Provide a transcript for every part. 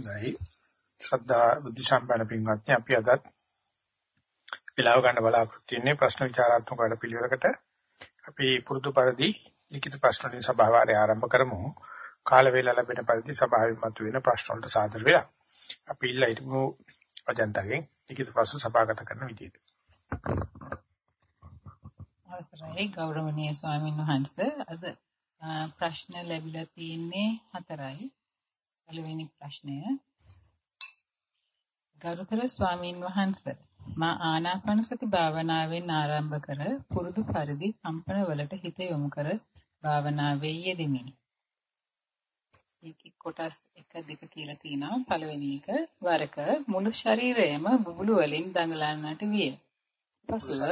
නැයි ශ්‍රද්ධා බුද්ධ සම්පන්න පින්වත්නි අපි අදත් විලාව ගන්න බලාපොරොත්තු වෙන්නේ ප්‍රශ්න විචාරාත්මක වැඩ පිළිවෙලකට අපි පුරුදු පරිදි ලිඛිත ප්‍රශ්න වලින් සභාවාරය ආරම්භ කරමු. කාල වේලා ලැබෙන පරිදි සභාවෙන් මතුවෙන ප්‍රශ්න වලට සාදර වෙලා අපි ඉල්ලා හිටමු අජන්තගෙන් ලිඛිත ප්‍රශ්න සභාගත කරන විදියට. අවසරයි ගෞරවනීය ස්වාමීන් වහන්සේ අද ප්‍රශ්න ලැබිලා තියෙන්නේ හතරයි. පළවෙනි ප්‍රශ්නය ගරුතර ස්වාමින් වහන්සේ මා ආනාපාන සති භාවනාවෙන් ආරම්භ කර පුරුදු පරිදි කම්පන වලට හිත යොමු කර භාවනාවේ යෙදෙමි. ඒකේ කොටස් 1 2 කියලා තියෙනවා. පළවෙනි එක වරක මුළු ශරීරයම බුබුලු වලින් දඟලන්නට විය. පසුව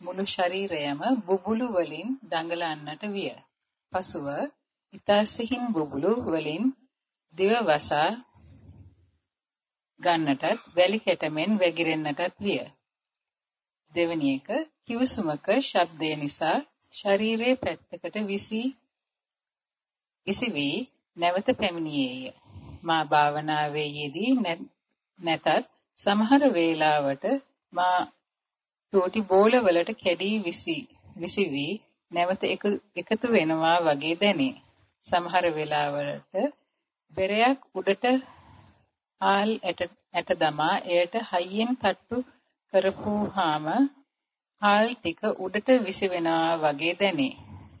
මුළු ශරීරයම බුබුලු වලින් දඟලන්නට විය. පසුව ඊතා සිහින් බුබුලු වලින් දිව වසා ගන්නටත් වැලි කැටමෙන් වැగిරෙන්නටත් විය. දෙවැනි එක කිවිසුමක ශබ්දය නිසා ශරීරයේ පැත්තකට විසි විසි වී නැවත පැමිණියේය. මා භාවනාවේ යෙදී නැතත් සමහර වේලාවට මා චෝටි බෝලවලට කැඩී විසි විසි වී නැවත එකතු වෙනවා වගේ දැනේ. සමහර වෙලාවලට බෙරයක් උඩට හාල් ඇට දමා එයට හයියෙන් තට්ටු කරපුවාම හාල් ටික උඩට විසවෙනවා වගේ දැනේ.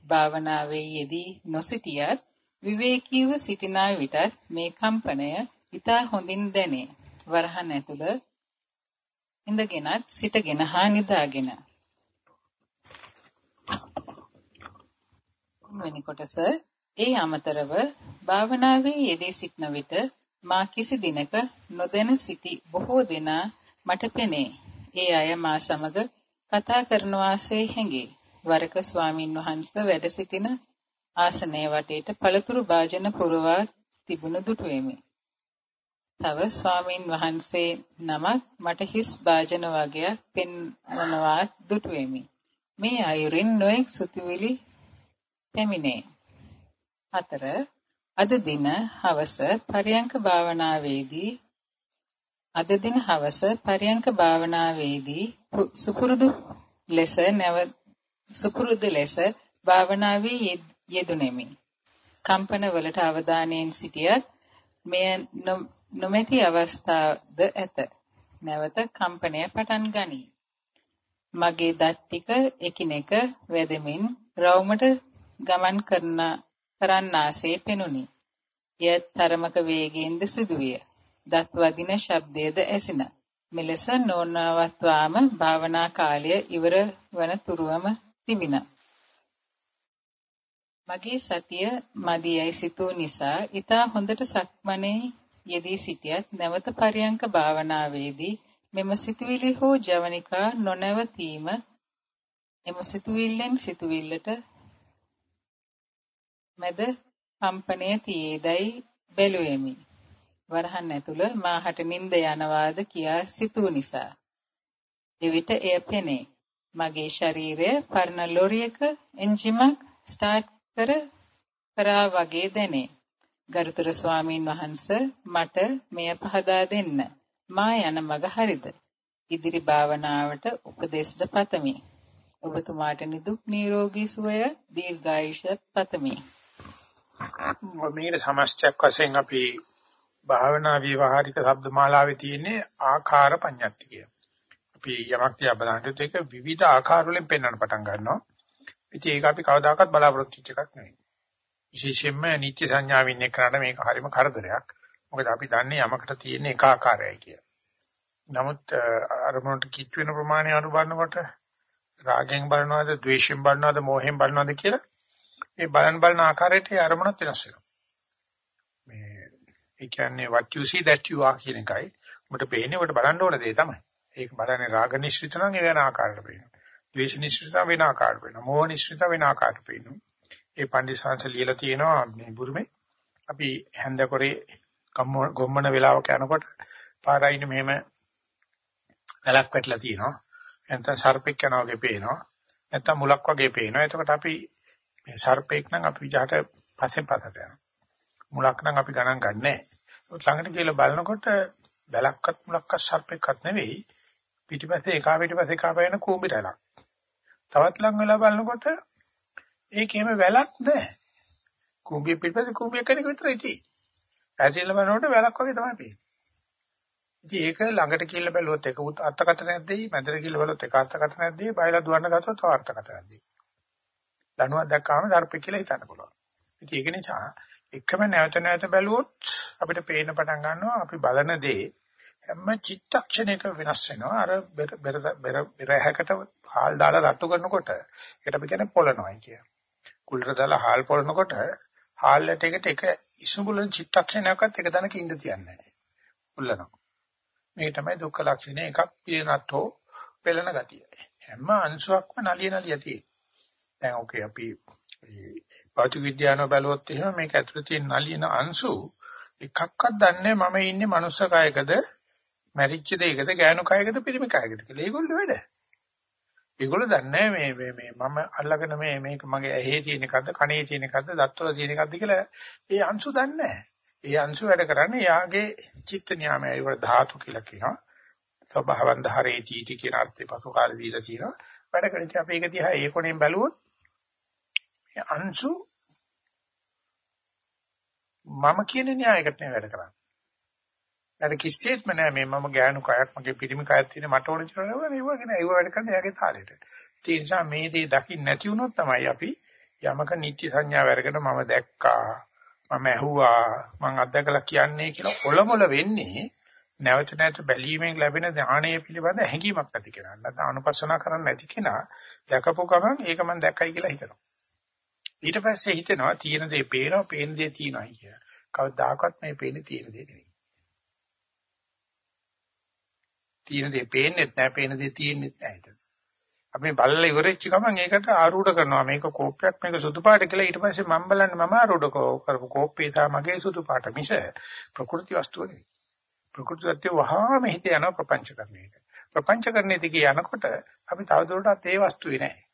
භාවනාවේ යෙදී නොසිටියත් විවේකීව සිටින විටත් මේ කම්පනය ඉතා හොඳින් දැනේ. වරහන් ඇතුළ ඉඳගෙනත් සිටගෙන හා නිදාගෙන. වෙනි කොටස ඒ අමතරව භාවනාවේ යෙදී සිටන විට මා කිසි දිනක නොදැන සිටි බොහෝ දෙනා මට පෙනේ. ඒ අය මා සමග කතා කරන වාසේ හැඟේ. වරක ස්වාමින් වහන්සේ වැඩ සිටින ආසනයේ වටේට පළතුරු භාජන පුරවා තිබුණු දුටුවෙමි. තව ස්වාමින් වහන්සේ නමක් මට හිස් භාජන වගයක් පෙන්වනවා දුටුවෙමි. මේ අයුරින් නොඑක් සුතුවිලි පැමිණේ. හතර අද දින හවස පරියංක භාවනාවේදී අද දින හවස පරියංක භාවනාවේදී සුපුරුදු ලෙස නැව සුපුරුදු ලෙස භාවනාවේ යෙදුණෙමි. කම්පන වලට අවධානයෙන් සිටියත් මෙය නොමැති අවස්ථාද ඇත. නැවත කම්පනය පටන් ගනී. මගේ දත් ටික එකිනෙක වැදෙමින් රවුමට ගමන් කරන කරන්නාසේ පෙනුනි. එය තරමක වේගයෙන්ද සිදුවිය. දත් වදින ශබ්දයේද ඇසින. මෙලෙස නොනවත්වාම භාවනා කාලය ඉවර වන තුරුවම තිබින. මගේ සතිය මදියයි සිතූ නිසා ඊට හොඳට සක්මනේ යෙදී සිටියත් නැවත පරියංක භාවනාවේදී මෙම සිතුවිලි හෝ ජවනිකා නොනවතීම එම සිතුවිල්ලෙන් සිතුවිල්ලට මැද කම්පනය තියේදයි බැලුවෙමි. වරහන් ඇතුළ මාහට නිින්ද යනවාද කියා සිතූ නිසා. එවිට එය පෙනේ. මගේ ශරීරය පරණ ලොරියක එන්ජිමක් ස්ටාර්ට් කර කරා වගේ දැනේ. ගරුතර ස්වාමීන් වහන්ස මට මෙය පහදා දෙන්න. මා යන මග හරිද? ඉදිරි භාවනාවට උපදෙස්ද පතමි. ඔබතුමාට නිදුක් නිරෝගී සුවය දීර්ඝායුෂ පතමි. මේකට සමස්තයක් වශයෙන් අපි භාවනා විවහාරික શબ્ද මාලාවේ තියෙන්නේ ආකාර පඤ්ඤාති කිය. අපි යමක් තියා බලනකොට ඒක විවිධ ආකාර වලින් පෙන්වන්න පටන් ගන්නවා. ඉතින් ඒක අපි කවදාකවත් බලාපොරොත්තු වෙච්ච එකක් නෙවෙයි. විශේෂයෙන්ම නිත්‍ය සංඥාවින් එක්කනට මේක හරිම කරදරයක්. මොකද අපි දන්නේ යමකට තියෙන එක ආකාරයයි කිය. නමුත් අරමුණට කිච් වෙන ප්‍රමාණය අනු බලනකොට රාගෙන් බලනවද, ද්වේෂයෙන් බලනවද, මෝහෙන් බලනවද කියලා ඒ බලන බලන ආකාරයට ඒ අරමුණත් වෙනස් වෙනවා. මේ ඒ කියන්නේ what you see that you are කියන එකයි. ඔබට පේන්නේ ඔබට බලන්න ඕන දේ තමයි. ඒක බලන්නේ රාග නිශ්චිත නම් ඒ වෙන ආකාරයට පේනවා. ද්වේෂ නිශ්චිත වෙන ආකාරයට පේනවා. මෝහ නිශ්චිත වෙන ආකාරයට පේනවා. ඒ පඬිසාංශ ලියලා තියෙනවා මේ බුරුමේ. අපි හැන්දකොරේ ගොම්මන වෙලාවක යනකොට පාරයින් මෙහෙම වැලක් වැටලා තියෙනවා. නැත්නම් සර්පෙක් යනවා වගේ පේනවා. නැත්නම් මුලක් වගේ පේනවා. එතකොට අපි මේ සර්පෙක් නම් අපි විජහට පස්සෙන් පස්සට යනවා. මුලක් නම් අපි ගණන් ගන්නෑ. ළඟට කියලා බලනකොට බැලක්වත් මුලක්වත් සර්පෙක්වත් නෙවෙයි පිටිපස්සේ එකා පිටිපස්සේ එකා වෙන කූඹි රැලක්. තවත් ලඟ වෙලා බලනකොට ඒකේම වැලක් නැහැ. කූඹිය පිටිපස්සේ කූඹිය කෙනෙක් විතරයි තියෙන්නේ. ඇසිල්ල බලනකොට වැලක් වගේ තමයි පේන්නේ. ඉතින් ඒක ළඟට කියලා බැලුවොත් ඒක අර්ථකථනයක් දෙයි, මැදට කියලා බැලුවොත් ඒක අර්ථකථනයක් දෙයි, බයලා දුවන්න ගත්තොත් තව අර්ථකථනයක් දෙයි. ලණුවක් දැක්කාම සර්පෙක් කියලා හිතන්න පුළුවන්. ඉතින් ඒක නිසා එකම නැවත නැවත බැලුවොත් අපිට පේන්න පටන් ගන්නවා අපි බලන දේ හැම චිත්තක්ෂණයක වෙනස් වෙනවා. අර බෙර බෙර බෙරහැකට හාල් දාලා රට්ටු කරනකොට ඒකට අපි කියන්නේ පොළනොයි කිය. කුල්ලට දාලා හාල් පොළනකොට හාල්ලට එකට එක ඉසුඹුලන් චිත්තක්ෂණයක්වත් එක තැනක ඉඳ තියන්නේ නැහැ. උල්ලනවා. මේ තමයි දුක්ඛ ලක්ෂණ එකක් පිළිනත්ෝ පෙළෙන ගතිය. හැම අංශුවක්ම නලිය නලිය තියෙනවා. දැන් ඕකේ අපි භෞතික විද්‍යාවන බලුවොත් එහෙම මේක ඇතුළේ තියෙන නලියන අංශු එකක්වත් දන්නේ මම ඉන්නේ මනුස්ස කායකද මැරිච්ච දෙයකද ගෑනු කායකද පිරිමි කායකද කියලා. ඒගොල්ලෝ වැඩ. ඒගොල්ලෝ දන්නේ මේ මේ මේ මම අල්ලගෙන මේ මේක මගේ ඇහි තියෙන එකක්ද කනේ තියෙන එකක්ද දත්වල තියෙන එකක්ද කියලා ඒ අංශු දන්නේ නැහැ. ඒ අංශු වැඩ කරන්නේ යාගේ චිත්ත නියාමය ඒවට ධාතු කියලා කියනවා. ස්වභාවන් ධාරේ තීටි කියන අර්ථය පසු කාලේ දීලා තියෙනවා. වැඩ කරන්නේ අපි ඒක දිහා ඒ කොනෙන් බැලුවොත් ඒ අංශු මම කියන න්‍යායකට නේ වැඩ කරන්නේ. ඊට කිසිසේත්ම නෑ මේ මම ගෑනු කයක් මගේ පිරිමි කයක් තියෙන මට ඕන චරණ නෑ ඒව ගැන ඒව වැඩ කරන්න එයාගේ තාලෙට. ඒ නිසා මේ දේ දකින්න නැති වුණොත් තමයි අපි යමක නිත්‍ය සංඥාව අරගෙන මම දැක්කා මම ඇහුවා මම අත්දකලා කියන්නේ කියලා ඔලොමල වෙන්නේ නැවත නැවත බැලීමෙන් ලැබෙන ඥානය පිළිබඳ හැඟීමක් ඇති කෙනා. නැත්නම් අනුපස්සනා කරන්න නැති කෙනා දැකපු ගමන් ඒක මම දැක්කයි කියලා හිතනවා. ඊට පස්සේ හිතනවා තියෙන දේ පේනවා, පේන දේ තියෙනවායි කියලා. කවදාකවත් මේ පේන්නේ තියෙන දේ නෙවෙයි. තියෙන දේ පේන්නේ නැහැ, පේන දේ තියෙන්නේ නැහැ හිතන. අපි බලලා ඉවරෙච්ච ගමන් ඒකට ආරූඪ කරනවා. මේක කෝපයක් මේක සුදු පාට කියලා ඊට පස්සේ මම බලන්නේ මම ආරූඪ කරපු කෝපේ තමයි මගේ සුදු පාට මිස ප්‍රകൃති වස්තුව නෙවෙයි. ප්‍රകൃති සත්‍ය වහාම හිත යනවා ප්‍රපංචකරණයට. ප්‍රපංචකරණයේ දිගේ යනකොට අපි තවදුරටත් ඒ වස්තුවේ නැහැ.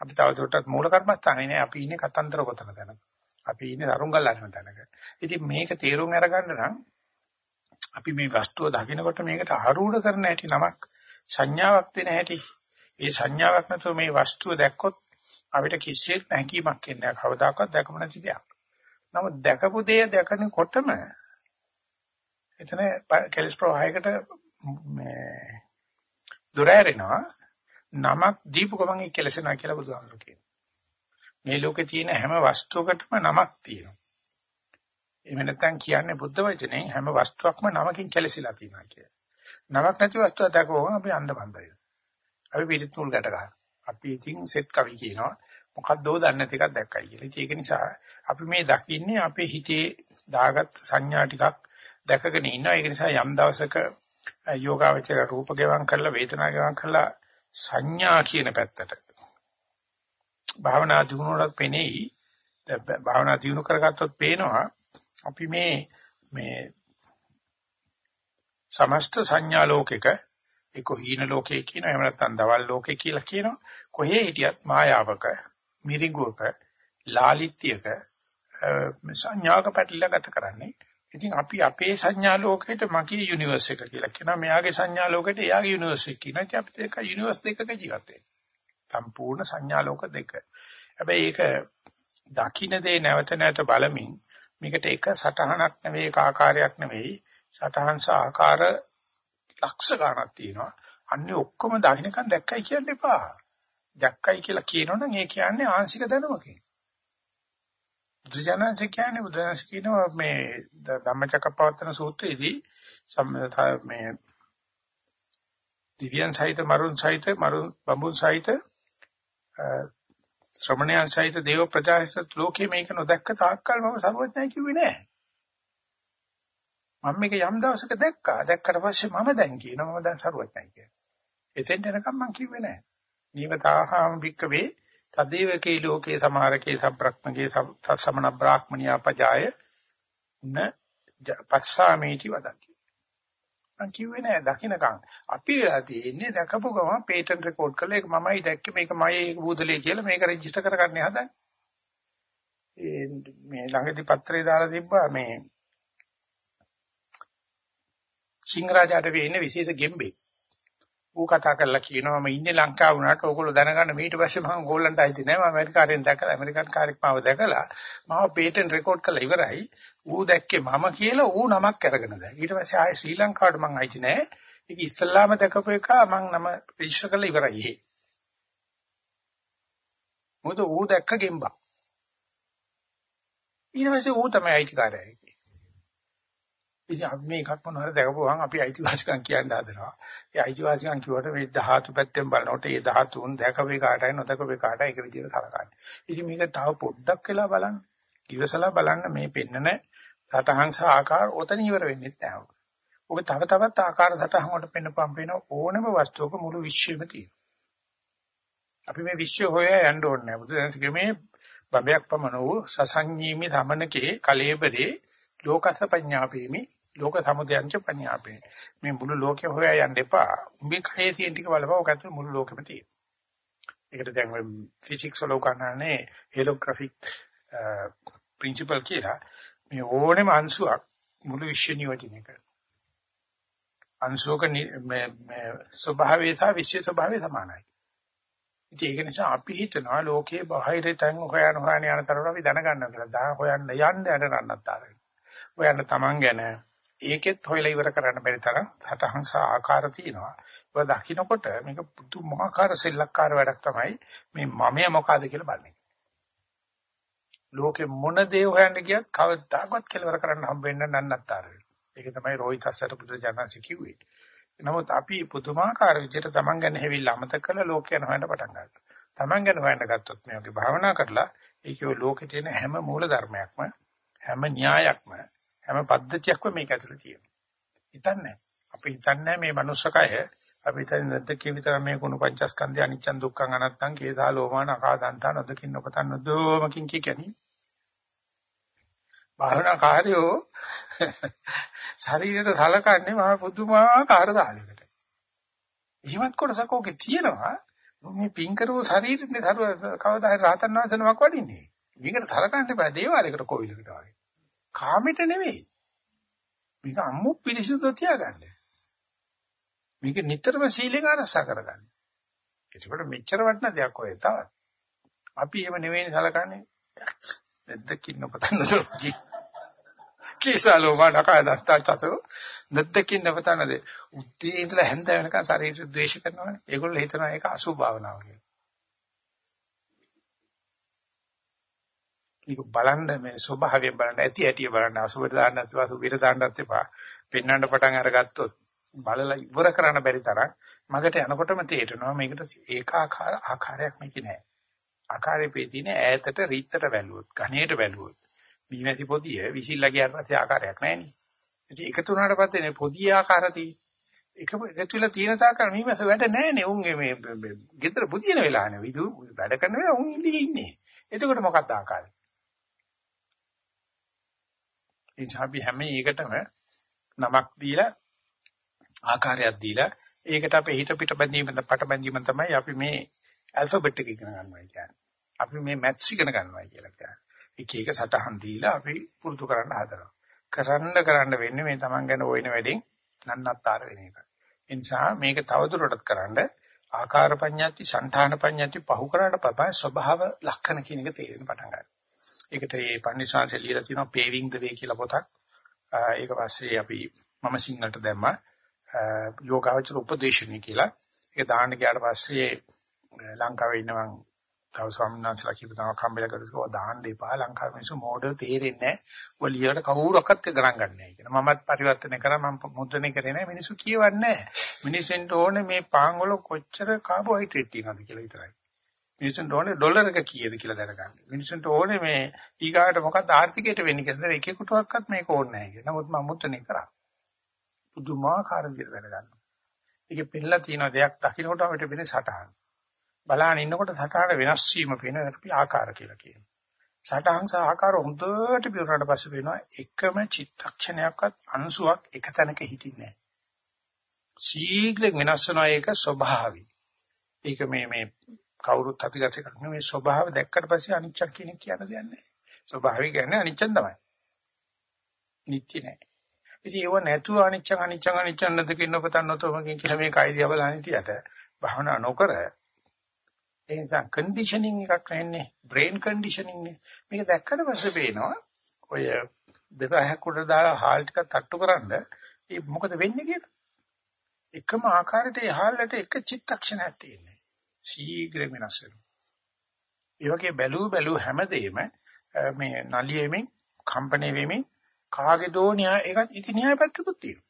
අපි තවදුරටත් මූල කර්මස්ථානේ නැහැ. අපි ඉන්නේ කතන්දර ගොතන තැනක. අපි ඉන්නේ අරුංගල් අරන තැනක. ඉතින් මේක තේරුම් අරගන්න නම් අපි මේ වස්තුව දකිනකොට මේකට ආරූඪ කරන හැටි නමක් සංඥාවක් දෙන හැටි ඒ සංඥාවක් නැතුව මේ වස්තුව දැක්කොත් අපිට කිසිසේත් නැකීමක් එන්නේ නැහැ කවදාකවත් දැකම නැති දෙයක්. නමුත් දැකපු දේ දැකනකොටම එතන කෙලස් ප්‍රවාහයකට මේ දුර ඇරෙනවා නමක් දීපු ගමන් ඒ කෙලසෙනවා කියලා බුදුහාමුදුරුවෝ කියනවා. මේ ලෝකේ තියෙන හැම වස්තුවකටම නමක් තියෙනවා. එහෙම නැත්නම් කියන්නේ බුද්ධ වචනේ හැම වස්තුවක්ම නමකින් කැලසිලා තියෙනවා කියලා. නමක් නැති වස්තුවක් දැකවම අපි අන්ධබන්ද වෙනවා. අපි පිළිත් මුල් ගැට ගන්නවා. අපි ඉතින් සෙත් කවි කියනවා. මොකක්දෝ දන්නේ නැති එකක් දැක්කයි කියලා. ඒක නිසා අපි මේ දකින්නේ අපේ හිතේ දාගත් සංඥා ටිකක් දැකගෙන ඉන්නවා. ඒක නිසා යම් දවසක යෝගාවචර රූප ගෙවම් කරලා වේදනා ගෙවම් කරලා සංඥා කියන පැත්තට භාවනා දිනුනොත් පෙනෙයි. භාවනා දිනු කරගත්තොත් පේනවා අපි මේ මේ සමස්ත සංඥා ලෝකෙක ඒක හීන ලෝකේ කියනවා එහෙම නැත්නම් දවල් ලෝකේ කියලා කියනවා කොහේ හිටියත් මායාවක මිරිඟුවක ලාලිත්‍යක සංඥාක පැටලලා ගත කරන්නේ ඉතින් අපි අපේ සංඥා ලෝකෙට මගේ යුනිවර්ස් එක කියලා කියනවා මෙයාගේ සංඥා ලෝකෙට එයාගේ යුනිවර්ස් එක කියනවා ඉතින් අපිට ඒක යුනිවර්ස් දෙකක ජීවත් වෙනවා සම්පූර්ණ සංඥා ලෝක දෙක හැබැයි ඒක දකින්න දේ නැවත නැවත බලමින් මේකට එක සටහනක් නෙවෙයි එක ආකාරයක් නෙවෙයි සටහන් සහ ආකාර ලක්ෂ ගණක් තියෙනවා. අන්නේ ඔක්කොම දකින්නකන් දැක්කයි කියන්න එපා. දැක්කයි කියලා කියනවනම් ඒ කියන්නේ ආංශික දැනුමකින්. බුදුජානක කියන්නේ බුදුන්ස කියනවා මේ ධම්මචක්කපවත්තන සූත්‍රයේදී මේ දිව්‍යයන් සහිත මරුන් සහිත මරුන් බඹුන් සහිත ශ්‍රමණයන් සහිත දේව ප්‍රජාසත් ලෝකේ මේක නොදැක්ක තාක්කල් මම සර්වඥයි කිව්වේ නෑ. මම මේක යම් දවසක දැක්කා. දැක්කට පස්සේ මම දැන් කියනවා මම දැන් සර්වඥයි කියලා. එතෙන් එනකම් මම කිව්වේ නෑ. නීවතාහාම භික්කවේ තදේවකේ ලෝකේ සමහරකේ සබ්‍රක්මගේ සමන බ්‍රාහ්මණියා පජාය න පස්සාමේටි වදති මං කිව්වේ නෑ දකින්නකම් අපි තියෙන්නේ දැකපු ගමන් පේටන්ට් රෙකෝඩ් කළා ඒක මමයි දැක්කේ මේක මගේ බුදලේ කියලා මේක රෙජිස්ටර් කරගන්න හදන්නේ. ඒ මේ ළඟදී පත්‍රේ දාලා තිබ්බා මේ සිංහරාජාට වෙන්නේ විශේෂ ගෙම්බෙක්. ඌ කතා කරලා කියනවා මම ඉන්නේ ලංකාව වුණාට ඕගොල්ලෝ දැනගන්න ඊට පස්සේ මම ඕගොල්ලන්ට අයිති නෑ. මම ඇමරිකාවෙන් දැකලා ඇමරිකන් කාර්යයක් මාව දැකලා මාව පේටන්ට් රෙකෝඩ් කරලා ඉවරයි. ඌ දැක්කේ මම කියලා ඌ නමක් අරගෙන දැන් ඊට පස්සේ ආයේ ශ්‍රී ලංකාවට මම අයිති නෑ. ඒක ඉස්සල්ලාම දැකපු එක මම නම රෙජිස්ටර් කරලා ඉවරයි එහෙ මොකද ඌ දැක්ක ගෙම්බා. ඊට පස්සේ ඌ තමයි අයිතිකාරයයි ඉතින් අපි මේ එකක් මොනවාරි දැකපුවාම අපි අයිතිවාසිකම් කියන්න හදනවා. ඒ අයිතිවාසිකම් කිව්වට මේ ධාතු පැත්තෙන් බලනකොට ඒ ධාතුන් දැකපේ කාටයි නොදකපේ කාටයි එක විදිහට සලකන්නේ. ඉතින් මේක තව පොඩ්ඩක් වෙලා බලන්න. ඉවසලා බලන්න මේ පෙන්නන සතහන් සහ ආකාර ඔතන ඉවර වෙන්නේ නැහැ. ඔබ තව තවත් ආකාර සතහන් වලට පෙන්නපම් පේන ඕනම වස්තුවක මුළු විශ්වෙම තියෙනවා. අපි මේ විශ්වය හොයා යන්න ඕනේ නැහැ. බුදුදහම මේ බබයක් පමණ වූ සසංජීමි ධමනකේ කලේබරේ ලෝකස පඤ්ඤාපේමි ලෝක සමුදයන්ච පඤ්ඤාපේ. මේ මුළු ලෝකෙ හොයා යන්න එපා. උඹේ කයේ තියෙන ටික බලපුවා ඔක ඇතුළේ මුළු ලෝකෙම තියෙනවා. ඒකට දැන් ඔය ෆිසික්ස් වල උගන්වන්නේ හෙලෝග්‍රැෆික් ප්‍රින්සිපල් කියලා. මේ ඕනෙම අංශුවක් මුළු විශ්ව නියෝජනය කරනවා. අංශුවක මේ මේ ස්වභාවය සහ විශ්ව ස්වභාවය සමානයි. ඉතින් ඒක නිසා අපි හිතනවා ලෝකයේ බාහිර තැන් හොයන හොයන යන තරම අපි දැනගන්න කියලා. දා හොයන්න යන්න යන රන්නත් ආරයි. හොයන්න Taman ගැන ඒකෙත් හොයලා ඉවර කරන්න බැරි තරම් හටහන් සහ ආකාර තියෙනවා. ඒක දකින්නකොට මේක පුදුමාකාර සෙල්ලක්කාර වැඩක් තමයි මේ මමයා මොකಾದ කියලා බලන්නේ. ලෝකෙ මොන දේ හොයන්න ගියත් කවදාකවත් කෙලවර කරන්න හම්බෙන්න නන්නත්තර වෙනවා. ඒක තමයි රෝහිත අස්සට පුදුජානසි කිව්වේ. නමුත් අපි පුදුමාකාර විදිහට Taman ගැන හැවිල්ලා අමතක කරලා ලෝකයන් හොයන්න පටන් ගන්නවා. Taman ගැන හොයන්න ගත්තොත් මේ වගේ භාවනා කරලා ඒකේ ලෝකේ තියෙන හැම මූල ධර්මයක්ම හැම න්‍යායක්ම හැම පද්ධතියක්ම මේක ඇතුළේ තියෙනවා. හිතන්නේ අපි හිතන්නේ මේ මනුස්සකය අපි හිතන්නේ නැද්ද විතර මේ කුණු පංචස්කන්ධය අනිච්චන් දුක්ඛං අනත්තං කේසා ලෝමාන අකාදන්තා නොදකින් නොපතන් නොදෝමකින් කියකනි. භාවනා කාර්යෝ ශරීරයට සලකන්නේ මහා පුදුමාකාර දාලයකට. එහෙමත් කොටසක් ඔකේ තියෙනවා. මේ පින් කරව ශරීරෙන්නේ සර්ව කවදා හරි රහතන් වහන්සේ නමක් වඩින්නේ. මේකට සලකන්න බෑ දේවාලයකට කොවිලකට වගේ. කාමෙට නෙවෙයි. මේක අම්මු පිරිසිදු තියාගන්න. මේක නිතරම සීලෙන් ආරසා කරගන්න. ඒකට මෙච්චර වටින දෙයක් ඔය තවත්. අපි එහෙම නෙවෙයි සලකන්නේ. නැද්දකින් නොපතන්නද? කීසාලෝ මනකා දත්තා චතෝ නැද්දකින් නොපතන්නද? උත්තේ ඉඳලා හැන්ද වෙනකන් ශරීර ද්වේෂ කරනවානේ. ඒගොල්ලෝ හිතනවා ඒක අසුභ භාවනාව කියලා. මේක බලන්න මේ ස්වභාවයෙන් බලන්න ඇති ඇටි බලන්න අසුබට දාන්න නැතුව අසුබයට දාන්නත් එපා. පෙන්වන්න පටන් අරගත්තොත් බලලා ඉවර කරන්න බැරි තරම් මගට යනකොටම තේරෙනවා මේකට ඒකාකාර ආකාරයක් මේක නෑ. ආකාරයේ පෙතින ඈතට රීත්තට වැළුවොත්, ඝණයට වැළුවොත්. බීමැති පොදිය විසිල්ලා ගියාට පස්සේ ආකාරයක් නෑනේ. ඉතින් එකතු වුණාට පස්සේ නේ පොදිය ආකාර තියෙන්නේ. එක එකතු වෙලා තියෙන තාක්කල් මීමැස වැඩ නෑනේ. උන් මේ ගෙදර පුදියන වෙලානේ. විදු වැඩ කරන වෙලාව උන් ඉන්නේ. එතකොට මොකක්ද ආකාරය? ඒ නිසා අපි හැම එකටම නමක් දීලා ආකාරයක් දීලා ඒකට අපේ හිත පිට බැඳීම පට බැඳීම තමයි අපි මේ ඇල්ෆබෙට් එක ඉගෙන ගන්නවා කියන්නේ. අපි මේ මැත්ස් ඉගෙන ගන්නවා කියලා කියන්නේ. එක එක සටහන් දීලා අපි පුරුදු කරන්න හදනවා. කරන්න කරන්න වෙන්නේ මේ Taman ගැන ඕින වැඩෙන් නන්නත්තර වෙන එක. ඒ නිසා මේක තවදුරටත් කරන්න ආකාර පඤ්ඤාති, సంఠාන පඤ්ඤාති පහු කරාට පස්සේ ස්වභාව ලක්ෂණ කියන එක තේරෙන පටන් ගන්නවා. ඒකට මේ පන්සිංශය ලියලා තියෙනවා paving the way කියලා පොතක්. ඒක පස්සේ අපි මම සිංහලට දැම්මා යෝගාවචර උපදේශනය කියලා. ඒක දාන්න ගියාට පස්සේ ලංකාවේ ඉන්න මං තව ස්වාමීන් වහන්සේලා කියපු තමයි කම්බල කරලා දාන්න එපා ලංකාවේ මිනිස්සු මෝඩල් තේරෙන්නේ නැහැ. ඔය ලියලා කවුරක්වත් ගණන් ගන්න නැහැ කියලා. මමත් පරිවර්තනය කරා මම මුද්‍රණය කරේ නැහැ මිනිස්සු කියවන්නේ නැහැ. මිනිස්සුන්ට ඕනේ මේ පාන් වල කොච්චර කාබෝහයිඩ්‍රේට් තියෙනවද කියලා විතරයි. මිනිසුන්ට ඕනේ ඩොලර් එක කීයද කියලා දැනගන්න. මිනිසුන්ට ඕනේ මේ ඊගාට මොකක්ද ආර්ථිකයට වෙන්නේ කියලා. එකෙකුටවත් මේක ඕනේ නැහැ කියලා. නමුත් මම මුත්‍රණය කරා. පුදුමාකාර විදිහට දැනගන්න. ඒකේ පෙන්නලා තියෙන දෙයක් දකින්නකොට අපිට වෙන්නේ සටහන්. බලාගෙන ඉන්නකොට සටහන වෙනස් වීම පේන අපි ආකාර කියලා කියනවා. සටහන් සහ ආකාර හොඳට පිරුණාට පස්සේ වෙනවා එකම චිත්තක්ෂණයක්වත් අංශුවක් එක තැනක හිටින්නේ නැහැ. ශීඝ්‍රයෙන් වෙනස් වෙනවා ඒක ස්වභාවයි. ඒක මේ මේ කවුරුත් අපි ගත එකක් නෙමෙයි ස්වභාව දැක්කට පස්සේ අනිච්චක් කියන කියන දෙයක් නැහැ. ස්වභාවය කියන්නේ අනිච්චන් තමයි. නිට්ටි නැහැ. ඉතින් ඒව නැතුව අනිච්චං අනිච්චං අනිච්චං නැද කියන පතන්නතෝමකින් කියලා මේ කයිදියා බලන්න හිටියට භාවනා නොකර ඒ නිසා කන්ඩිෂනින් එකක් නැන්නේ බ්‍රේන් කන්ඩිෂනින් නේ මේක දැක්කට පස්සේ පේනවා ඔය දෙපහක් උඩ දාලා හාල් ටික තට්ටු කරන්ද ඒ මොකද වෙන්නේ කියලා එකම ආකාරයට ඒ හාල්ලට එක චිත්තක්ෂණයක් තියෙන්නේ සීඝ්‍ර වෙනස් වෙනවා ඒ වගේ බැලූ බැලූ හැමදේම මේ නලියෙමින් කම්පණය වෙමින් කාගේ දෝ න්‍යාය ඒකත් ඉති න්‍යාය පැත්තකුත් තියෙනවා.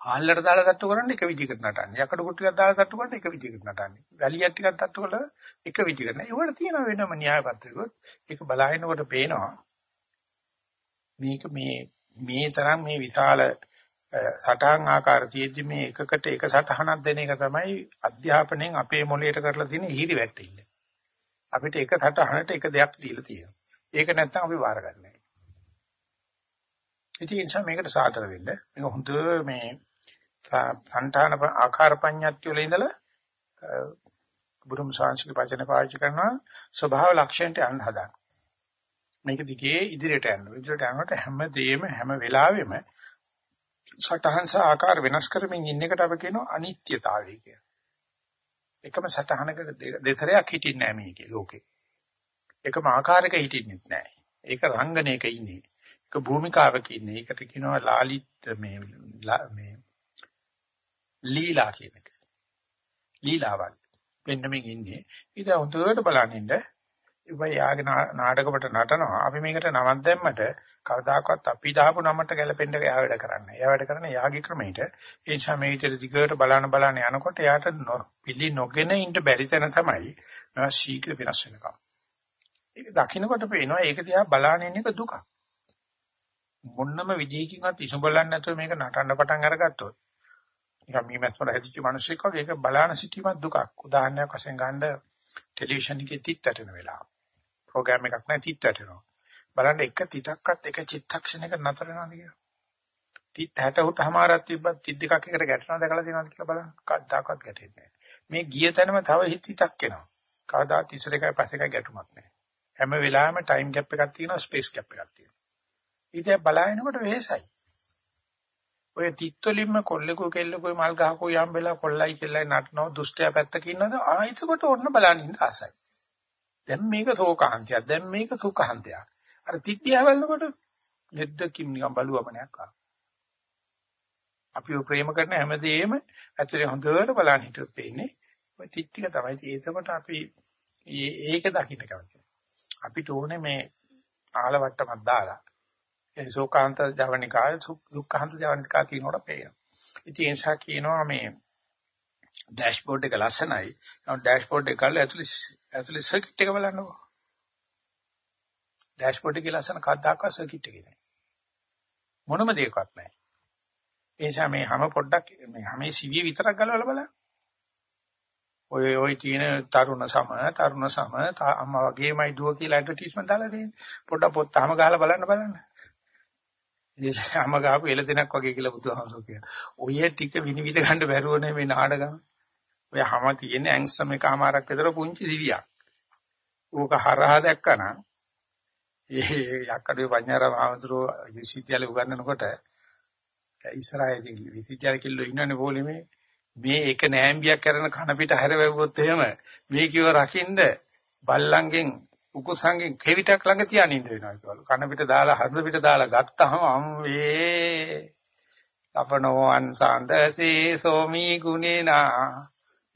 ආල්ලට දාලා තට්ටු කරන්න එක විදිහකට නටන්නේ. යකඩ කුට්ටියක් දාලා තට්ටු කරන්න එක විදිහකට නටන්නේ. වැලියක් ටිකක් තට්ටු කරලා එක විදිහකට නෑ. ඒවට තියෙන වෙනම න්‍යාය පත්‍රයකුත් ඒක බලහිනකොට පේනවා. මේක මේ මේ තරම් මේ විශාල සටහන් ආකාර තියෙද්දි මේ එකකට එක සටහනක් දෙන එක තමයි අධ්‍යාපනයෙන් අපේ මොළයට කරලා තියෙන ඉහිරි වැටෙන්න. අපිට එක සටහනට එක දෙයක් දීලා තියෙනවා. ඒක නැත්තම් අපි වාර ගන්නෑ. ඉතින් ඒ නිසා මේකට සාතර වෙන්න. මේක හොඳ මේ සංඨාන ආකාර පඤ්ඤාත්ති වල ඉඳලා බුදුම සංස්කෘතික වචන පාවිච්චි කරනවා ස්වභාව ලක්ෂණයට යන්න හදන. මේක දිගේ ඉදිරියට යන්න. ඉදිරියට යනකොට හැමදේම හැම වෙලාවෙම සටහන් සහ ආකාර වෙනස් කරමින් ඉන්න එකට අපි කියනවා අනිත්‍යතාවය කියලා. එකම සටහනක දෙතරයක් හිටින්නේ නැහැ මේකේ ලෝකේ. එකම ආකාරයක හිටින්නෙත් නැහැ. ඒක රංගනයක ඉන්නේ. ඒක භූමිකාවක ඉන්නේ. ඒකට කියනවා ලාලිත් මේ මේ ලීලා කියන එක. ලීලාවක්. වෙන්නමින් ඉන්නේ. ඊට හොඳට බලන් ඉන්න. ඉතින් යාගේ නාටකමට නටනවා. අපි මේකට නමක් දැම්මට කවදාකවත් අපි දාපු නමට ගැලපෙන්න එයා වැඩ කරන්නේ. එයා වැඩ කරන්නේ යාගේ ක්‍රමයට. ඒ නිසා මේ විදිහට දිගට බලන බලන යනකොට එයාට පිළි නොගෙන ඉන්න බැරි තැන තමයි මේවා ශීඝ්‍ර වෙනස් වෙනකම්. ඒක දකින්නකොට පේනවා ඒක දිහා බලාගෙන ඉන්න එක දුකක්. මොන්නම විදිහකින්වත් ඉසුඹලන්නේ නැතුව මේක නටන්න පටන් අරගත්තොත් නිකන් මේ මැස්වල හැදිච්ච මිනිස්සෙක් වගේ ඒක බලාන සිටීමක් දුකක්. උදාහරණයක් වශයෙන් ගන්න ටෙලිවිෂන් එකේ තිත් වැටෙන වෙලාව. ප්‍රෝග්‍රෑම් එකක් නැහැ තිත් වැටෙනවා. බලන්න එක තිතක්වත් එක චිත්තක්ෂණයක නතර වෙනවද කියලා. තිත් 60 උට හමාරක් තිබ්බත් තිත් දෙකක් එකට ගැටෙනවා දැකලා තියෙනවද කියලා බලන්න. කවදාකවත් ගැටෙන්නේ නැහැ. මේ ගිය තැනම තව හිතිතක් එනවා. කවදා තිසර එකයි පස් එකයි ගැටුමක් නැහැ. හැම වෙලාවෙම ටයිම් ગેප් එකක් තියෙනවා ස්පේස් ગેප් එකක් තියෙනවා. ඉතින් බලහිනකොට වෙහසයි. ඔය තිත්වලින්ම කොල්ලෙකෝ කෙල්ලෙකෝ මල් ගහකෝ යම් වෙලා කොල්ලයි කෙල්ලයි නටනව දුෂ්ටයා පැත්තක ඉන්නවද ආයිතකොට ඔන්න බලන්න ඉන්න ආසයි. දැන් මේක ශෝකාන්තයක්. දැන් මේක සුඛාන්තයක්. අර තිත්තිය බලනකොට නෙද්දකින් නිකන් බලුවමනයක් ආවා. අපි ඔය ප්‍රේම කරන හැමදේම ඇත්තට හොඳට බලන්න හිටියොත් පේන්නේ ඔය තිත්තික තමයි. ඒකකොට අපි ඒක දකින්න කැමතියි. අපිට ඕනේ මේ ආලවට්ටමක් දාලා ඒ ශෝකාන්ත ජවනිකා දුක්ඛාන්ත ජවනිකා තියෙනකොට පේනවා. ඉතින් ඒ නිසා කියනවා මේ ඩෑෂ්බෝඩ් එක ලස්සනයි. නමුත් ඩෑෂ්බෝඩ් එක ගාලා ඇතුලේ ඇතුලේ සර්කිට් එක බලන්නකෝ. ඩෑෂ්බෝඩ් එකේ ලස්සන කද්දාකවත් සර්කිට් එකේ නැහැ. මොනම දෙයක්වත් නැහැ. ඒ නිසා මේ හැම පොඩ්ඩක් මේ හැමේ සිවිය විතරක් ගලවලා බලන්න. ඔය ඔය තියෙන තරුණ සම තරුණ සම අම්මා වගේමයි දුව කියලා ඇඩ්වර්ටයිස්මන්ට් දාලා තියෙන්නේ. පොඩ්ඩක් පොත්තම ගහලා බලන්න බලන්න. ඉතින් ගාපු එළ දෙනක් වගේ කියලා බුදුහාමුදුරුවෝ කියනවා. ඔය ටික විනිවිද ගන්න බැරුවනේ මේ නාඩගම. ඔය හැම තියෙන ඇන්ග්ස්ට්‍රම් එකමාරක් විතර පුංචි දිවියක්. ඌක හරහා දැක්කනම් ඒ යක්කඩේ පඤ්ඤාරාම ආමතුරු විශ්වවිද්‍යාලේ උගන්වනකොට ඉස්සරහදී විශ්වවිද්‍යාල කිල්ලෝ ඉන්නනේ පොලිමේ මේ එක නෑම්බියක් කරන කන පිට හැරවැව්වොත් එහෙම මේ කිව රකින්න බල්ලන්ගෙන් උකුසංගෙන් කෙවිතක් ළඟ තියාගෙන ඉන්න වෙනවා කියලා. කන පිට දාලා හඳ පිට දාලා ගත්තාම අම්වේ අපනෝවන් සාන්දසේ සෝමි ගුණේනා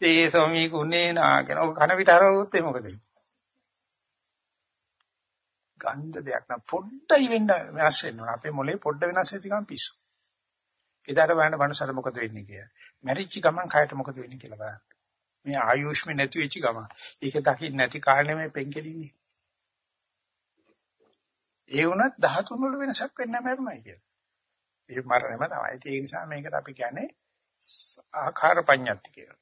තේ සෝමි ගුණේනා කියන ඔක කන පිට හරවුවොත් එහෙම මොකද වෙන්නේ? ගන්න දෙයක් නෑ පොඩ්ඩයි වෙන්න වෙනස් වෙනවා. අපේ මොලේ පොඩ්ඩ වෙනස් වෙති ගමන් පිස්සු. එදාට බලන්න මනුස්සර මොකද වෙන්නේ කියලා. මැරිච්ච ගමන් කයට මොකද වෙන්නේ කියලා බලන්න. මේ ආයුෂ්මි නැති වෙච්ච ගමන්. ඒක දකින්න නැති කාරණේ මේ පෙන්කෙලින්නේ. ඒ වුණත් 13 වල වෙනසක් වෙන්නේ නැහැ මරුණයි කියලා. ඒ මරණයම තමයි. ඒ නිසා මේකට අපි කියන්නේ ආකාර පඤ්ඤාති කියලා.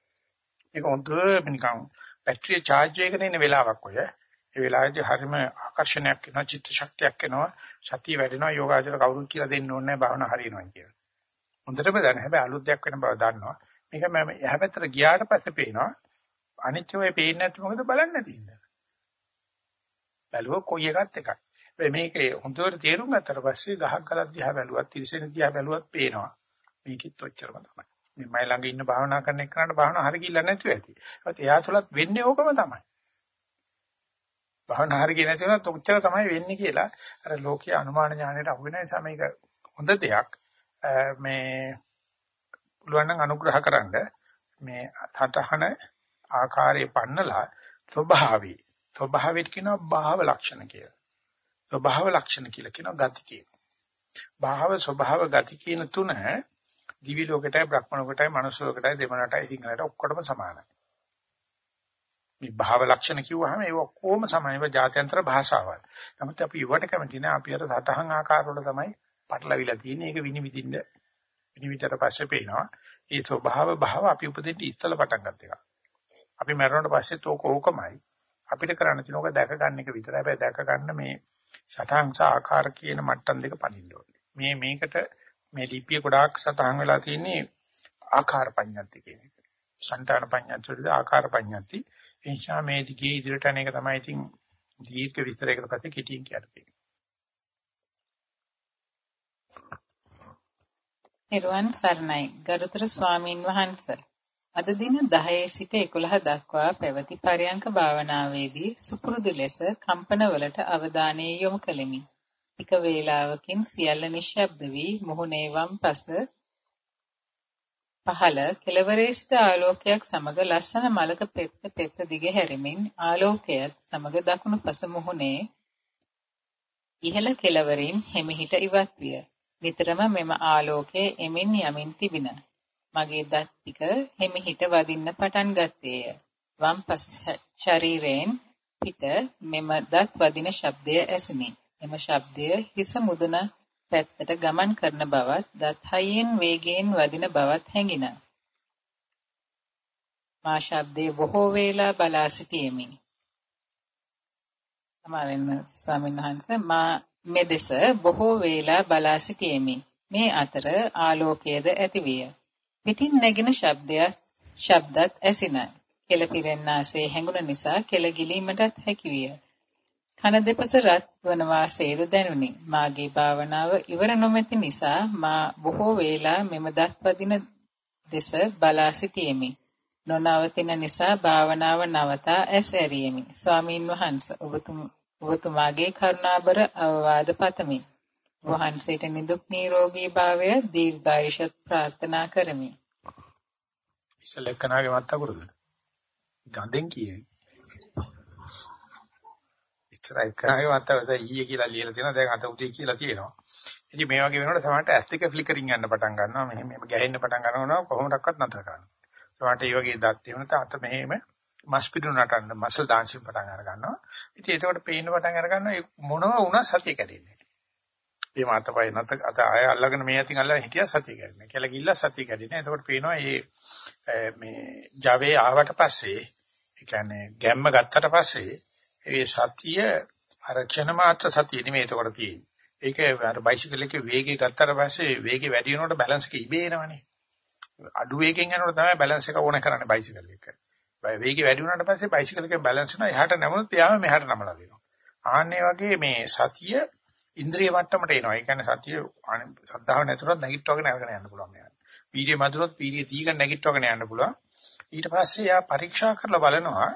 ඒක හොඳ නිකන් බැටරිය charge එකගෙන ඉන්න වෙලාවක් ඔය. ඒ වෙලාවේදී හරිම ආකර්ෂණයක් වෙනවා, චිත්ත ශක්තියක් එනවා, සතිය වැඩෙනවා, යෝගාචර කවුරුත් කියලා දෙන්න ඕනේ නැහැ, භාවනා හරියනවා කියලා. හොඳටම දන්න. හැබැයි අලුත් දෙයක් වෙන බව දන්නවා. මේක මම එහා පැත්තට ගියාට පස්සේ පේනවා අනිත්‍ය වෙයි පේන්නේ නැති මොකද බලන්නේ නැති ඉඳලා. බැලුව කොයි එකත් එකයි. මේක හොඳට තේරුම් ගත්තට පස්සේ ගහක් ගලක් දිහා බැලුවත් තිරසෙන දිහා බැලුවත් පේනවා. මේකෙත් ඔච්චරම තමයි. මේ මයි ළඟ ඉන්න භාවනා කරන එක්කනට භාවනා හරිය කිල්ල නැතුව ඇති. ඒත් එයා තුලත් වෙන්නේ ඕකම තමයි. භාවනා හරිය නැති වුණත් ඔච්චර තමයි වෙන්නේ කියලා අර ලෝකීය අනුමාන ඥාණයට අහු වෙන නිසා මේක හොඳ දෙයක්. මේ පුළුවන් නම් අනුග්‍රහ කරන්න මේ තතහන ආකාරයේ පන්නලා ස්වභාවී ස්වභාවයට කියනවා භාව ලක්ෂණ කියලා. ස්වභාව ලක්ෂණ කියලා කියනවා ගති කියන. භාව ස්වභාව ගති කියන තුන දිවි ලෝකයටයි බ්‍රහ්ම ලෝකයටයි මනුස්ස ලෝකයටයි දෙමළටයි සිංහලට ඔක්කොටම සමානයි. මේ භාව ලක්ෂණ කිව්වහම ඒක ඔක්කොම සමානව ජාත්‍යන්තර භාෂාවල්. නමුත් අපි ඉවට කැමති නෑ අපි අර සතහන් ආකාර වල තමයි පටලවිලා තියෙන්නේ. ඒක විනිවිදින්න විනිවිදට පස්සේ පේනවා. ඒ ස්වභාව භාව අපි උපදින්න ඉස්සල පටන් ගන්න එක. අපි මරණයට පස්සෙත් ඕක ඕකමයි. අපිට කරන්න තියෙන ඕක දැක ගන්න එක විතරයි. හැබැයි දැක ගන්න මේ සතහන් සහ ආකාර කියන මට්ටම් දෙක පනින්න ඕනේ. මේ මේකට මේ ලිපිය ගොඩාක් සතහන් වෙලා තියෙන්නේ ආකාර පඤ්ඤාති කියන එක. සංතාන පඤ්ඤාති වලද ආකාර පඤ්ඤාති. ඒ නිසා මේ දිගේ ඉදිරියට යන එක තමයි ඉතින් දීර්ඝ විස්තරයකට පස්සේ කෙටියෙන් කියන්නේ. නිර්වන් සරණයි ගරුතර ස්වාමින් වහන්සේ අද දින 10 සිට 11 දක්වා පැවති පරයන්ක භාවනාවේදී සුපුරුදු ලෙස කම්පනවලට අවධානය යොමු කළෙමි. ටික වේලාවකින් සියල්ල නිශ්ශබ්ද වී මුහුණේ වම් පස පහළ කෙළවරේ සිට ආලෝකයක් සමග ලස්සන මලක පෙත්ත පෙත්ත දිග හැරෙමින් ආලෝකයත් සමග දකුණු පස මුහුණේ ඉහළ කෙළවරින් හිමිහිට ඉවත් විය. නිතරම මෙම ආලෝකයේ එමින් යමින් තිබින. මගේ දත් ටික හිමිහිට වදින්න පටන් ගත්තේය. වම් පස ශරීරයෙන් පිට මෙම දත් වදින ශබ්දය ඇසිනි. එම ශබ්දය හිස මුදුන පැත්තට ගමන් කරන බවත්, දත් හයියෙන් වේගයෙන් වදින බවත් හැඟින. මා ශබ්දයේ බොහෝ වේලා බලා සිටියෙමි. සමාවෙන්න ස්වාමීන් වහන්සේ මා මෙදෙස බොහෝ වේලා බලා සිටියෙමි. මේ අතර ආලෝකයේද ඇතිවිය. පිටින් නැගෙන ශබ්දයක් ශබ්දත් ඇසින. කෙල පිරෙන්නාසේ හැඟුණ නිසා කෙල ගිලීමටත් හැකිවිය. කන දෙපස රත් වන වාසේද දැනුනි. මාගේ භාවනාව ඉවර නොමැති නිසා මා බොහෝ වේලා මෙම දත්වදින දෙස බලා සිටියෙමි. නොනවතින නිසා භාවනාව නවතා ඇස් ඇරියෙමි. ස්වාමීන් වහන්සේ ඔබතුමාගේ කරුණාබර අවවාද පතමි. වහන්සේට නිදුක් නිරෝගී භාවය දීර්ඝායුෂ ප්‍රාර්ථනා කරමි. ඉස්සලකනාගේ මත්තකුරුද? ගඳෙන් කියයි. ඉස්සරහ කරාගේ මත්තවද ඊයේ කියලා ලියලා තියෙනවා දැන් අද උදේ කියලා තියෙනවා. ඉතින් මේ වගේ වෙනකොට සමහරට ඇස් දෙක ෆ්ලිකරින් යන්න පටන් ගන්නවා. මෙහෙම මෙහෙම ගැහෙන්න පටන් ගන්නවා කොහොමඩක්වත් නතර කරන්න. සමහරට මේ වගේ දත් එහෙම අත මෙහෙම මස් පිටු නටන්න මසල් ඩාන්සින් පටන් අර ගන්නවා. ඉතින් ඒකට පේන්න පටන් අර ගන්නවා මොනවා වුණා සතිය කැඩෙන්නේ. මේ මාතපය නැත අත ආය අල්ලගෙන මේ අතින් අල්ලගෙන හිටියා සතිය කැඩෙන්නේ. කියලා ගිල්ල සතිය කැඩෙන්නේ. එතකොට පේනවා මේ මේ Java ආවට පස්සේ ඒ කියන්නේ ගැම්ම ගත්තට පස්සේ ඒ සතිය ආරක්ෂණ මාත්‍ර සතිය නෙමෙයි එතකොට තියෙන්නේ. ඒක අර බයිසිකල් එකේ වේගය ගත්තට පස්සේ වේගය වැඩි වෙනකොට බැලන්ස් එක ඉබේ එනවනේ. අඩු වේගෙන් යනකොට තමයි බැලන්ස් එක ඕන කරන්නේ බයිසිකල් එක. වේගය වැඩි වුණාට පස්සේ බයිසිකල් එකේ බැලන්ස් වෙනවා එහාට නැමුණොත් එයාම මෙහාට නමලා දෙනවා. ආන්නේ වගේ මේ සතිය ඉන්ද්‍රිය මට්ටමට එනවා. ඒ කියන්නේ සතිය සද්ධාව නැතුනොත් නැගිටවගෙන අරගෙන යන්න පුළුවන් මෙයාට. වීර්ය මතුනොත් වීර්ය තීගන නැගිටවගෙන යන්න පුළුවන්. ඊට පස්සේ යා පරීක්ෂා කරලා බලනවා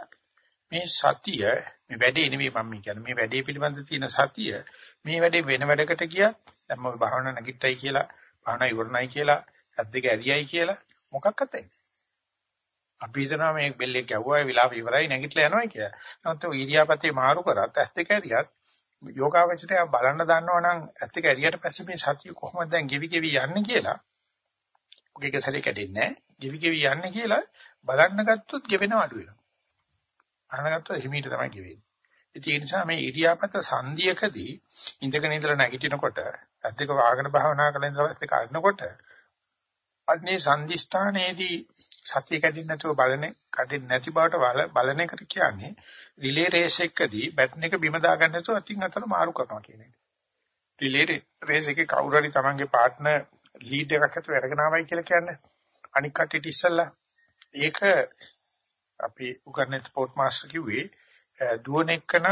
මේ සතිය මේ වැඩේ නෙමෙයි මම කියන්නේ මේ වැඩේ පිළිබඳ තියෙන සතිය මේ වැඩේ වෙන වැඩකට ගියත් දැන් මම භාවනා නැගිට්ටයි කියලා භාවනා ඉවරණයි කියලා ඇත් දෙක ඇරියයි කියලා මොකක්වත් නැහැ. අපි හිතනවා මේ බෙල්ලෙක් ගැව්වා විලාප ඉවරයි නැගිටලා යනවා කියලා. නමුත් ඔය ඉරියාපතේ මාරු කරත් ඇත් දෙක ඇරියත් යෝගාවචරය බලන්න දන්නවා නම් ඇත් දෙක ඇරියට පස්සේ මේ සතිය කොහොමද දැන් ගෙවි ගෙවි යන්නේ කියලා. ඔකේක සැරේ කැඩෙන්නේ නැහැ. ගෙවි ගෙවි යන්නේ කියලා බලන්න ගත්තොත් ගෙවෙනව අඩු වෙනවා. අරනගත්තොත් හිමීට තමයි ගෙවෙන්නේ. ඒ නිසා මේ ඉරියාපත සංධියකදී ඉඳගෙන ඉඳලා නැගිටිනකොට ඇත් දෙක වාගෙන භාවනා කරලා ඉඳලා ඇත් දෙක අරිනකොට අන්නේ සංදිස්ථානයේදී සතිය කැඩෙන්නේ නැතුව බලන කැඩෙන්නේ නැති බවට බලන එකට කියන්නේ රිලේ රේස් එකකදී බැටන් එක බිම දාගන්න නැතුව අතින් අතට මාරු කරනවා කියන එක. රිලේ රේස් එකේ කවුරු හරි තමන්ගේ පාර්ට්නර් ලීඩ් එකක් අතට අරගෙන ආවයි කියලා කියන්නේ අනික් කට්ටියට ඉස්සල්ලා ඒක අපි උගන්වන ස්පෝර්ට් මාස්ටර් කිව්වේ දුවන එක්කන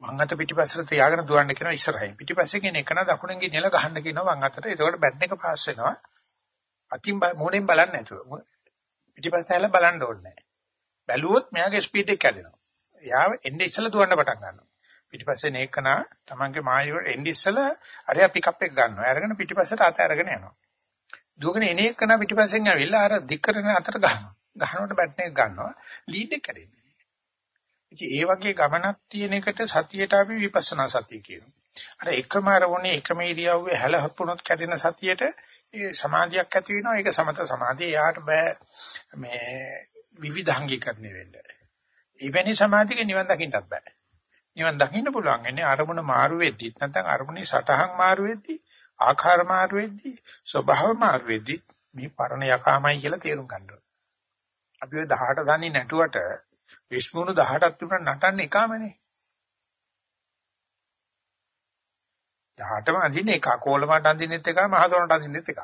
වම් අත පිටිපස්සට තියාගෙන දුවන්න කියනවා ඉස්සරහින්. පිටිපස්සේ කෙන එකන දකුණෙන් ගෙනලා ගහන්න කියනවා වම් අතට. එතකොට බැට් එක පාස් වෙනවා. අතින් මොණෙන් බලන්නේ නැතුව. පිටිපස්ස හැල බලන්න ඕනේ නැහැ. බැලුවොත් මෙයාගේ ස්පීඩ් එක කැඩෙනවා. එයා එන්නේ ඉස්සලා දුවන්න පටන් ගන්නවා. පිටිපස්සේ නේකන තමන්ගේ මායිවට එන්නේ ඉස්සලා අරයා පිකප් එක ගන්නවා. අරගෙන පිටිපස්සට අත අරගෙන යනවා. දුවගෙන එන එකන පිටිපස්සෙන් ඇවිල්ලා අර දික්කරන අතට ගහනවා. ගහනකොට බැට් එක ගන්නවා. ලීඩ් එක කැඩෙනවා. ඉතින් ඒ වගේ ගමනක් තියෙන එකට සතියට අපි විපස්සනා සතිය කියනවා. අර එකම අරමුණේ එකම ඉරියව්වේ හැලහපුණොත් කැඩෙන සතියට ඒ සමාධියක් ඇති වෙනවා. ඒක සමත සමාධිය. යාට බෑ මේ විවිධාංගීකරණය වෙන්න. එවැනි සමාධියක නිවන් දකින්නත් බෑ. නිවන් දකින්න පුළුවන් ඉන්නේ අරමුණ මාරු වෙද්දි නැත්නම් අරමුණේ සටහන් මාරු වෙද්දි ආකාර මාරු වෙද්දි ස්වභාව මාරු වෙද්දි මේ පරණ යකාමයි කියලා තේරුම් ගන්න ඕනේ. අපි ඔය 18 දන්නේ නැටුවට විශ්මුණු 18ක් තිබුණා නටන්න එකාමනේ. 18ම අඳින්න එක කෝලමට අඳින්නෙත් එක මහතොරට අඳින්නෙත් එක.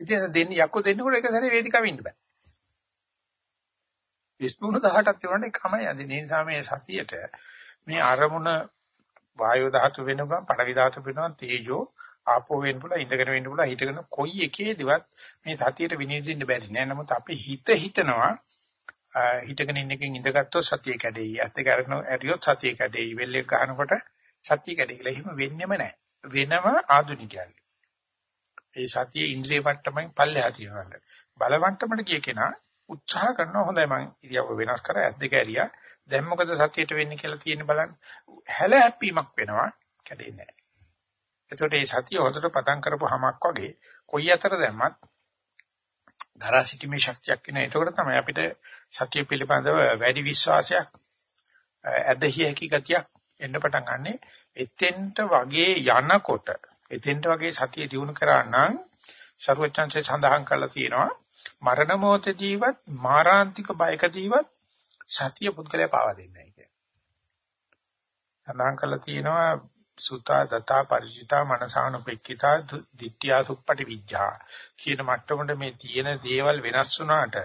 ඉතින් දෙන්නේ යක්කෝ දෙන්නකොට එක සැරේ වේදිකාවෙ ඉන්න බෑ. විස්මුණු 18ක් තිබුණාට එකමයි අඳින්න. ඒ නිසා මේ සතියට මේ අරමුණ වායෝ ධාතු වෙනවා, පඩවි ධාතු වෙනවා, තේජෝ ආපෝ වෙන්න පුළුවන්, ඉඳගෙන වෙන්න පුළුවන්, හිටගෙන කොයි එකේදවත් මේ සතියට විනිවිදින්න බැරි නෑ. නමුත් අපි හිත හිතනවා හිටගෙන ඉන්න එකෙන් ඉඳගත්තොත් සතිය කැඩෙයි. ඇත්ත එක අරගෙන ඇරියොත් සතිය කැඩෙයි. වෙල්ලෙක් ගන්නකොට සතිය කැඩෙයි කියලා. එහෙම වෙන්නෙම නෑ. වෙනම ආධුනිකයන්ගේ. ඒ සතිය ඉන්ද්‍රිය මට්ටමින් පල්ලෙහා තියෙනවා. බල මට්ටමට ගිය කෙනා උත්සාහ කරනවා හොඳයි මං ඉරියව්ව වෙනස් කරා ඇස් දෙක ඇරියා දැන් මොකද සතියට වෙන්නේ කියලා තියෙන බලන්න හැල හැප්පීමක් වෙනවා කැඩෙන්නේ නැහැ එතකොට මේ සතිය හොඳට පටන් කරපුවාමක් වගේ කොයි අතර දැම්මත් දරා සිටීමේ ශක්තියක් වෙන. එතකොට තමයි අපිට සතිය පිළිබඳව වැඩි විශ්වාසයක් ඇදහිය හැකි ගතියක් එන්න පටන් ගන්නෙ. එතෙන්ට වගේ යනකොට එතෙන්ට වගේ සතිය දිනු කරා නම් ਸਰවඥාන්සේ සඳහන් කරලා තියෙනවා මරණ මොහොතදීවත් මාරාන්තික බයකදීවත් සතිය පුද්ගලයා පාවා දෙන්නේ නැහැ කියන්නේ. සඳහන් කරලා තියෙනවා සුතා දතා ಪರಿචිතා මනසානුපෙක්කිතා ditthiya suppati vijja කියන මට්ටමට මේ තියෙන දේවල් වෙනස් වුණාට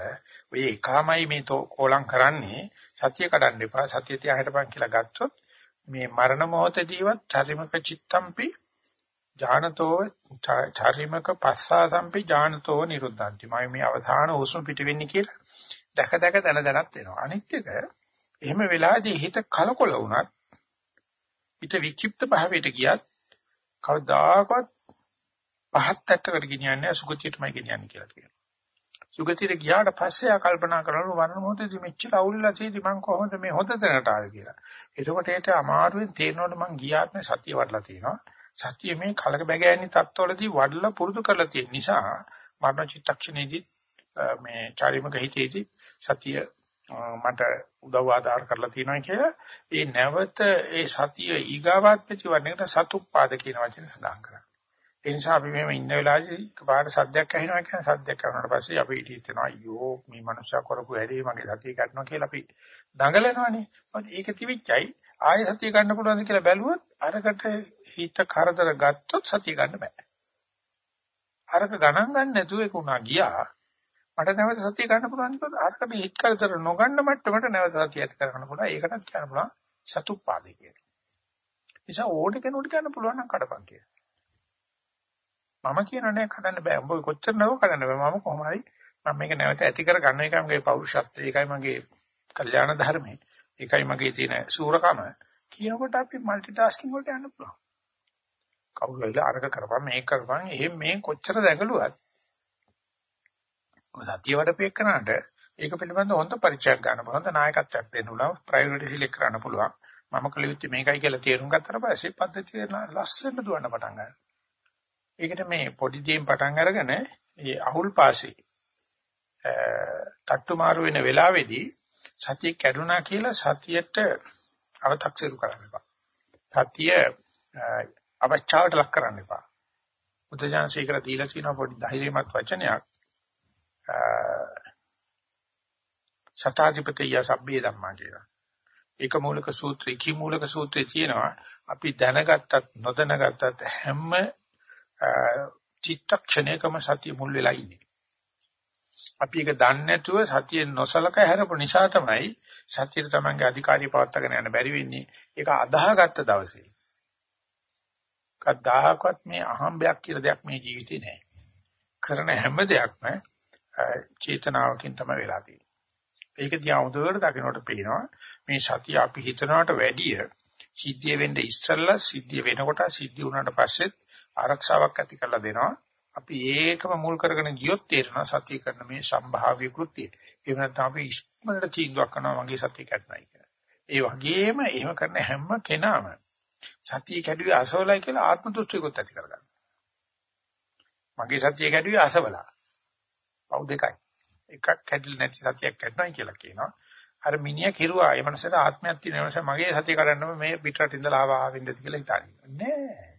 ඔය එකමයි මේ කොලම් කරන්නේ. සතිය කඩන්න එපා. සතිය තියා හිටපන් කියලා ගත්තොත් මේ මරණ මොහොතදීවත් චරිමක චිත්තම්පි ඥානතෝ චරිමක පස්සාසම්පි ඥානතෝ නිරුද්ධාන්ති. මම මේ අවධාන උසුම පිට වෙන්නේ කියලා දැක දැක දැන දැනත් වෙනවා අනිත් එක එහෙම වෙලාදී හිත කලකොල වුණත් හිත වික්ෂිප්ත භාවයට ගියත් කවදාකවත් පහත් ඇත්තකට ගෙනියන්නේ සුගතියටමයි ගෙනියන්නේ කියලා කියනවා. සුගතියට ගියාට පස්සේ ආ කල්පනා කරනවා වරණ මොහොතේදී මෙච්චර අවුල්ලා තියෙදි මං කොහොමද මේ හොඳ තැනට ආවේ කියලා. එතකොට ඒක අමාරුවෙන් තේරෙනකොට මං ගියාත්මේ සතිය වඩලා තියෙනවා. සතිය මේ කලක බැගෑනි තත්ත්වවලදී වඩලා පුරුදු කරලා තියෙන නිසා මරණ චිත්තක්ෂණයේදී මේ චාරිමක හිතේදී සතිය මට උදව් ආධාර කරලා තියෙනවා කියලා ඒ නැවත ඒ සතිය ඊගාවත් ප්‍රතිවර්ණයකට සතුප්පාද කියන වචනේ සඳහන් කරා. ඒ නිසා අපි මෙහෙම ඉන්න වෙලාවේදී එකපාරට සද්දයක් ඇහෙනවා කියන සද්දයක් කරනාට පස්සේ අපි ඊට හිතෙනවා අයියෝ මේ මනුස්සයා කරපු හැටි මගේ සතිය ගන්නවා කියලා අපි දඟලනවානේ. මොකද ඒක තිබිච්චයි ආයෙ සතිය ගන්න පුළුවන්ද කියලා බැලුවොත් අරකට හිත කරදර ගත්තොත් සතිය ගන්න බෑ. අරක ගණන් ගන්න නැතුව ඒක උනා ගියා. මට නැවත සතිය ගන්න පුළුවන් කිව්වොත් අරකට හිත කරදර නොගන්න මට්ටමට නැවත සතිය ඇති කරගන්න පුළුවන්. ඒකටත් කියන්න පුළුවන් සතුප්පාදේ කියලා. නිසා ඕඩ කෙනෙකුට කියන්න පුළුවන් නම් කඩපන් කියලා. මම කියනනේ කඩන්න බෑ. උඹ කොච්චර නෝ කඩන්න බෑ. මම කොහොම හරි මම මේක නැවත ඇති කරගන්න එකයි මගේ පෞරුෂත්වය. ඒකයි මගේ කල්යාණ ධර්මය. ඒකයි මගේ තියෙන සූරකම. කියනකොට අපි মালටි ටාස්කින් වලට යන්න පුළුවන්. කවුරු හරි අරක කරපන් මේක කරපන් එහෙම මේ කොච්චර දැඟලුවත් සත්‍ය වඩපේකනට ඒක පිළිබඳව හොඳ පරිචයක් ගන්න පුළුවන් හොඳ නායකත්වයක් දෙන්න පුළුවන් ප්‍රයොරිටි සිලෙක්ට් කරන්න පුළුවන් මම කළ යුත්තේ මේකයි කියලා තේරුම් ගත්තට පස්සේ පද්ධතිය ලස්සනට දුවන්න පටන් ගන්නවා ඒකට මේ පොඩි දෙයින් පටන් අරගෙන ඒ අහුල් පාසේ තට්ටු මාරු වෙන වෙලාවේදී සතිය කැඩුනා කියලා සතියට අව탁සිරු කරන්න එපා. සතිය අවචාවට ලක් කරන්න එපා. බුද්ධජානසීකර දීලා තියෙන පොඩි ධෛර්යමත් වචනයක් සතාධිපතිය සබ්බේ ධම්මා කියලා. ඒක මූලික සූත්‍රය, කි මූලික සූත්‍රයේ තියෙනවා අපි දැනගත්තත් නොදැනගත්තත් හැම චිත්තක්ෂණයකම සතිය මුල් වෙලා ඉන්නේ. අපි ඒක දන්නේ නැතුව සතිය නොසලක හැරපු නිසා තමයි සතියේ තමන්ගේ අධිකාරිය පවත්වාගෙන යන්න බැරි වෙන්නේ. ඒක අදාහගත්ත දවසේ. කද්දාහකවත් මේ අහම්බයක් කියලා දෙයක් මේ ජීවිතේ නැහැ. කරන හැම දෙයක්ම චේතනාවකින් තමයි වෙලා තියෙන්නේ. ඒක දිහා හොඳට දකින්නට පේනවා මේ සතිය අපි හිතනවට වැඩිය සිද්ධිය වෙන්න ඉස්සෙල්ලා සිද්ධිය වෙනකොට සිද්ධිය වුණාට පස්සෙත් ආරක්ෂාවක් ඇති කරලා දෙනවා. අපි ඒකම මුල් කරගෙන ගියොත් තේරෙනවා සතිය කරන මේ සම්භාව්‍ය කෘත්‍යය. ඒ වෙනත්නම් අපි ඉස්මනට තීන්දුවක් කරනවා මගේ සතිය කැඩනයි කියලා. ඒ වගේම එහෙම කරන හැම කෙනාම සතිය කැඩුවේ අසවලයි කියලා ආත්ම දෘෂ්ටියකුත් ඇති කරගන්නවා. මගේ සතිය කැඩුවේ අසවලා. පව් දෙකයි. එකක් කැඩිලා නැති සතියක් කැඩනයි කියලා කියනවා. අර මිනිහා කිරුවා. ඒ මනසට ආත්මයක් තියෙන නිසා මගේ සතිය කඩන්නම මේ පිටරට ඉඳලා ආවා ආවෙන්නද කියලා හිතන්නේ. නෑ.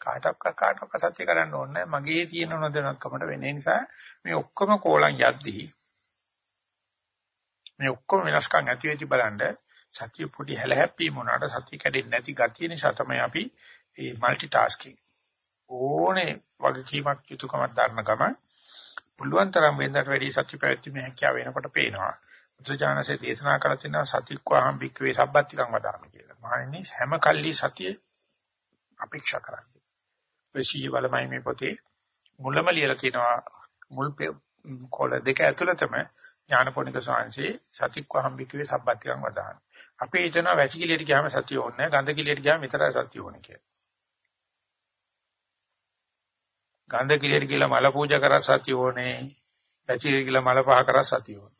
කාටවත් කාටවත් සත්‍ය කරන්න ඕනේ මගේ තියෙන නොදැනක්කමට වෙන්නේ නිසා මේ ඔක්කොම කෝලම් යද්දී මේ ඔක්කොම වෙනස්කම් ඇති වෙති බලන්න සතිය පොඩි හැලහැප්පීම උනාට සතිය කැඩෙන්නේ නැති ගතිය නිසා තමයි අපි මේ মালටි ටාස්කින් ඕනේ වගකීමක් යුතුයකමක් දරන ගම පුළුවන් තරම් වෙනකට වැඩි සත්‍ය පැවැත්මේ හැකියාව වෙනකොට පේනවා බුදුජානසේ දේශනා කළ තියෙනවා සතික්වාහම් බික්කවේ සබ්බත්තිකම් වදාමි කියලා. මහණෙනි හැම කල්ලි සතිය අපේක්ෂා කරන්නේ. ප්‍රසීය බලමයි මේ පොතේ මුලම ලියලා තියෙනවා මුල් කොළ දෙක ඇතුළතම ඥානපෝනික සාංශේ සතික්වහම්බිකවේ සබ්බත්තියන් වදාන. අපි හිතනවා වැසිකිළියට ගියාම සතිය ඕනේ නැහැ, ගඳ කිළියට ගියාම විතරයි සතිය ඕනේ කියලා. ගඳ කිළියට ගිහලා මල පූජා කරා සතිය ඕනේ, වැසිකිළියට ගිහලා මල පහ කරා සතිය ඕනේ.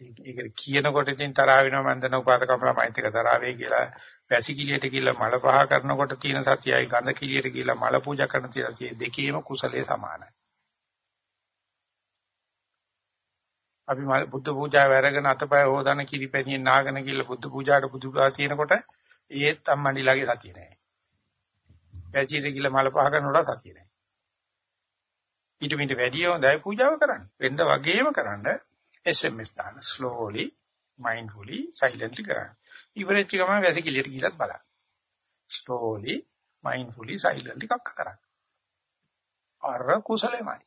ඒක කියනකොට ඉතින් තරහ වෙනවා මන්දන උපාදකමලා මෛත්‍රික තරහ වෙයි කියලා වැසිකිළියට ගිහිල්ලා මල පහ කරනකොට තියෙන සතියයි ගඳ කිළියට ගිහිල්ලා මල පූජා කරන සතිය දෙකේම කුසලයේ සමානයි. අපි බුද්ධ පූජාව වැරගෙන අතපය හොදන කිරිපැණියෙන් නාගෙන ගිහිල්ලා බුද්ධ පූජාවට බුදුගා තියෙනකොට ඒත් අම්මණිලාගේ සතිය නෑ. වැසිකිළියට ගිහිල්ලා මල පහ කරනකොට සතිය නෑ. ඊට මිට වැඩි හොඳයි පූජාව කරන්න. වෙන්න වගේම කරන්න SMS දාන්න slowly mindfully silently කරන්න. ඉවරෙච්ච ගමන් වැසිකිළියට ගිහලත් බලන්න. slowly mindfully silently කක්ක කරන්න. අර කුසලෙමයි.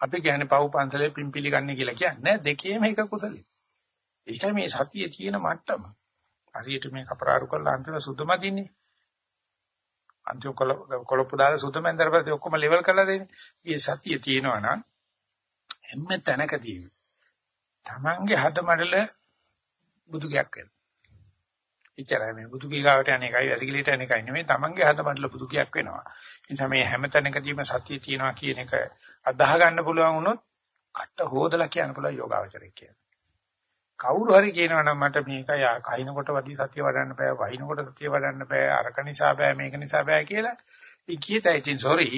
අපි කියන්නේ පව් පන්සලේ පිම්පිලි ගන්න කියලා කියන්නේ දෙකේම එක කුසලෙ. ඒකයි මේ සතියේ තියෙන මට්ටම. හරියට මේ කපරාරු කරලා අන්තිම සුදුම දින්නේ. අන්තිම කොලොප්පු දාලා සුදුමෙන්දර පස්සේ ඔක්කොම ලෙවල් කරලා දෙන්නේ. මේ සතිය තියෙනවා නම් හැම තැනකදීම තමන්ගේ හද මඩල බුදු ගයක් වෙනවා. එච්චරයි මේ බුදු කීගාවට යන එකයි වැසිකිළියට යන එකයි නෙමෙයි තමන්ගේ හද මඩල බුදු කියක් වෙනවා. ඒ නිසා මේ හැම තැනකදීම සතිය තියෙනවා කියන එක අදාහ ගන්න පුළුවන් වුණොත් කට හොදලා කියන්න පුළුවන් යෝගාවචරය කියලා. කවුරු හරි කියනවා නම් මට මේක කහිනකොට වදී සතිය වඩන්න බෑ වහිනකොට සතිය වඩන්න බෑ අරක නිසා බෑ මේක නිසා බෑ කියලා ඉකියතයි ඉතින් සෝරි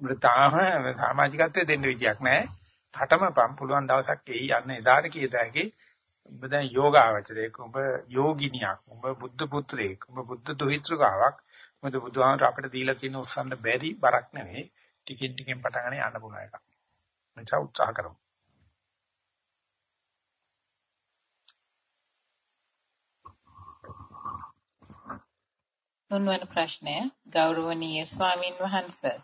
මෘතාම සමාජිකත්වයේ දෙන්න විදියක් නැහැ. තටමපම් පුළුවන් දවසක් එයි යන්න එදාට කීයද හැකි ඔබ දැන් යෝගාවචරයක ඔබ යෝගිනියක් ඔබ බුද්ධ පුත්‍රයෙක් ඔබ බුද්ධ දොහිත්‍රකාවක් මොකද බුදුහාමර අපිට දීලා තියෙන උස්සන්න බැරි බරක් නෙවෙයි ටිකින් ටිකෙන් පටන් ගන්න යන්න පුළුවන් එකක්. මෙචා උත්සාහ කරමු. තුන්වන ප්‍රශ්නය ගෞරවනීය ස්වාමින් වහන්සේ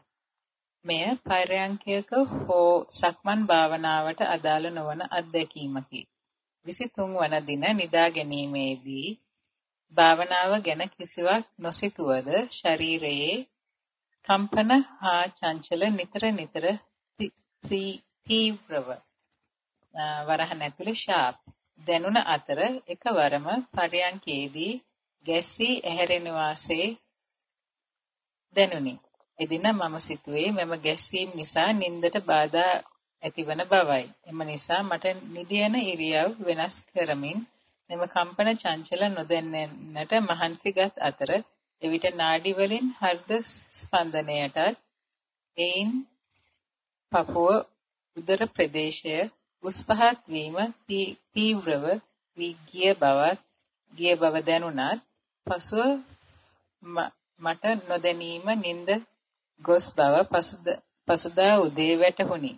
මෙය පෛරයන්කයක හෝ සක්මන් භාවනාවට අදාළ නොවන අත්දැකීමකි. 23 වන දින නිදා ගැනීමේදී භාවනාව ගැන කිසිවක් නොසිතුවද ශරීරයේ කම්පන හා චංචල නිතර නිතර තීව්‍රව වරහන් ඇතුලේ ශාප් දැනුණ අතර එකවරම පරයන්කේදී ගැස්සී ඇහැරෙන වාසේ දැනුනි. එදින මම සිතුවේ මෙම ගැස්සීම් නිසා නින්දට බාධා ඇතිවන බවයි. එම නිසා මට නිදියන ඉරියව් වෙනස් කරමින් මෙම කම්පන චංචල නොදැනෙන්නට මහන්සිගත් අතර එවිට නාඩි වලින් හෘද ස්පන්දනයටත් එයින් පපුව උදර ප්‍රදේශය උස් පහත් වීම තීව්‍රව වී ගිය බවත් ගිය බව දැනුණත් පසුව මට නොදැනීම නිନ୍ଦ ගොස් බව පසුදා උදේ වැටහුණි.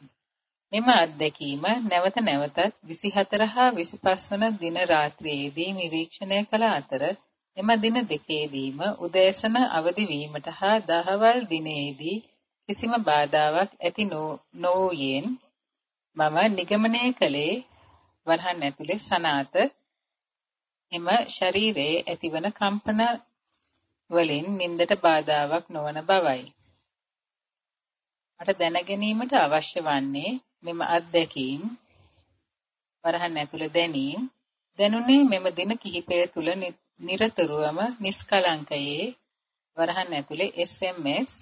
මෙම අත්දැකීම නැවත නැවතත් 24 හා 25 වන දින රාත්‍රියේදී නිරීක්ෂණය කළ අතර එම දින දෙකේදීම උදෑසන අවදි වීමට හා දහවල් දිනේදී කිසිම බාධාවක් ඇති නොවුයෙන් මම නිගමනය කළේ වරහන් ඇතුලේ සනාත එම ශරීරයේ ඇතිවන කම්පන වලින් නින්දට බාධාවක් නොවන බවයි. මට දැන ගැනීමට අවශ්‍ය වන්නේ මෙම අත්දැකීම් වරහන් ඇතුළ දැනීම් දැනුනේ මෙම දින කිහිපය තුල නිරතුරුවම නිස්කලංකයේ වරහන් ඇතුලේ SMS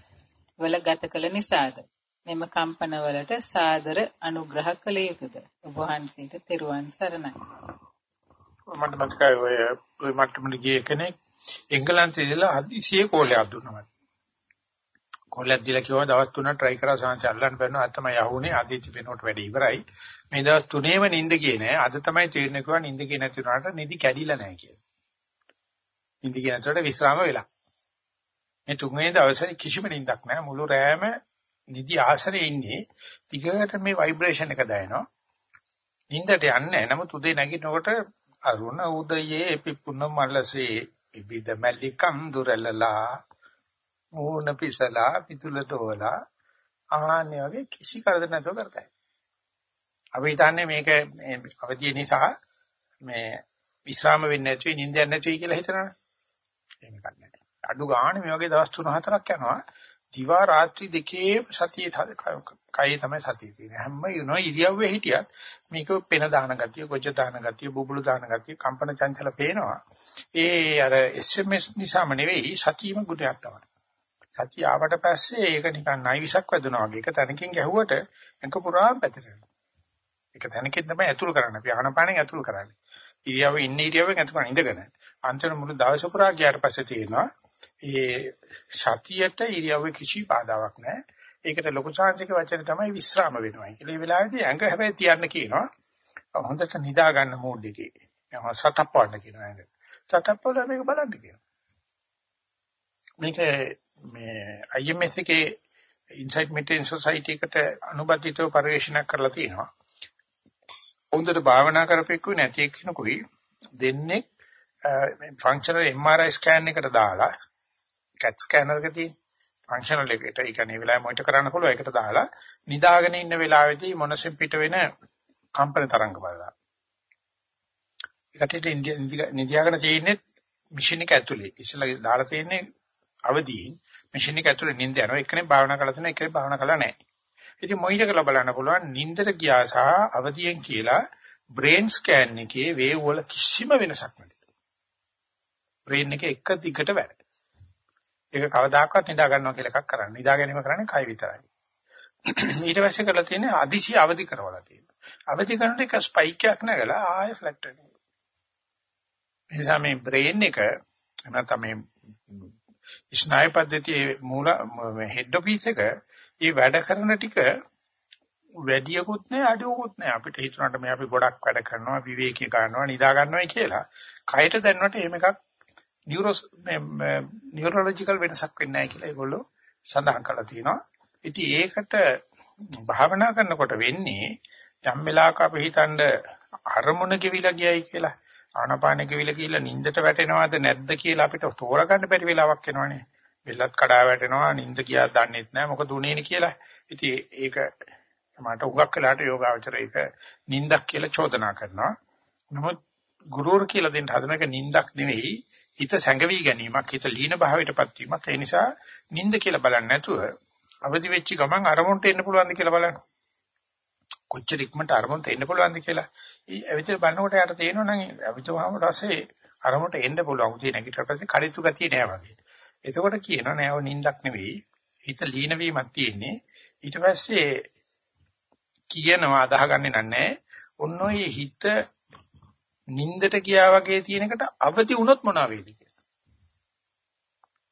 වල ගත කළ නිසාද? මෙම කම්පනවලට සාදර අනුග්‍රහ කළ යුතුද? ඔබ වහන්සේට තෙරුවන් සරණයි. මට මතකයි ඔය ඔය මට්ටමට ගිය කෙනෙක් එංගලන්තේ ඉඳලා හදිසියෙ කෝලයක් දුන්නා කොල්ලක් දීලා කිව්වා දවස් තුනක් try කරා සාංශ අල්ලන්න බැන්නා අද තමයි යහුනේ අදිච්ච වෙනකොට වැඩි ඉවරයි. මේ දවස් තුනේම නිින්ද ගියේ නෑ. අද තමයි තීරණය කරුවා නිින්ද ගියේ නැති උනාට නිදි කැඩිලා නෑ කියලා. නිින්ද ගියේ නැතුවට විශ්‍රාම වෙලා. මේ තුන්වෙනි දවසේ කිසිම නිින්දක් නෑ. මුළු රෑම නිදි ආසරේ ඉන්නේ. ටිකට මේ ভাইබ්‍රේෂන් එක දැනෙනවා. නිින්දට යන්නේ නමුත් උදේ නැගිටිනකොට අරුණ උදයේ පිපුණ මල්ලසේ ඉබිද මල්ලිකම් දුරලලා මූණ පිසලා පිටුල තෝලා ආන්නේ වගේ කිසි කරදර නැතුව කරතයි. අපි හිතන්නේ මේක අවදිය නිසා මේ විශ්‍රාම වෙන්නේ නැති නිින්ද යන්නේ නැති කියලා හිතනවනේ. එහෙම කන්නේ. අඩු ගානේ මේ වගේ දවස් 3-4ක් යනවා. දිවා රාත්‍රී දෙකේ සතියේ කයි තමයි සතිය තියෙන්නේ. හැම යුනෝ ඉරියව්වේ හිටියත් මේක පෙන දාන ගතිය, කොච්ච දාන ගතිය, බුබුලු දාන ගතිය, කම්පන චංචල පේනවා. ඒ අර SMS නිසාම නෙවෙයි සතියම ගුණයක් තමයි. සතිය ආවට පස්සේ ඒක නිකන් නයිවිසක් වැදුනා වගේ. එක තැනකින් ගැහුවට එක පුරාම පැතිරෙනවා. එක තැනකින් තමයි ඇතුල් කරන්නේ. අපි ආනපානෙන් ඇතුල් කරන්නේ. ඉරියව්ව ඉන්න ඉරියව්වෙන් ඇතුල් කරන ඉඳගෙන. අන්තිම මුළු දවස පුරා ගියාට පස්සේ තියෙනවා ඒ සතියට ඉරියව්වේ කිසි බාධාවක් නැහැ. ඒකට ලොකු සාංශික වචන තමයි විස්්‍රාම වෙනවා. කියලා මේ වෙලාවේදී ඇඟ හැබැයි තියන්න කියනවා. හොඳට නිදා ගන්න මූඩ් එකේ. යම සතප්පවන්න කියනවා ඇඟ. සතප්පවල මේක බලන්න කියනවා. මේක මේ IMS එකේ Insight Maintain Society එකට අනුබද්ධිතව පරිශීලනය කරලා තියෙනවා. හොඳට භාවනා කරපෙක්කුයි නැති එක්කිනුකුයි දෙන්නේ ෆන්ක්ෂනල් MRI ස්කෑන් එකට දාලා CAT ස්කෑනර් එක තියෙන ෆන්ක්ෂනල් එකට ඒ කියන්නේ වෙලාවෙ මොනිටර් කරන්න පුළුවන් ඒකට දාලා නිදාගෙන ඉන්න වෙලාවේදී මොනසෙන් පිට වෙන කම්පන තරංග බලලා. ඒකට නිදියාගෙන තියෙන්නේ මැෂින් එක ඇතුලේ. ඉස්සලා දාලා තියෙන්නේ අවදියෙන් මැෂින් එක ඇතුලේ නිින්ද යනවා. එක්කෙනෙක් භාවනා කරලා තියෙනවා, එක්කෙනෙක් භාවනා කරලා නැහැ. ඉතින් මොයිද කියලා බලන්න පුළුවන් නිින්දට ගියා සහ අවදියෙන් කියලා බ්‍රේන් ස්කෑන් එකේ වේව් වල කිසිම වෙනසක් නැහැ. බ්‍රේන් එක එක දිගට වැඩ. ඒක කවදාකවත් නිදා ගන්නවා කියලා එකක් කරන්නේ. නිදා ගැනීම කරන්නේ කය විතරයි. ඊට පස්සේ කරලා තියෙන්නේ අදිසි අවදි කරවලා තියෙනවා. අවදි කරනකොට එක ස්පයික් එකක් නැගලා ආයෙ ෆ්ලැට් වෙනවා. එනිසා මේ බ්‍රේන් එක නැත්නම් මේ ස්නායු පද්ධතියේ මූල හෙඩ් ඔෆිස් එක මේ වැඩ කරන ටික වැඩියකුත් නෑ අඩුවකුත් නෑ අපිට හිතුණාට මේ අපි ගොඩක් වැඩ කරනවා විවේකී ගන්නවා නිදා ගන්නවා කියලා කයට දැනනට එහෙම එකක් නියුරෝස් නියුරොලොජිකල් වෙනසක් වෙන්නේ නැහැ කියලා ඒගොල්ලෝ සඳහන් කරලා තියෙනවා. ඉතින් ඒකට භාවනා කරනකොට වෙන්නේ යම් වෙලාවක අපි හිතනද අරමුණ කිවිලා ගියයි කියලා ආනපාන කිවිලා කියලා නිින්දට වැටෙනවද නැද්ද කියලා අපිට තෝරගන්න බැරි වෙලාවක් එනවනේ. බෙල්ලත් කඩා වැටෙනවා නිින්ද ගියා දන්නෙත් නැහැ මොකද උනේනේ කියලා. ඉතින් ඒක මට උගක් වෙලාට යෝගාවචර ඒක නිින්දක් කියලා චෝදනා කරනවා. නමුත් ගුරුවර කියලා දෙන්න හදන එක නිින්දක් නෙවෙයි හිත සැඟවි ගැනීමක් හිත ලීන භාවයටපත් වීමක් ඒ නිසා නිින්ද කියලා බලන්නේ නැතුව අවදි වෙච්ච ගමන් අරමුණට එන්න පුළුවන්ද කියලා බලන්න. කොච්චර ඉක්මනට අරමුණට එන්න පුළුවන්ද කියලා. ඒ ඇවිත් බලනකොට යාට තේරෙනවා නම් ඇවිත්වම රසේ අරමුණට එන්න පුළුවන්. උදේ නැගිටලා පස්සේ කඩਿੱතු ගතිය නෑ වගේ. එතකොට කියනවා නෑ ඔය නිින්දක් නෙවෙයි. හිත ලීන වීමක් තියෙන්නේ. ඊට පස්සේ කියනවා අදහගන්නේ නැහැ. ඔන්න ඔය හිත නිින්දට ගියා වගේ තියෙන එකට අවදි වුණොත් මොනවා වේද කියලා.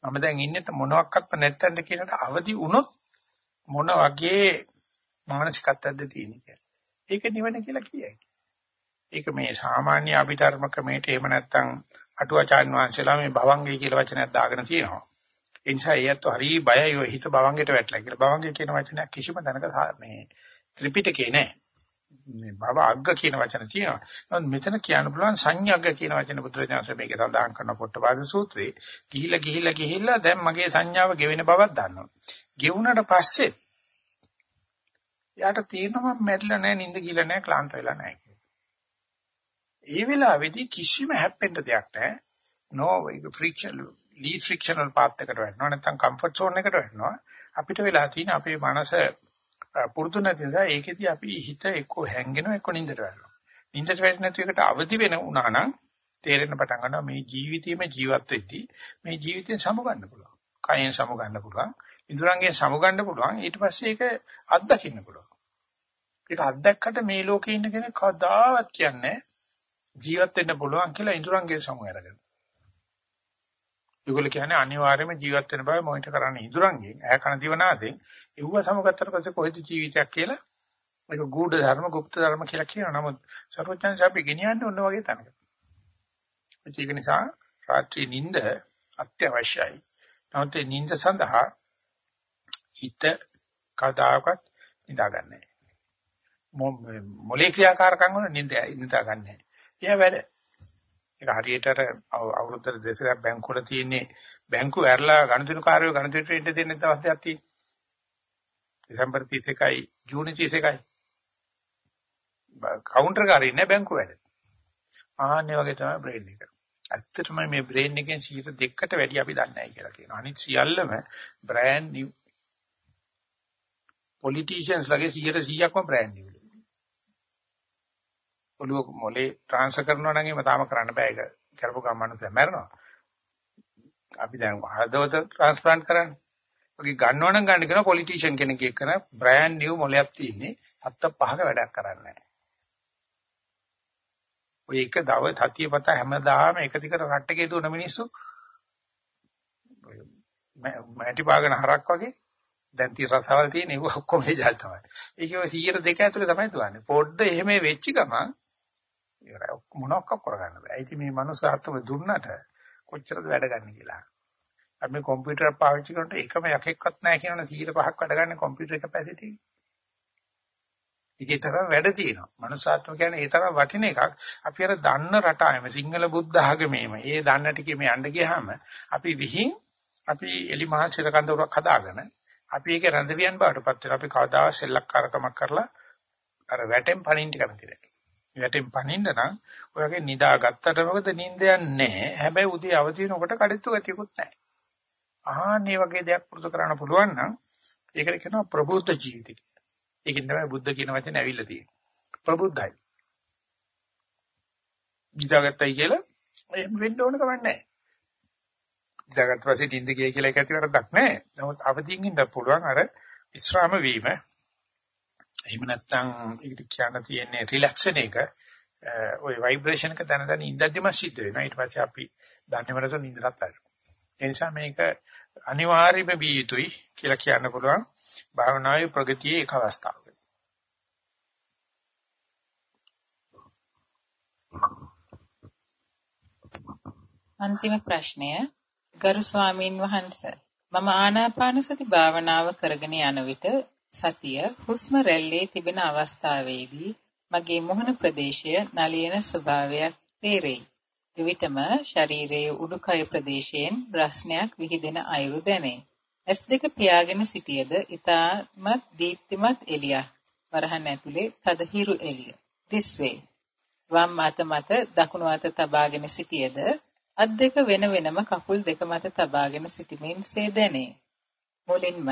මම දැන් ඉන්නේ මොනවාක්වත් නැත්තඳ කියනට අවදි වුණොත් මොන වගේ මානසිකත්වයක්ද තියෙන්නේ කියලා. ඒක නිවන කියලා කියයි. ඒක මේ සාමාන්‍ය අභිධර්ම ක්‍රමයට එහෙම නැත්නම් අටුවාචාන් වහන්සේලා මේ භවංගය කියලා වචනයක් දාගෙන තියෙනවා. ඒ නිසා ඒත් හරි බයයි ඔය හිත භවංගයට වැටලා කියලා. භවංගය කියන වචනයක් කිසිම තැනක මේ ත්‍රිපිටකේ නැහැ. මේ භව අග්ග කියන වචන තියෙනවා. නමුත් මෙතන කියන්න පුළුවන් සංයග්ග කියන වචන බුදුරජාණන් මේක සඳහන් කරන පොට්ටපාද සූත්‍රයේ ගිහිලා ගිහිලා ගිහිලා දැන් මගේ සංඥාව ගෙවෙන බවක් දන්නවා. ගෙවුනට පස්සේ යාට තේරෙනවා මම මැරිලා නැහැ, නිින්ද ගිහලා නැහැ, ක්ලාන්ත වෙලා නැහැ කියලා. ඒ වෙලාවේදී කිසිම හැප්පෙන්න දෙයක් නැහැ. no friction least frictional path එකට වැටෙනවා නැත්නම් comfort zone එකට වැටෙනවා. අපිට වෙලා තියෙන අපේ මනස පුරුදු නැති නිසා ඒකෙදී අපි හිත එක්ක හැංගෙනවා එක්ක නින්දට වැටෙනවා. නින්දට වැටෙන එකට අවදි වෙන උනා නම් තේරෙන්න පටන් ගන්නවා මේ ජීවිතේම ජීවත් වෙද්දී මේ ජීවිතයෙන් සමුගන්න පුළුවන්. කයෙන් සමුගන්න පුළුවන්. ඉඳුරංගෙන් සමුගන්න පුළුවන්. ඊට පස්සේ ඒක අත්දකින්න පුළුවන්. ඒක අත්දැක්කට මේ ලෝකේ ඉන්න කෙනෙක් කවදාවත් කියන්නේ ජීවත් වෙන්න පුළුවන් කියලා ඉඳුරංගෙන් සමු අරගෙන. ඒගොල්ලෝ කියන්නේ අනිවාර්යයෙන්ම ජීවත් වෙන බව මොනිටර් කරන්නේ ඉඳුරංගෙන් ඈ කන දිවනාදෙන් ඒව සමගත්තට පස්සේ කොහෙද ජීවිතයක් කියලා ඒක ගුඪ ධර්ම গুপ্ত ධර්ම කියලා කියනවා. නමුත් සර්වඥාන්ස අපි ගෙනියන්නේ ඔන්න වගේ තැනක. ඒක නිසා රාත්‍රී නිින්ද අත්‍යවශ්‍යයි. නමුත් ඒ නිින්ද සඳහා හිත කදාකත් නිදාගන්නේ. මොලේ ක්‍රියාකාරකම් වල නිින්ද නිදාගන්නේ. එයා වැඩ. ඒක හරියට අවුරුද්දට දෙසරක් බැංකුවල තියෙන්නේ බැංකුව ඇරලා ගණිතන කාර්යය ගණිතයට ඉන්න දෙන්න දවස් දෙකක් තියෙනවා. දෙසැම්බර් 31යි ජූනි 31යි. කවුන්ටර් කාරේ ඉන්නේ බැංකුව වැඩ. ආන්නේ වගේ තමයි බ්‍රේන් එක. ඇත්තටම මේ බ්‍රේන් එකෙන් 102කට වැඩි අපි දන්නේ නැහැ කියලා කියනවා. අනිත් සියල්ලම බ්‍රෑන්ඩ් නිව්. පොලිටිෂියන්ස් ලගේ 100%ක්ම බ්‍රෑන්ඩ් නිව්. ඔළුව මොලේ ට්‍රාන්ස්ෆර් කරනවා නම් එහෙම තාම කරන්න බෑ ඒක. කරපු ගමන් මනුස්සයා මැරෙනවා. අපි දැන් හදවත ට්‍රාන්ස්ප්ලාන්ට් කරන්නේ. ඔකි ගන්නව නම් ගන්න කියන පොලිටිෂියන් කෙනෙක් එක්කන බ්‍රෑන්ඩ් නිව් මොලයක් තියෙන්නේ. හත්ත පහක වැඩක් කරන්නේ නැහැ. ඔය එක දව තතිය පත හැමදාම එක දිගට රට්ටකේ දුවන මිනිස්සු මැටි පාගන හරක් වගේ දැන් තිය රසවල් තියෙන ඒව ඔක්කොම ඒ ජාල් තමයි. ඒකේ ඔය 102 ඇතුලේ තමයි දුවන්නේ. පොඩ්ඩ එහෙම වෙච්ච ගමන් ඉවරයි. මොනවක් කරගන්න බෑ. ඉතින් මේ මනුස්සාත්ම දුන්නට කොච්චරද වැඩ ගන්න කියලා. අපි මේ කම්පියුටර් පාවිච්චි කරනකොට එකම යකෙක්වත් නැහැ කියනවනේ 105ක් වැඩ ගන්න කම්පියුටර් කැපැසිටි. ඒකේ තරම් වැඩ තියෙනවා. මනුස්සාත්ම කියන්නේ ඒ තරම් වටින එකක්. අපි අර දන්න රටාවෙම සිංහල බුද්ධ ආගමේම ඒ දන්න ටිකේ මේ යන්න ගියාම අපි විහිං අපි එලි මහ සිරකන්දරක් හදාගෙන අපි ඒක රැඳවියන් බාටපත් වෙලා අපි කවදා සෙල්ලක්කාරකමක් කරලා අර වැටෙන් පණින්න කැමති නැහැ. වැටෙන් පණින්න නම් ඔයගේ නිදා ගත්තට මොකද නිින්ද යන්නේ හැබැයි උදේ අවදි වෙනකොට කඩਿੱතු ගතියකුත් නැහැ. ආහනේ වගේ දෙයක් පුරුදු කරන්න පුළුවන් නම් ඒකට කියනවා ප්‍රබුද්ධ ජීවිතය. ඒකෙන් තමයි බුද්ධ කියන වචනේ ඇවිල්ලා තියෙන්නේ. ප්‍රබුද්ධයි. නිදාගත්තයි කියලා එහෙම වෙන්න ඕන කමක් නැහැ. නිදාගත්ත පස්සේ නිින්ද ගියයි කියලා ඒක ඇති කරදක් නැහැ. නමුත් අවදිින් ඉන්න පුළුවන් අර විශ්‍රාම වීම එහෙම නැත්නම් ඒකට කියන්න තියෙන්නේ රිලැක්සන් එක. ওই ভাইබ්‍රේෂන් එක දැන දැන ඉඳද්දිම සිද්ධ වෙනවා. ඊට පස්සේ අපි ධන්නවරත නින්දරත් ආරම්භ ඒ නිසා මේක අනිවාර්යයෙන්ම බිය යුතුයි කියලා කියන්න පුළුවන් භාවනාවේ ප්‍රගතියේ එක අවස්ථාවක්. අන්තිම ප්‍රශ්නය. ගරු ස්වාමීන් වහන්ස මම ආනාපාන සති භාවනාව කරගෙන යන විට සතිය හුස්ම රැල්ලේ තිබෙන අවස්ථාවේදී මගේ මුහුණ ප්‍රදේශය නලියන ස්වභාවයක් තේරෙයි. එවිටම ශරීරයේ උඩුකය ප්‍රදේශයෙන් රස්නයක් විහිදෙන අයුරු දැනේ. ඇස් දෙක පියාගෙන සිටියද ඊටමත් දීප්තිමත් එළියක්. වරහන් ඇතුලේ තද හිරු එළිය. this way. වම් අත මත දකුණු අත තබාගෙන සිටියද අත් දෙක වෙන වෙනම කකුල් දෙක මත තබාගෙන සිටීමෙන් සේ දැනේ. මුලින්ම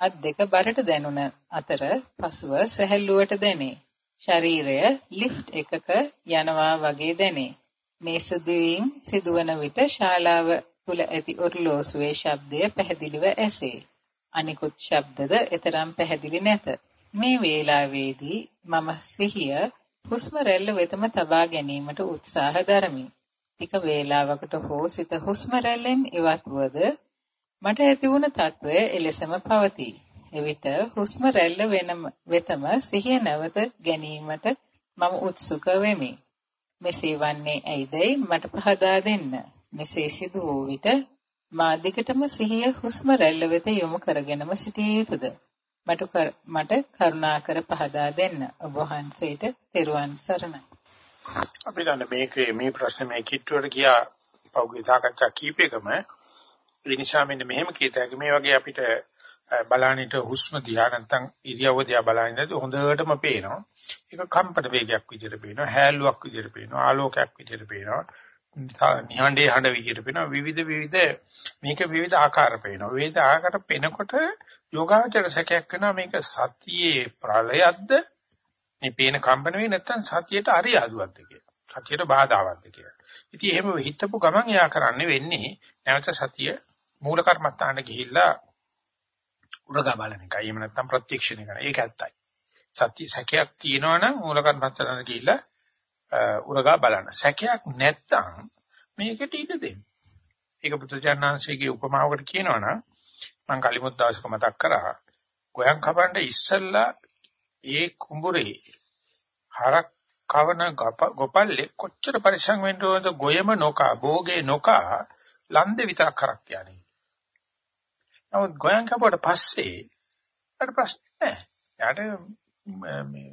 අත් දෙක බරට දැනුණ අතර පසුව සැහැල්ලුවට දැනේ. ශරීරය ලිෆ්ට් එකක යනවා වගේ දැනේ. මේ සිදුවීම් සිදුවන විට ශාලාව තුල ඇති ඔරලෝසුවේ ශබ්දය පැහැදිලිව ඇසේ. අනිකුත් ශබ්දද එතරම් පැහැදිලි නැත. මේ වේලාවේදී මම සිහිය හුස්ම රැල්ල වෙතම තබා ගැනීමට උත්සාහ දරමි. ටික වේලාවකට හෝ සිත හුස්ම රැල්ලෙන් ඉවත් වුවද මට ඇති වුණ తත්වය එලෙසම පවතී. එවිට හුස්ම රැල්ල වෙනම වෙතම සිහිය නැවත ගැනීමට මම උත්සුක වෙමි. මෙසේ වන්නේ ඇයිදයි මට පහදා දෙන්න. මෙසේ සිදු වූ විට මා දිගටම සිහිය හුස්ම රැල්ල වෙත යොමු කරගෙනම සිටිය යුතුයද? මට මට කරුණාකර පහදා දෙන්න. ඔබ වහන්සේට තෙරුවන් සරණයි. අපි දන්න මේකේ මේ ප්‍රශ්නේ මේ කිට්ටුවට ගියා පෞද්ගලික සාකච්ඡා කීපයකම ඒ නිසා මෙන්න මෙහෙම කීත හැකි මේ වගේ අපිට බලානිට හුස්ම දිහා නැත්නම් ඉරියව්ව දිහා බලනින්ද හොඳටම පේනවා. ඒක කම්පන වේගයක් විදිහට පේනවා, හැල්ලුවක් විදිහට පේනවා, ආලෝකයක් විදිහට පේනවා. නිහඬේ හඬ විදිහට පේනවා. විවිධ විවිධ මේක විවිධ ආකාර පේනවා. විවිධ ආකාර පේනකොට යෝගාචර සැකයක් වෙනවා මේක සතියේ ප්‍රලයක්ද මේ පේන කම්පන වේ නැත්නම් සතියට අරියාදුවක්ද කියලා. සතියට බාධාවක්ද කියලා. ඉතින් එහෙම හිතපු ගමන් එයා කරන්නේ වෙන්නේ නැවත සතිය මූල කර්මස්ථානට ගිහිල්ලා උරගා බලන එකයි. එහෙම නැත්නම් ප්‍රත්‍යක්ෂණය කරන. ඒක ඇත්තයි. සත්‍ය සැකයක් තියෙනවනම් මූල කර්මස්ථානට ගිහිල්ලා උරගා බලන්න. සැකයක් නැත්නම් මේකට ඉඩ දෙන්න. ඒක පුත්‍රජානංශයේ උපමාවකට කියනවනම් මම කලිමුත් දවසක මතක් කරා. ගෝයන් කපන්න ඉස්සල්ලා ඒ කුඹුරේ හරක් කවන ගොපල්ලේ කොච්චර පරිස්සම් වෙන්න ඕනද ගොයම නොකා භෝගේ නොකා ලන්දේ විතරක් කරක් යන්නේ. නමුත් ගෝයන් කපුවට පස්සේ අර ප්‍රශ්න නැහැ. යාට මේ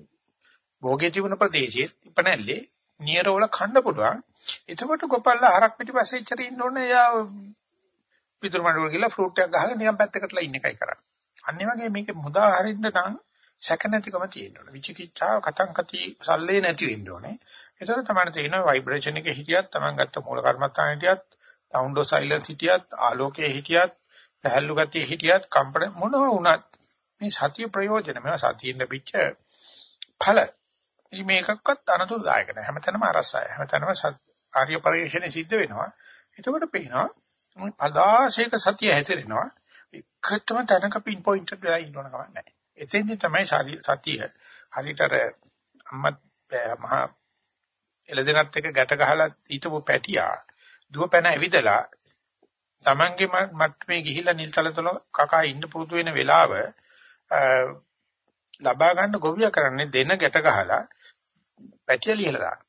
භෝගේ තිබුණ ප්‍රදේශයේ ඉපනැල්ලේ නියරවල කන්න පුළුවන්. එතකොට ගොපල්ලා හරක් පිටිපස්සේ ඉච්චර ඉන්න ඕනේ. එයා පිටුරු මඩුවල ගිහලා ෆෘට් එකක් ගහගෙන නිකන් පැත්තකටලා ඉන්න එකයි කරන්නේ. අනිත් වගේ මේක මුදා හරින්න නම් සැක නැතිකම තියෙන්න ඕනේ. විචිකිච්ඡාව කතං කති සල්ලේ නැති වෙන්න ඕනේ. ඒතර තමයි තේිනවා ভাইබ්‍රේෂන් එකේ හිටියත් Taman ගත්ත මූල කර්මත්තාන හිටියත් සවුන්ඩ් ඔෆ් සයිලන්ස් හිටියත් ආලෝකයේ හිටියත් සහැල්ලු ගතිය හිටියත් කම්පන මොනවා වුණත් මේ සතිය ප්‍රයෝජන මේවා සතියින් ලැබිච්ච ඵල. මේකක්වත් අනතුරුදායක නැහැ හැමතැනම අරසය. හැමතැනම ආර්ය පරිශ්‍රණය සිද්ධ වෙනවා. එතකොට පේනවා අදාශේක සතිය හැසිරෙනවා. එකතම තැනක පින් පොයින්ට් වෙලා ඉන්නවන කම නැහැ එතෙන්දි තමයි සතිය හරියට අර අම්මා මහා එළදෙනත් එක ගැට ගහලා ඊටපු පැටියා දුව පැන ඇවිදලා Tamange මට්ටමේ ගිහිල්ලා නිල්තලතල කකා ඉන්න පුරුදු වෙන වෙලාව ලබා ගන්න ගොවිය කරන්නේ දෙන ගැට ගහලා පැටිය ලියලා දාන.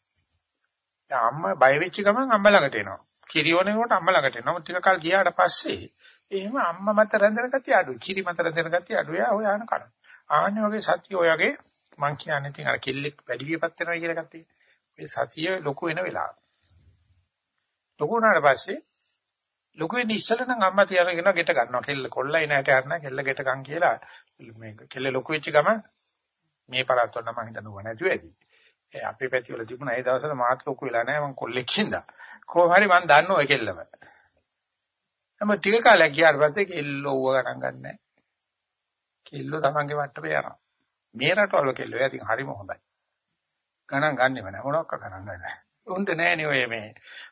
දැන් අම්මා බය වෙච්ච ගමන් අම්මා ළඟට එනවා. කිරියෝනේකට අම්මා ළඟට එනවා. ටික කල් ගියාට පස්සේ එහෙම අම්මා මත රැඳෙන ගතිය අඩුයි. කිරි මත රැඳෙන ගතිය අඩුයි. ඔය යන කන. ආන්නේ වගේ සතිය ඔයගේ මං කියන්නේ ඉතින් අර කෙල්ලෙක් වැඩි වියපත් වෙනවා කියලා එකක් තියෙනවා. මේ සතිය ලොකු වෙන වෙලාව. ලොකු වුණාට පස්සේ ලොකු වෙන්නේ ඉස්සෙල්ලා නම් අම්මා තියාගෙන ගෙට ගන්නවා. කෙල්ල කොල්ලයි නැට අරන කෙල්ල ගෙට ගන් කියලා මේක කෙල්ල ලොකු වෙච්ච ගමන් මේ පරාත්තොන්න මං හිතනවා නැතුව ඇති. ඒ අපේ පැති වල තිබුණා ඒ දවස්වල මාත් ලොකු වෙලා නැහැ මං කොල්ලෙක් හින්දා. කොහොම හරි මං දන්නවා ඔය කෙල්ලම. නමුත් ටික කාලයක් ගියාට පස්සේ කෙල්ලෝ ඌව ගණන් ගන්නෑ. කෙල්ලෝ තමන්ගේ මට්ටමේ යනවා. මේ රටවල කෙල්ලෝ එයා ඉතින් හරිම හොඳයි. ගණන් ගන්නෙම නෑ මොනවක් ගණන් ගන්නෑ. උන්ට නෑනේ ඔය මේ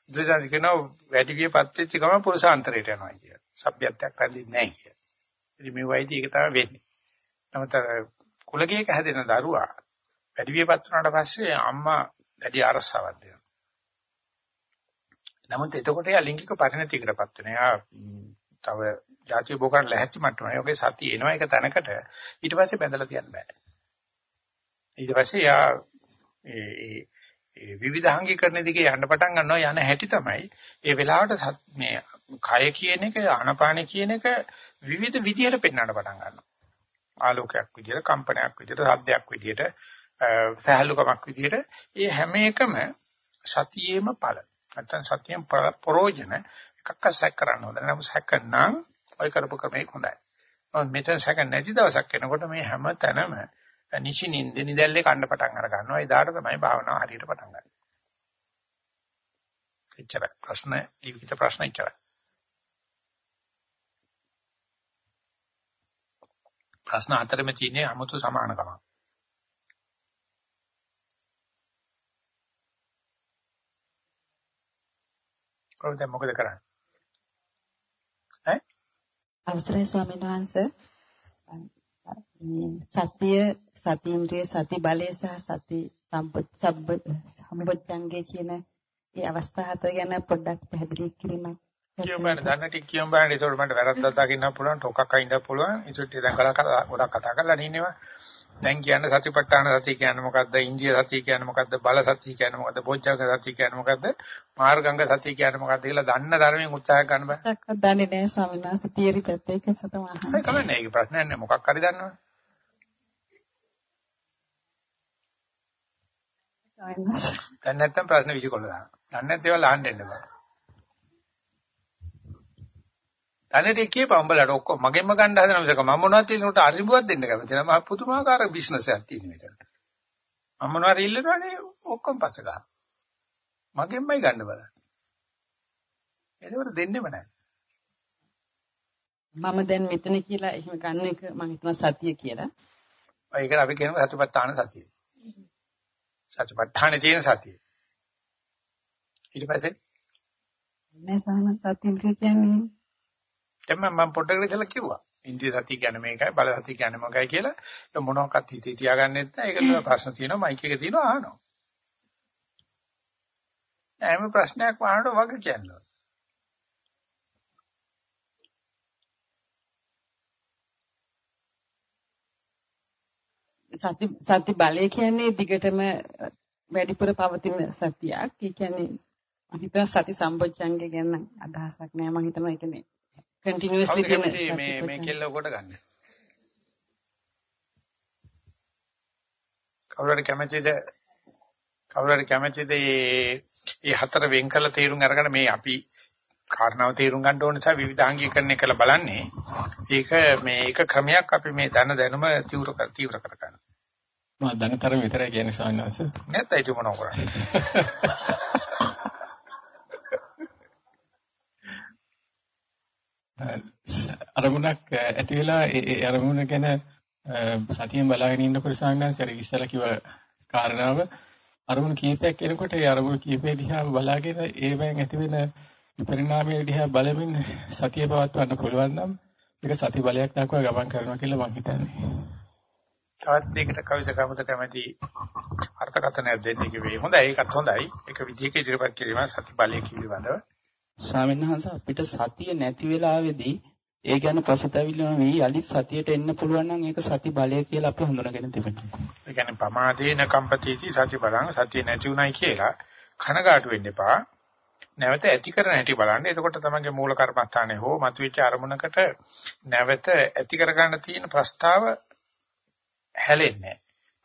බුදුසසුන කියනවා වැඩි වියපත් වෙච්ච ගමන් පුරුෂාන්තරයට යනවා කියලා. සભ્યත්වයක් රැඳෙන්නේ නැහැ කියලා. ඉතින් මේ වයිදී ඒක තමයි වෙන්නේ. නමුත් කුලගියක හැදෙන දරුවා වැඩි වියපත් වුණාට පස්සේ අම්මා වැඩි අරසාවක් දෙනවා. නමුත් එතකොට එයා ලිංගික පරිණතියකටපත් වෙනවා. එයා තව ජාතිය බෝකන් ලැහැත්ති මට්ටමයි. ඔගේ සතිය එනවා එක තැනකට ඊට පස්සේ බැඳලා තියන්න බෑ. ඊට පස්සේ එයා ඒ ඒ විවිධාංගීකරණ දිගේ යන්න පටන් ගන්නවා යන හැටි තමයි ඒ වෙලාවට මේ කය කියන එක ආනපාන කියන එක විවිධ විදිහට පෙන්වන්න පටන් ගන්නවා. ආලෝකයක් විදිහට, කම්පනයක් විදිහට, ශබ්දයක් විදිහට, සහැල්ලුකමක් විදිහට ඒ හැම එකම සතියේම ඵල. නැත්තම් සතියෙන් ප්‍රෝජන එකක් සැක කරන්න හොඳ නැහැ. සැක නම් ඔය කරපු ක්‍රමයක හොඳයි. මොකද මෙතන සැක නැති දවසක් එනකොට මේ හැම තැනම නිසි නින්ද නිදැල්ලේ කන්න පටන් අර ගන්නවා. එදාට තමයි භාවනාව හරියට පටන් ගන්නේ. එච්චර ප්‍රශ්න ලිඛිත ප්‍රශ්න එච්චරයි. ප්‍රශ්න හතරෙම තියෙන්නේ 아무තු සමානකමක්. ඔව් දැන් මොකද කරන්නේ? ඈ? අවසරයි ස්වාමීන් වහන්සේ. සතිය සතිඉන්ද්‍රිය සති බලය සහ සති සම්බොච්චංගේ කියන ඒ අවස්ථා හතර ගැන පොඩ්ඩක් පැහැදිලි කිරීමක් කියමු බෑනේ දන්න ටික කියමු බෑනේ ඒකට මට වැරද්දක් දකින්න පුළුවන් ටොකක් අයින්න පුළුවන් ඒකට දැන් කතා ගොඩක් කතා කරලා නින්නේවා දැන් කියන්න සතිපට්ඨාන සතිය කියන්නේ මොකද්ද? ඉන්දිය සතිය කියන්නේ මොකද්ද? බල සතිය කියන්නේ මොකද්ද? බොජ්ජංග සතිය කියන්නේ මොකද්ද? මාර්ගංග සතිය කියන්නේ මොකද්ද කියලා දන්න ධර්මයෙන් උත්සාහ ගන්න බෑ. ටක්ක දන්නේ නැහැ ස්වාමීන් වහන්සේ තියරි පැත්ත ඒක සතම අහන්න. ඒක කමන්නේ. ඒක ප්‍රශ්නයක් නෑ. මොකක් හරි දන්නවනේ. දැන් නැත්තම් ප්‍රශ්න විසිකොල්ල දාන්න. දන්නේ නැත්නම් ඒවා අහන්න එන්න බෑ. අනේ කියපන් උඹලට ඔක්කොම මගෙන්ම ගන්න හදන මිසක මම මොනවද තියෙනකොට අරිබුවක් දෙන්න කැමති නෑ. මම පුදුමාකාර බිස්නස් එකක් තියෙන මෙතන. මම මොනවාරි ඉල්ලනවනේ? ඔක්කොම පස්ස ගන්න මගෙන්මයි ගන්න බලන්න. එතකොට දෙන්නෙම නෑ. මම දැන් මෙතන කියලා එහෙම ගන්න එක මම හිතනවා සතිය කියලා. ඒක අපි කියනවා සතිපට්ඨාන සතිය. සතිපට්ඨානේ තියෙන සතිය. ඊට පස්සේ? නෑ සහන සතිය කියන්නේ දැන් මම පොඩ්ඩක් ඉතලා කිව්වා. ඉන්ද්‍රිය සතිය කියන්නේ මේකයි බල සතිය කියන්නේ මොකයි කියලා. ඒක මොනවාක්වත් හිතේ තියාගන්නෙත් නෑ. ඒකට ප්‍රශ්න තියෙනවා මයික් එක තියෙනවා අහනවා. හැම ප්‍රශ්නයක් වහනකොට වග කියනවා. සති සති බලය කියන්නේ දිගටම වැඩිපුර පවතින සතියක්. ඒ කියන්නේ මම හිතන සති සම්බොච්චංගය ගැන අදහසක් නෑ මම හිතනවා ඒ කියන්නේ කන්ටිනියස්ලි තියෙන මේ මේ කෙල්ල කොට ගන්න. කවුරු හරි කැමතිද කවුරු හරි කැමතිද මේ හතර වෙන් කරලා තීරුම් අරගෙන මේ අපි කාරණාව තේරුම් ගන්න ඕන නිසා විවිධාංගීකරණය කළ බලන්නේ ඒක මේ එක ක්‍රමයක් අපි මේ දන දැනුම තීව්‍ර තීව්‍ර කර ගන්න. මම දනතර විතරයි කියන්නේ සාන්නස. නැත්නම් ඒක මොනව කරන්නේ? අරමුණක් ඇති වෙලා ඒ අරමුණ ගැන සතියෙන් බලාගෙන ඉන්නකොට සාන්නස අර ඉස්සලා කිව්ව කාරණාව අරමුණු කීපයක් එනකොට ඒ අරමුණු කීපේ දිහා බලාගෙන ඒවෙන් ඇති වෙන විපරිණාමයේ දිහා බලමින් සතිය පවත්වන්න පුළුවන් නම් ඒක සති බලයක් දක්වා ගමන් කරනවා කියලා මම හිතන්නේ. තවත් දෙයකට කවිත කමත කැමැති අර්ථකථනයක් දෙන්න කිව්වේ. හොඳයි ඒකත් හොඳයි. ඒක විදිහක ඉදිරිපත් කිරීම සති බලය පිළිබඳව. ස්වාමීන් වහන්සේ අපිට සතිය නැති වෙලාවේදී ඒ ගැන පසුතැවිල්ලම වී යලිත් සතියට එන්න පුළුවන් නම් ඒක සති බලය කියලා අපි හඳුනාගෙන තිබෙනවා. ඒ කියන්නේ පමාදේන කම්පතිති සති බලං සතිය නැති උනායි කියලා කනගාටු වෙන්න එපා. නැවත ඇති කරන හැටි බලන්න. එතකොට තමයිගේ මූල කර්මස්ථානේ හෝ මතුවෙච්ච අරමුණකට නැවත ඇති කරගන්න තියෙන ප්‍රස්තාව හැලෙන්නේ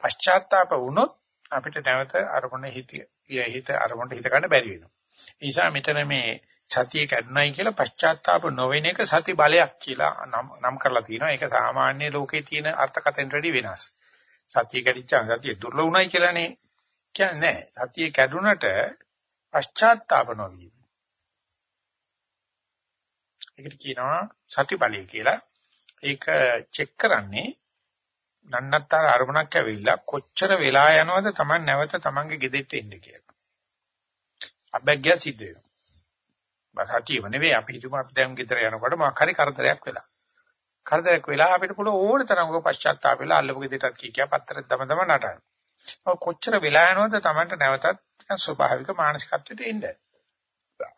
පශ්චාත්තාප වුණොත් අපිට නැවත අරමුණ හිත හිත අරමුණට හිත ගන්න බැරි වෙනවා. ඒ නිසා මෙතන මේ සතිය කැඩුනයි කියලා පශ්චාත්තාප නොවෙන එක සති බලයක් කියලා නම් කරලා තියෙනවා. ඒක සාමාන්‍ය ලෝකේ තියෙන අර්ථකථන රෙඩි වෙනස්. සතිය කැඩිච්චා සතිය දුර්ලභ උනායි කියලානේ කියන්නේ නැහැ. සතිය කැඩුනට පශ්චාත්තාප නොවීම. ඒකට කියනවා සති බලය කියලා. ඒක චෙක් කරන්නේ නන්නත්තර අරමුණක් ඇවිල්ලා කොච්චර වෙලා යනවද Taman නැවත Tamanගේ ගෙදෙට්ට එන්න කියලා. අබැග්ගය සිද්ධ වෙනවා. සතියම නෙවෙයි අපි හිතමු අපි දැන් ගෙදර යනකොට මොකක් හරි කරදරයක් වෙලා. කරදරයක් වෙලා අපිට පුළුවන් ඕන තරම් ඔක පශ්චාත්තාප වෙලා අල්ලපු ගෙදරටත් කී කියා පත්තරෙත් දම දම නටන. ඔය කොච්චර වෙලා යනවද Tamanට නැවතත් ස්වභාවික මානසිකත්වයට එන්න.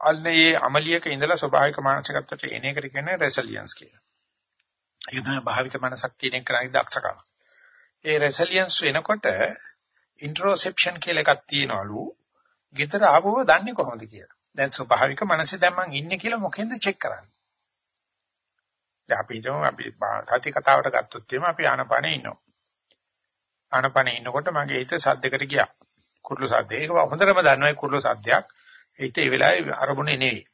අල්නේ අමලියක ඉඳලා ස්වභාවික මානසිකත්වයට එන එකට කියන්නේ රෙසිලියන්ස් කියලා. ඒක තමයි භාවික මනසක් තියෙන කෙනාගේ දක්ෂකම. ඒ රෙසිලියන්ස් වෙනකොට ඉන්ට්‍රොසෙප්ෂන් කියලා එකක් තියෙනවලු. ගෙදර ආවව දන්නේ කොහොමද කියලා. දැන් ස්වභාවික මනසේ දැන් මං ඉන්නේ කියලා මොකෙන්ද චෙක් කරන්නේ? දැන් අපි හිතමු අපි සති කතාවට ගත්තොත් එimhe අපි ආනපනේ ඉන්නවා. ආනපනේ ඉන්නකොට මගේ හිත සද්දකට ගියා. කුරුළු සද්දේ. ඒක හොඳටම දන්නවා ඒ කුරුළු සද්දයක්. හිත ඒ වෙලාවේ අරමුණේ නෙවෙයි.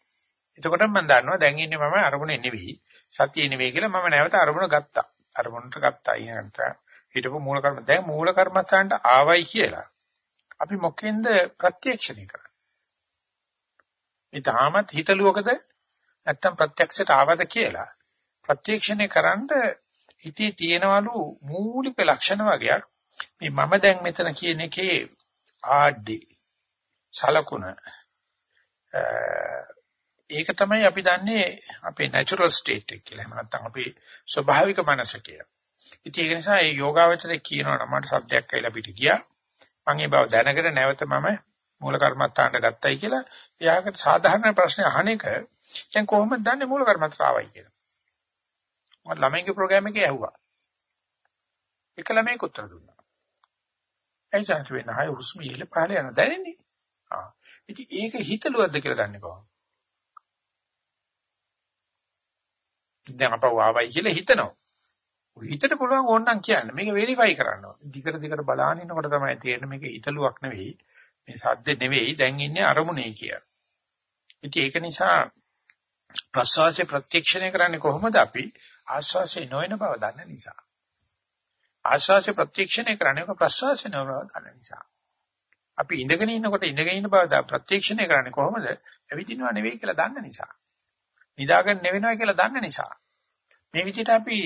එතකොට මම දන්නවා දැන් ඉන්නේ මම අරමුණේ නෙවෙයි. සතියේ නෙවෙයි කියලා මම නැවත අරමුණ ගත්තා. අරමුණට ගත්තා. ඊනකට හිටපු මූල කර්ම දැන් මූල කර්මස්ථානට ආවයි කියලා. අපි මොකෙන්ද ප්‍රත්‍යක්ෂණය කරන්නේ? මේ තාමත් හිතලුවකද නැත්තම් ප්‍රත්‍යක්ෂයට ආවද කියලා ප්‍රත්‍යක්ෂණය කරන්ද හිතේ තියෙනවලු මූලික ලක්ෂණ වගේක් මේ මම දැන් මෙතන කියන එකේ ආඩි සලකුණ ඒක තමයි අපි දන්නේ අපේ natural state එක කියලා. එහෙම නැත්නම් අපේ ස්වභාවික මනස කියලා. ඉතින් ඒක නිසා මේ යෝගාවචරේ කියනවා නම් මට සද්දයක් ඇවිල්ලා පිට ගියා. මම ඒ බව දැනගෙන නැවත මම මූල කර්මත්තාන්ට ගත්තයි කියලා එයාකට සාධාරණ ප්‍රශ්න අහන එක දැන් කොහොමද දන්නේ මූල කර්මත්ත ආවයි කියලා. මම ළමයිගේ ප්‍රෝග්‍රෑම් එකේ ඇහුවා. එක ළමයෙක් උත්තර දුන්නා. එයිසන්ට වෙන හය හුස්ම ඉහළ පහළ යන දැනෙන්නේ. ආ. ඉතින් ඒක හිතලුවද්ද කියලා දන්නේ කොහොමද? දැන් අපව ආවයි කියලා හිතනවා. හිතට පුළුවන් ඕනනම් කියන්න. මේක වෙරිෆයි කරන්න ඕනේ. දිගට දිගට බලාගෙන ඉන්නකොට තමයි තේරෙන්නේ මේක හිතලුවක් නෙවෙයි. මේ සද්ද නෙවෙයි දැන් ඉන්නේ අරමුණේ කියලා. ඉතින් ඒක නිසා ප්‍රස්වාසයේ ප්‍රත්‍යක්ෂණය කරන්නේ කොහොමද අපි ආස්වාසේ නොවන බව දන්න නිසා. ආස්වාසේ ප්‍රත්‍යක්ෂණය කරන්නේ ප්‍රස්වාසේ නොවන බව දන්න නිසා. අපි ඉඳගෙන ඉන්නකොට ඉඳගෙන ඉන්න බව ප්‍රත්‍යක්ෂණය කරන්නේ කොහොමද? ඇවිදිනව නෙවෙයි කියලා දන්න නිසා. නිදාගෙන නෙවෙනවා කියලා දන්න නිසා. මේ විදිහට අපි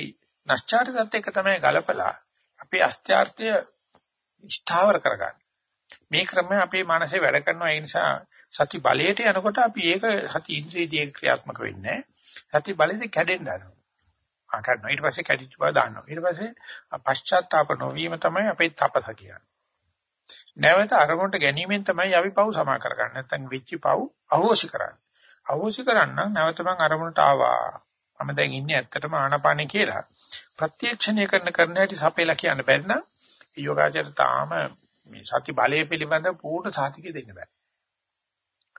නැස්චාරිතත් එක්ක තමයි ගලපලා අපේ අස්ත්‍යාර්ථය ස්ථාවර කරගන්න. මේ ක්‍රමය අපේ මනසේ වැඩ කරනවා ඒ නිසා සති බලයට යනකොට අපි ඒක සති ඉන්ද්‍රියදී ක්‍රියාත්මක වෙන්නේ සති බලෙද කැඩෙන්න යනවා. ආ කරනවා ඊට පස්සේ කැඩිච්ච බව දාන්නවා. ඊට පස්සේ පශ්චාත්තාප නොවීම තමයි අපේ තපස කියන්නේ. නැවත අරමුණට ගැනීමෙන් තමයි අපි පව් සමා කරගන්නේ. නැත්නම් වෙච්ච පව් අහෝසි කරන්නේ. අහෝසි කරන්න නැවත මං අරමුණට ආවා. මම දැන් ඉන්නේ ඇත්තටම ආනාපානේ කියලා. ප්‍රත්‍යක්ෂණය කරන කරන හැටි සපේලා කියන්න බැරි නම් යෝගාචර තාම මේ සති බලය පිළිබඳ පූර්ණ සාතිකය දෙන්න බෑ.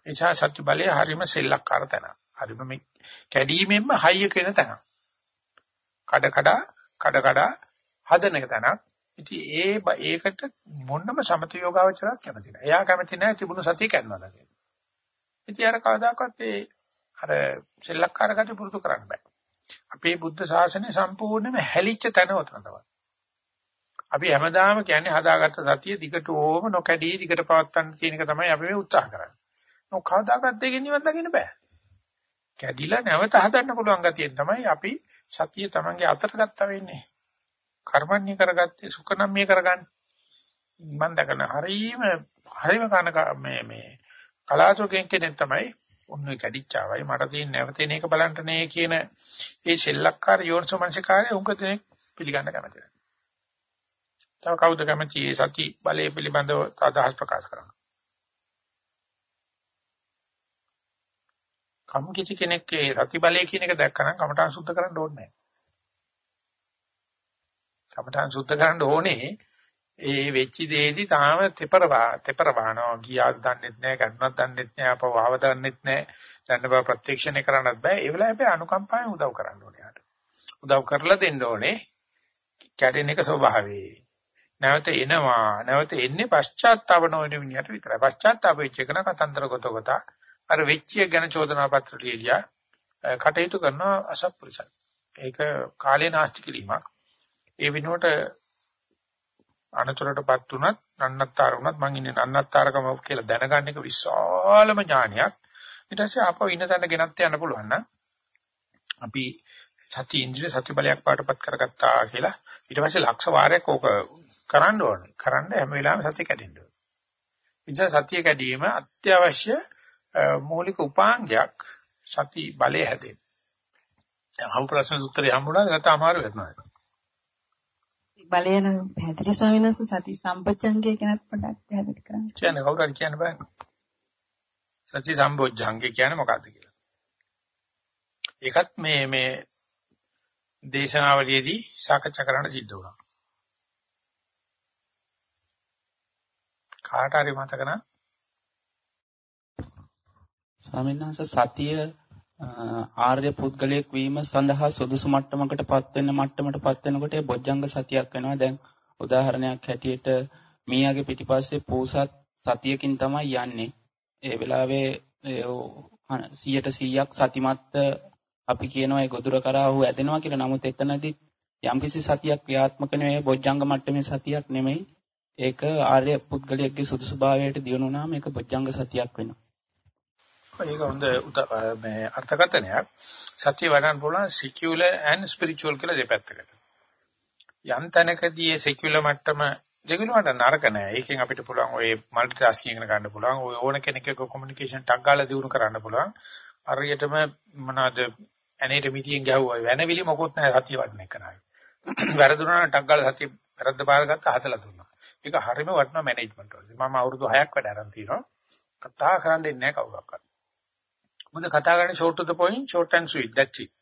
ඒ නිසා සති බලය හරීම සෙල්ලක්කාර තැන. හරීම මේ කැඩීමෙන්ම හයිය කෙන තැන. කඩ කඩ කඩ කඩ හදන තැනක්. ඉතින් ඒ ඒකට මොන්නම සමත යෝගාවචරයක් කැමති නැහැ. එයා කැමති නැහැ තිබුණු සතිය කරනවා කියලා. ඉතින් අර කවදාකවත් ඒ අර සෙල්ලක්කාර ගති පුරුදු කරන්න බෑ. අපේ බුද්ධ ශාසනය සම්පූර්ණයෙන්ම හැලිච්ච තැන උතන තමයි. අපි හැමදාම කියන්නේ හදාගත්ත සතිය දිගට ඕම නොකැඩී දිගට පවත්වන්න කියන එක තමයි අපි මේ උත්සාහ කරන්නේ. මොකද කවදාකවත් දෙකෙන් නිවන් දකින්න බෑ. කැඩිලා නැවත හදන්න පුළුවන් ගතියෙන් තමයි අපි සතිය Tamange අතට ගත්තා වෙන්නේ. කර්මන්නේ කරගත්තේ සුඛනම්මිය කරගන්න. මම දකන හරීම හරීම කන මේ මේ කලාතුරකින් කෙනෙක් තමයි ඔන්න කැඩිච්චාවයි මට තියෙන නැවතෙන එක බලන්න නේ කියන ඒ සෙල්ලක්කාර යෝනිසෝමනසිකාරය උංග දෙනෙක් පිළිගන්න කැමති නැහැ. තව කවුද කැමති මේ සති බලය පිළිබඳව අදහස් ප්‍රකාශ කරන්න? කම් කිසි කෙනෙක් ඒ සති බලය කියන එක දැක්කනම් කමඨාන් සුද්ධ කරන්න ඕනේ නැහැ. කමඨාන් සුද්ධ කරන්න ඕනේ ඒ වෙච්ච දෙයේදී තාම තෙපරවා තෙපරවානවා. ගියාද දන්නෙත් නැහැ ගන්නවත් දන්නෙත් නැහැ අපව ආව දන්නෙත් නැහැ. දන්න බව ප්‍රත්‍යක්ෂණය කරන්නත් බෑ. ඒ වෙලාවේ අපි අනුකම්පාවෙන් උදව් කරන්න ඕනේ යාට. උදව් කරලා දෙන්න ඕනේ. කැඩෙන එක ස්වභාවයේ නැවත එනවා. නැවත එන්නේ පශ්චාත්තාව නොවන විදිහට විතරයි. පශ්චාත්තාප වෙච්ච එක න කතන්දර ගොත කොට අර වෙච්චිය ගැන චෝදනා පත්‍ර ලියලා කටයුතු කරන අසත්පුරුෂයි ඒක කාලේ නාස්ති කිරීමක්. ඒ විනෝඩ අනතුරටපත් උනත් නන්නත්තර උනත් මං ඉන්නේ නන්නත්තරකම කියලා දැනගන්න එක විශාලම ඥානයක්. ඊට පස්සේ ආපහු ඉන්න තැන ගෙනත් යන්න පුළුවන් නම් අපි සති ඉන්ද්‍රිය සති බලයක් පාටපත් කරගත්තා කියලා ඊට පස්සේ ලක්ෂ වාරයක් ඕක කරන්න ඕනේ. කරන්න හැම වෙලාවෙම සතිය කැඩෙන්න ඕනේ. නිසා සතිය කැඩීම අත්‍යවශ්‍ය මූලික උපාංගයක් සති බලය හැදෙන්න. දැන් අහු ප්‍රශ්න උත්තරේ හම්බුණාද නැත්නම් අමාරු වෙනවද? බලය නම් පැහැදිලි ස්වාමීන් වහන්සේ සති සම්පජ්ජංගය ගැනත් පොඩ්ඩක් පැහැදිලි කරන්න. කියන්නේ කවුරු හරි කියන්න බෑ. සති සම්පජ්ජංගය කියන්නේ මොකක්ද කියලා. ඒකත් මේ මේ දේශනාවලියේදී සාකච්ඡා කරන්න සිද්ධ වුණා. කාට හරි මතක නම් ස්වාමීන් වහන්සේ සතිය ආර්ය පුද්ගලයෙක් වීම සඳහා සුදුසු මට්ටමකටපත් වෙන මට්ටමටපත් වෙනකොට ඒ බොජ්ජංග සතියක් වෙනවා. දැන් උදාහරණයක් හැටියට මීයාගේ පිටිපස්සේ පූසත් සතියකින් තමයි යන්නේ. ඒ වෙලාවේ 100ට 100ක් සතිමත් අපි කියනවා ඒ ගොදුර කරා ඔහු ඇදෙනවා කියලා. නමුත් එතනදී යම්කිසි සතියක් ක්‍රියාත්මක නෙවෙයි බොජ්ජංග මට්ටමේ සතියක් නෙමෙයි. ඒක ආර්ය පුද්ගලයෙක්ගේ සුදුසුභාවයට දියුණු වුණාම ඒක බොජ්ජංග සතියක් වෙනවා. ඒක හොඳ මේ අර්ථකථනයක්. සත්‍ය වඩන්න පුළුවන් secular and spiritual කියලා දෙපැත්තකට. යම් තැනකදී ඒ secular මට්ටම දෙගුණ වලට නරක නෑ. ඒකෙන් අපිට පුළුවන් ඔය multi tasking එක ගන්න පුළුවන්. ඔය ඕන කෙනෙක් එක්ක communication ටක් ගාලා දිනු කරන්න පුළුවන්. හරියටම මොනවාද ඇනේට මිටියෙන් ගැහුවා. වෙනවිලි මොකොත් නෑ සතිය වඩන එක නෑ. වැරදුනා නම් ටක් ගාලා සතිය වැරද්ද බාරගත්ත හදලා දුන්නා. ඒක හරියම වටිනා මැනේජ්මන්ට් වලදී. මම අවුරුදු 6ක් වැඩ අරන් තිනවා. කතා කරන්න දෙන්නේ නැහැ කවුරක්වත්. මොකද කතා කරන්නේ short to the point short and sweet that's it.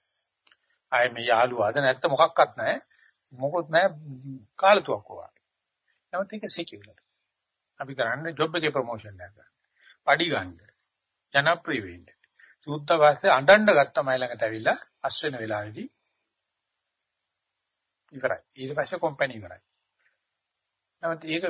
ආයේ මේ යාළුවාද නැත්ත මොකක්වත් නැහැ. මොකොත් නැහැ කාලතුවක් වගේ. නමුත් ඒක සිකියුලර්. අපි කරන්නේ ජොබ් එකේ ප්‍රොමෝෂන් එක ගන්න. පඩි ගන්න. ජනප්‍රිය වෙන්න. සූත්ත වාස්සේ අඬන්න ගත්ත මයි ළඟට ඇවිල්ලා අස් වෙන වෙලාවේදී ඉවරයි. ඊට පස්සේ කම්පැනි ඉවරයි. නමුත් ඒක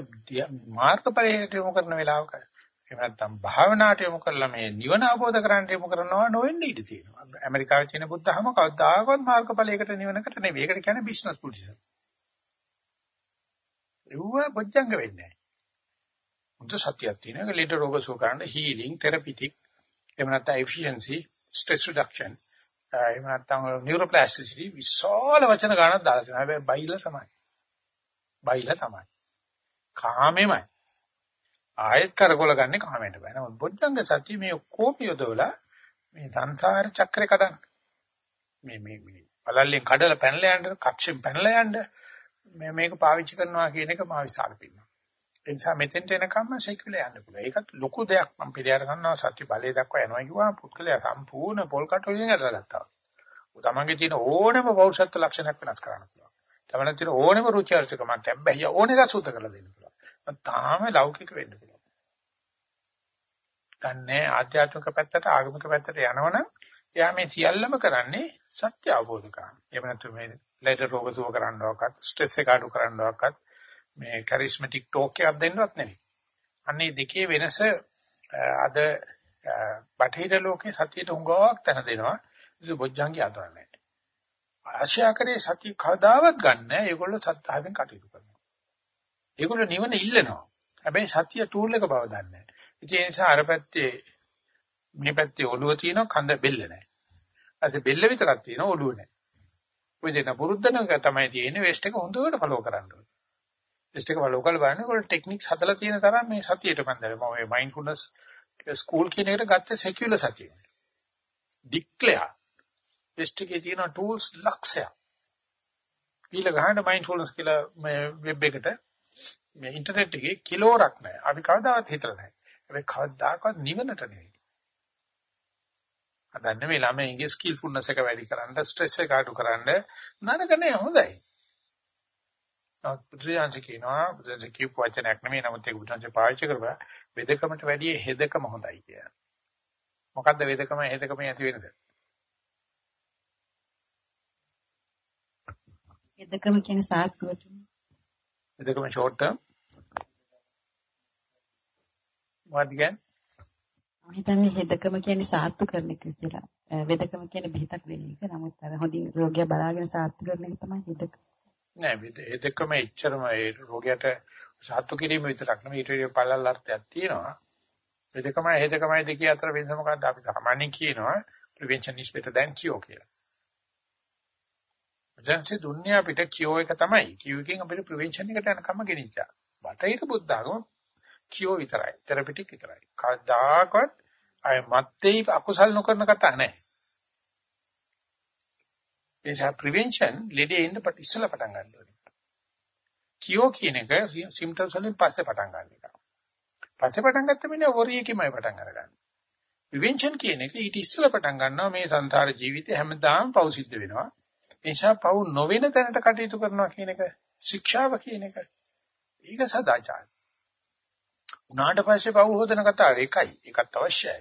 මාර්ග පරිහරණය යොමු කරන වෙලාවක එහෙම නැත්නම් භාවනාවට යොමු කරලා මේ නිවන අවබෝධ කරගන්න යොමු කරනවා නොවෙන්න ඉඩ තියෙනවා. ඇමරිකාවේ තියෙන බුද්ධහම කවදාකවත් මාර්ගඵලයකට නිවනකට නෙවෙයි. ඒකට කියන්නේ බිස්නස් බුද්ධිසම්. ඒව බොජ්ජංග වෙන්නේ නැහැ. මුද සත්‍යයක් තියෙනවා. ඒක ලීඩ රෝග සුව කරන්න හීලින්, තෙරපිටික්, එහෙම නැත්නම් efficiency, stress reduction, එහෙම නැත්නම් neuroplasticity විශාල වචන ගණනක් දාලා තියෙනවා. හැබැයි බයිලා තමයි. බයිලා තමයි. කාමෙමයි. ආයෙත් කරකොල ගන්න කාමයට බෑ. නමුත් බොද්ධංග සත්‍ය මේ ඔක්කොම යොදවලා මේ සංසාර චක්‍රේ කඩන්න. මේ මේ මේ පළල්ලෙන් කඩලා පැනලා යන්න, කක්ෂෙන් පැනලා යන්න මේ මේක පාවිච්චි කරනවා කියන එක මා විශ්වාස පිළිගන්නවා. ඒ නිසා මෙතෙන්ට එනකම්ම සයිකලේ යන්න පුළුවන්. ඒකත් ලොකු දෙයක් මම පිළිඅර ගන්නවා සත්‍ය බලය දක්වා යනවා කිව්වම පුද්ගලයා සම්පූර්ණ පොල් කට් වලින් ඇදලා ගත්තා. තමන්ගේ තියෙන ඕනම පෞරුෂත්ව ලක්ෂණයක් වෙනස් කරන්න පුළුවන්. තමන්ගේ තියෙන ඕනම රුචි අරුචිකමක් හැබැයි ඕන එක සූත කරලා දෙන්න පුළුවන්. තාම ලෞකික වෙන්න පුළුවන්. ගන්නේ ආධ්‍යාත්මික පැත්තට ආගමික පැත්තට යනවනම් එයා මේ සියල්ලම කරන්නේ සත්‍ය අවබෝධ කරගන්න. එහෙම නැත්නම් මේ ලෙඩ රෝග සුව කරන්නවක්වත් ස්ට්‍රෙස් එක අඩු කරන්නවක්වත් මේ කැරිස්මැටික් ටෝක් එකක් දෙන්නවත් නෙවෙයි. අන්නේ දෙකේ වෙනස අද බටහිර ලෝකේ සතියට උඟාවක් තැන දෙනවා. ඒක බොජ්ජංගි අදරන්නේ. ආශාකරේ සතිය කවදාවත් ගන්න නැහැ. ඒගොල්ලෝ සත්‍තාවෙන් කටයුතු කරනවා. ඒගොල්ලෝ නිවන ඉල්ලනවා. හැබැයි සතිය ටූල් එක බව දන්නේ නැහැ. ඒ නිසා අර පැත්තේ මේ පැත්තේ ඔළුව තියෙනවා කඳ බෙල්ල නැහැ. ඊපස්සේ බෙල්ල විතරක් තියෙනවා ඔළුව නැහැ. ඔය දෙන පුරුද්දනක තමයි තියෙන්නේ වෙස්ට් එක හොඳට ෆලෝ කරන්න ඕනේ. වෙස්ට් එක ෆලෝ කරලා බලන්න ඒගොල්ලෝ ටෙක්නික්ස් හදලා තියෙන තරම් මේ සතියට මන්දර මම මේ මයින්ඩ්ෆුල්නස් ස්කූල් කියන එකට ගත්තේ සෙකියුලර් සතිය. ඩික්ලෙයාර් වෙස්ට් එකේ තියෙන ටූල්ස් ලක්ෂයක්. ඊළ ගහන මයින්ඩ්ෆුල්නස් කියලා මේ වෙබ් එකට මේ ඉන්ටර්නෙට් එකේ කිලෝරක් නැහැ. අපි කවදාවත් හිතලා නැහැ. හැබැයි කවදාකවත් නිවනට නෙවෙයි. අදන්න මේ ළමයින්ගේ ස්කිල්ෆුල්නස් එක වැඩි කරන්න, ස්ට්‍රෙස් එක අඩු කරන්න නරක නෑ හොඳයි. නමුත් බුදුසසුන කියනවා බුදුසසුන කියපු වචනයක් නෙමෙයි නමුත් ඒක බුදුසසුන පාවිච්චි කරපුවා වෙදකමට වැඩිය හෙදකම හොඳයි කියලා. මොකද්ද වෙදකම හෙදකම ඇති වෙනද? හෙදකම කියන්නේ සාත්කුවට. වෙදකම ෂෝට් ටර්ම් මොකක්ද කියන්නේ? මම හිතන්නේ හෙදකම කියන්නේ සාත්තු කරන එක කියලා. වෙදකම කියන්නේ බෙහෙතක් දෙන එක. නමුත් අර හොඳින් රෝගියා බලාගෙන සාත්තු කරන එක තමයි හෙදක. නෑ හෙදකම එච්චරම ඒ රෝගියට සාත්තු කිරීම විතරක් නෙමෙයි ඊට වඩා පළල් අර්ථයක් තියෙනවා. වෙදකමයි හෙදකමයි දෙකේ අතර වෙනස මොකක්ද අපි සාමාන්‍යයෙන් කියනවා prevention is better than cure කියලා. ජන්සි දුන්නා අපිට cure එක තමයි. cure එකෙන් අපිට prevention එකට යනකම් ගෙනිච්චා. බටහිර බුද්ධ ආගම කියෝ විතරයි. තෙරපිටික් විතරයි. කවදාකවත් අය මත්තේ අකුසල් නොකරන කතා නැහැ. ඒ නිසා ප්‍රිවෙන්ෂන් ලෙඩේ ඉන්න පට ඉස්සලා පටන් ගන්න ඕනේ. කියෝ කියන එක සිම්ප්ටම්ස් වලින් පස්සේ පටන් ගන්න එක. පස්සේ පටන් ගත්තම ඉන්නේ වොරියකමයි පටන් අරගන්න. ප්‍රිවෙන්ෂන් කියන එක ඊට ඉස්සලා පටන් ගන්නවා මේ සංසාර ජීවිතේ හැමදාම පව් සිද්ධ වෙනවා. ඒ නිසා පව් නොවන තැනට කටයුතු කරනවා කියන එක ශික්ෂාව කියන එක. ඒක සදාචාරය. උනාට පස්සේ පව හොදන කතාව එකයි. ඒකත් අවශ්‍යයි.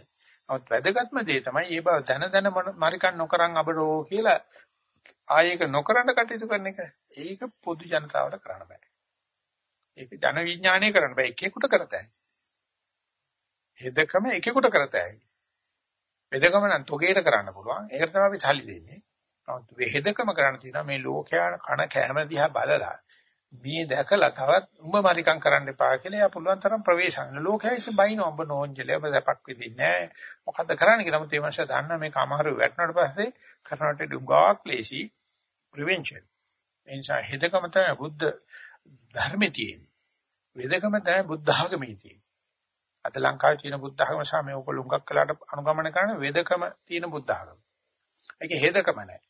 නමුත් වැදගත්ම දේ තමයි මේ බව දැන දැන මරිකන් නොකරන් අබරෝ කියලා ආයේක නොකරන කටයුතු කරන එක. ඒක පොදු ජනතාවට කරන්න බෑ. ඒක ජන විඥානය කරන්න බෑ. එකෙකුට කරතයි. හෙදකම එකෙකුට කරතයි. වෙදකම නම් තොගේට කරන්න පුළුවන්. ඒකට තමයි අපි සල්ලි දෙන්නේ. නමුත් වෙහෙදකම කරන්න තියෙනවා. මේ ලෝකයා කන කැම දිහා බලලා මේ දැකලා තවත් උඹ මරිකම් කරන්න එපා කියලා එයා පුළුවන් තරම් ප්‍රවේශ කරන ලෝකයේ බයින ඔබ නෝන්ජලේ ඔබ දැපක් වෙදින්නේ නැහැ. මොකද්ද කරන්න කියලා මත මේ මාෂා දන්න මේක අමාරු වැටුණාට පස්සේ කරනට දුඟාක් ලේසි ප්‍රිවෙන්ෂන් එනිසා හෙදකම තමයි බුද්ධ ධර්මයේ තියෙන්නේ. වෙදකම තමයි බුද්ධ ආගමේ තියෙන්නේ. අද ලංකාවේ තියෙන බුද්ධ ආගම සහ මේ ඔක ලුඟක් කළාට අනුගමනය කරන වෙදකම තියෙන බුද්ධ ආගම. ඒක හෙදකම නැහැ.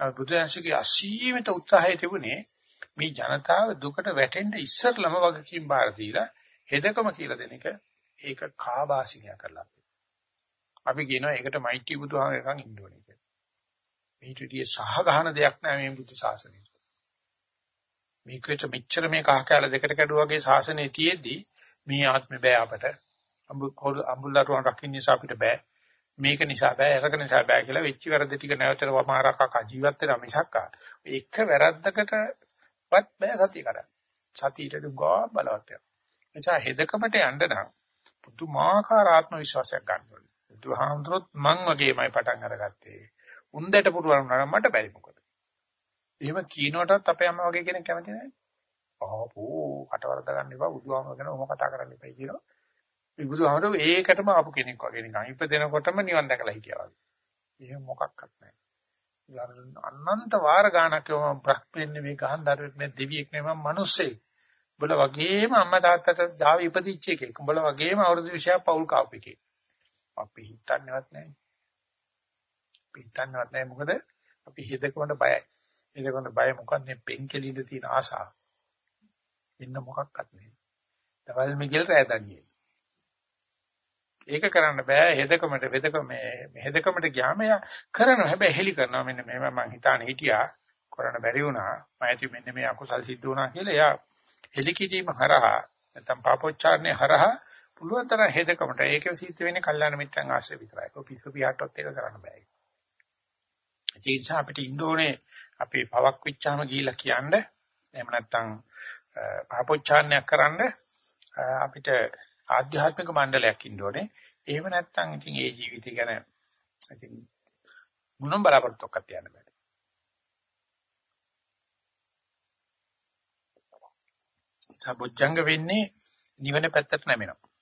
බුදුන්සේගේ අසීමිත උත්සාහය තිබුණේ මේ ජනතාව දුකට වැටෙන්න ඉස්සරලම වගකීම් බාර දීලා හෙදකම කියලා දෙන එක ඒක කාබාසිනිය කරලා. අපි කියනවා ඒකට මෛත්‍රී බුදුහාමරකන් ඉන්න ඕනේ කියලා. මේටිටිය සහගහන දෙයක් නෑ මේ බුද්ධ ශාසනය. මේකට මෙච්චර මේ කහ කැල දෙකට කැඩුවා වගේ ශාසනය තියේදී මේ ආත්මේ බෑ අපට. අඹුල්ලාරුවන් රකින්න නිසා අපිට බෑ. මේක නිසා බෑ අරක නිසා බෑ කියලා වෙච්ච වැරදි ටික නැවතර වමාරකක ජීවත් වෙන මිසක් එක වැරද්දකට වත් බෑ සතිය කරන්න. සතියට දුගා බලවත් වෙනවා. එනිසා හෙදකමට යන්න නම් පුදුමාකාර ආත්ම විශ්වාසයක් ගන්න ඕනේ. බුදුහාමුදුරුවොත් මං වගේමයි පටන් අරගත්තේ. උන්දට පුරුවන් නම් මට බැරි මොකද? එහෙම කීනවටත් අපේ අම්මා වගේ කෙනෙක් කැමති නැහැ. ආපෝ කටවරද ගන්න එපා බුදුහාමුදුරුවෝ ගැන ඔහොම කතා කරන්න එපා කියනවා. ඒ බුදුහාමුදුරුවෝ ඒකටම ආපු කෙනෙක් වගේ නිකන් ඉපදෙනකොටම නිවන් දැකලා හිටියා වගේ. එහෙම මොකක්වත් නැහැ. අනන්ත වාර ගානක් මම බ්‍රහ්මෙන් නෙවෙයි ගහන්දරුවෙක් නෙවෙයි දෙවියෙක් නෙවෙයි මම මිනිස්සෙක්. උඹල වගේම අම්මා තාත්තට ජාව ඉපදිච්ච එකෙක්. උඹල වගේම අවුරුදු 20ක් පවුල් කාපු එකෙක්. අපි හිතන්නේවත් නැහැ. අපි හිතන්නේවත් නැහැ මොකද අපි හිතකමඩ බයයි. හිතකමඩ බය මොකක්ද මේ පෙන්කෙලින්ද තියෙන ආසාව. ඉන්න මොකක්වත් නැහැ. දවල් මිගෙල් රෑදන්නේ. ඒක කරන්න බෑ. හෙදකමට වෙදකම මේ හෙදකමට ගියාම යා කරනවා. හැබැයි හෙලි කරනවා. මෙන්න මේව මම හිතාන හිටියා. කරන්න බැරි වුණා. මම ඇති මෙන්න මේ අකුසල් සිද්ධ වුණා කියලා යා හෙලි කිරීම හරහා නැත්නම් පාපෝච්චාරණය හරහා පුළුවන් තරම් හෙදකමට ඒක සිද්ධ වෙන්නේ කල්යාණ මිත්‍රන් ආශ්‍රය විතරයි. ඔය පිස්සු පියාටවත් ඒක කරන්න බෑ. ඒ නිසා අපිට ඉන්නෝනේ අපි පවක් විච්චාම ගිහිලා කියන්නේ. එහෙම නැත්නම් පාපෝච්චාරණයක් කරන්න. අපිට ආධ්‍යාත්මික මණ්ඩලයක් ඉන්න ඕනේ. එහෙම නැත්නම් ඉතින් ඒ ජීවිතය ගැන ඉතින් මොනම් බලාපොරොත්තුවක් තියන්න බෑ. සබොජ්ජංග වෙන්නේ නිවන පැත්තට නැමෙනවා.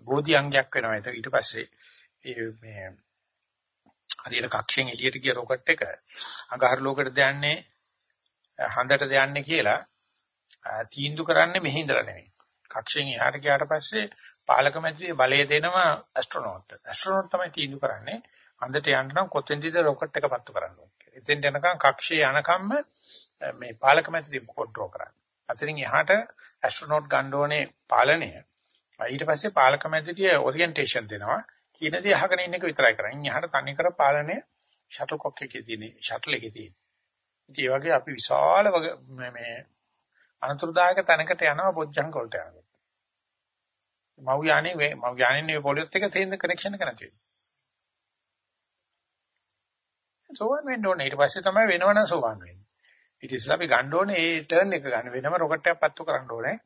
බෝධි අංගයක් වෙනවා. ඒක ඊට පස්සේ ඒ මේ හරියට කක්ෂයෙන් එළියට ගිය රොකට් එක අඟහරු ලෝකෙට දයන්නේ හඳට දයන්නේ කියලා තීන්දුව කරන්නේ මෙහි ඉඳලා නෙමෙයි. කක්ෂයෙන් එහාට ගියාට පස්සේ පාලක මැදිරියේ බලය දෙනවා ඇස්ට්‍රොනෝට්. ඇස්ට්‍රොනෝට් තමයි තීන්දුව කරන්නේ. අන්දට යන්න නම් කොතෙන්දද රොකට් එක පත්තු කරන්න ඕනේ. එතෙන් යනකම් කක්ෂයේ යනකම්ම මේ පාලක මැදිරිය කන්ට්‍රෝල් කරන්නේ. අතරින් එහාට ඇස්ට්‍රොනෝට් ගන්න ඕනේ පාලනය. ඊට පස්සේ පාලක මැදිරිය ඔරියන්ටේෂන් දෙනවා. කියන දේ අහගෙන ඉන්න එක විතරයි කරන්නේ. එහාට තනි කර පාලනය ෂටල් කොක් එකේ තියෙන ෂටල් එකේ තියෙන. ඉතින් ඒ වගේ අපි විශාල මේ අනතුරුදායක තැනකට යනවා බොජ්ජංග වලට යනවා. මව් යානේ මව් යානේ පොලියොත් එක තේින්න කනෙක්ෂන් එක නැති වෙනවා. සෝවන් වෙන්න ඕනේ. ඊට පස්සේ තමයි වෙනවනම් සෝවන් වෙන්නේ. ඊට ඉස්සෙල්ලා අපි ගන්න ඕනේ ඒ ටර්න් එක ගන්න වෙනම රොකට් එකක් පත්තු කරන්න ඕනේ.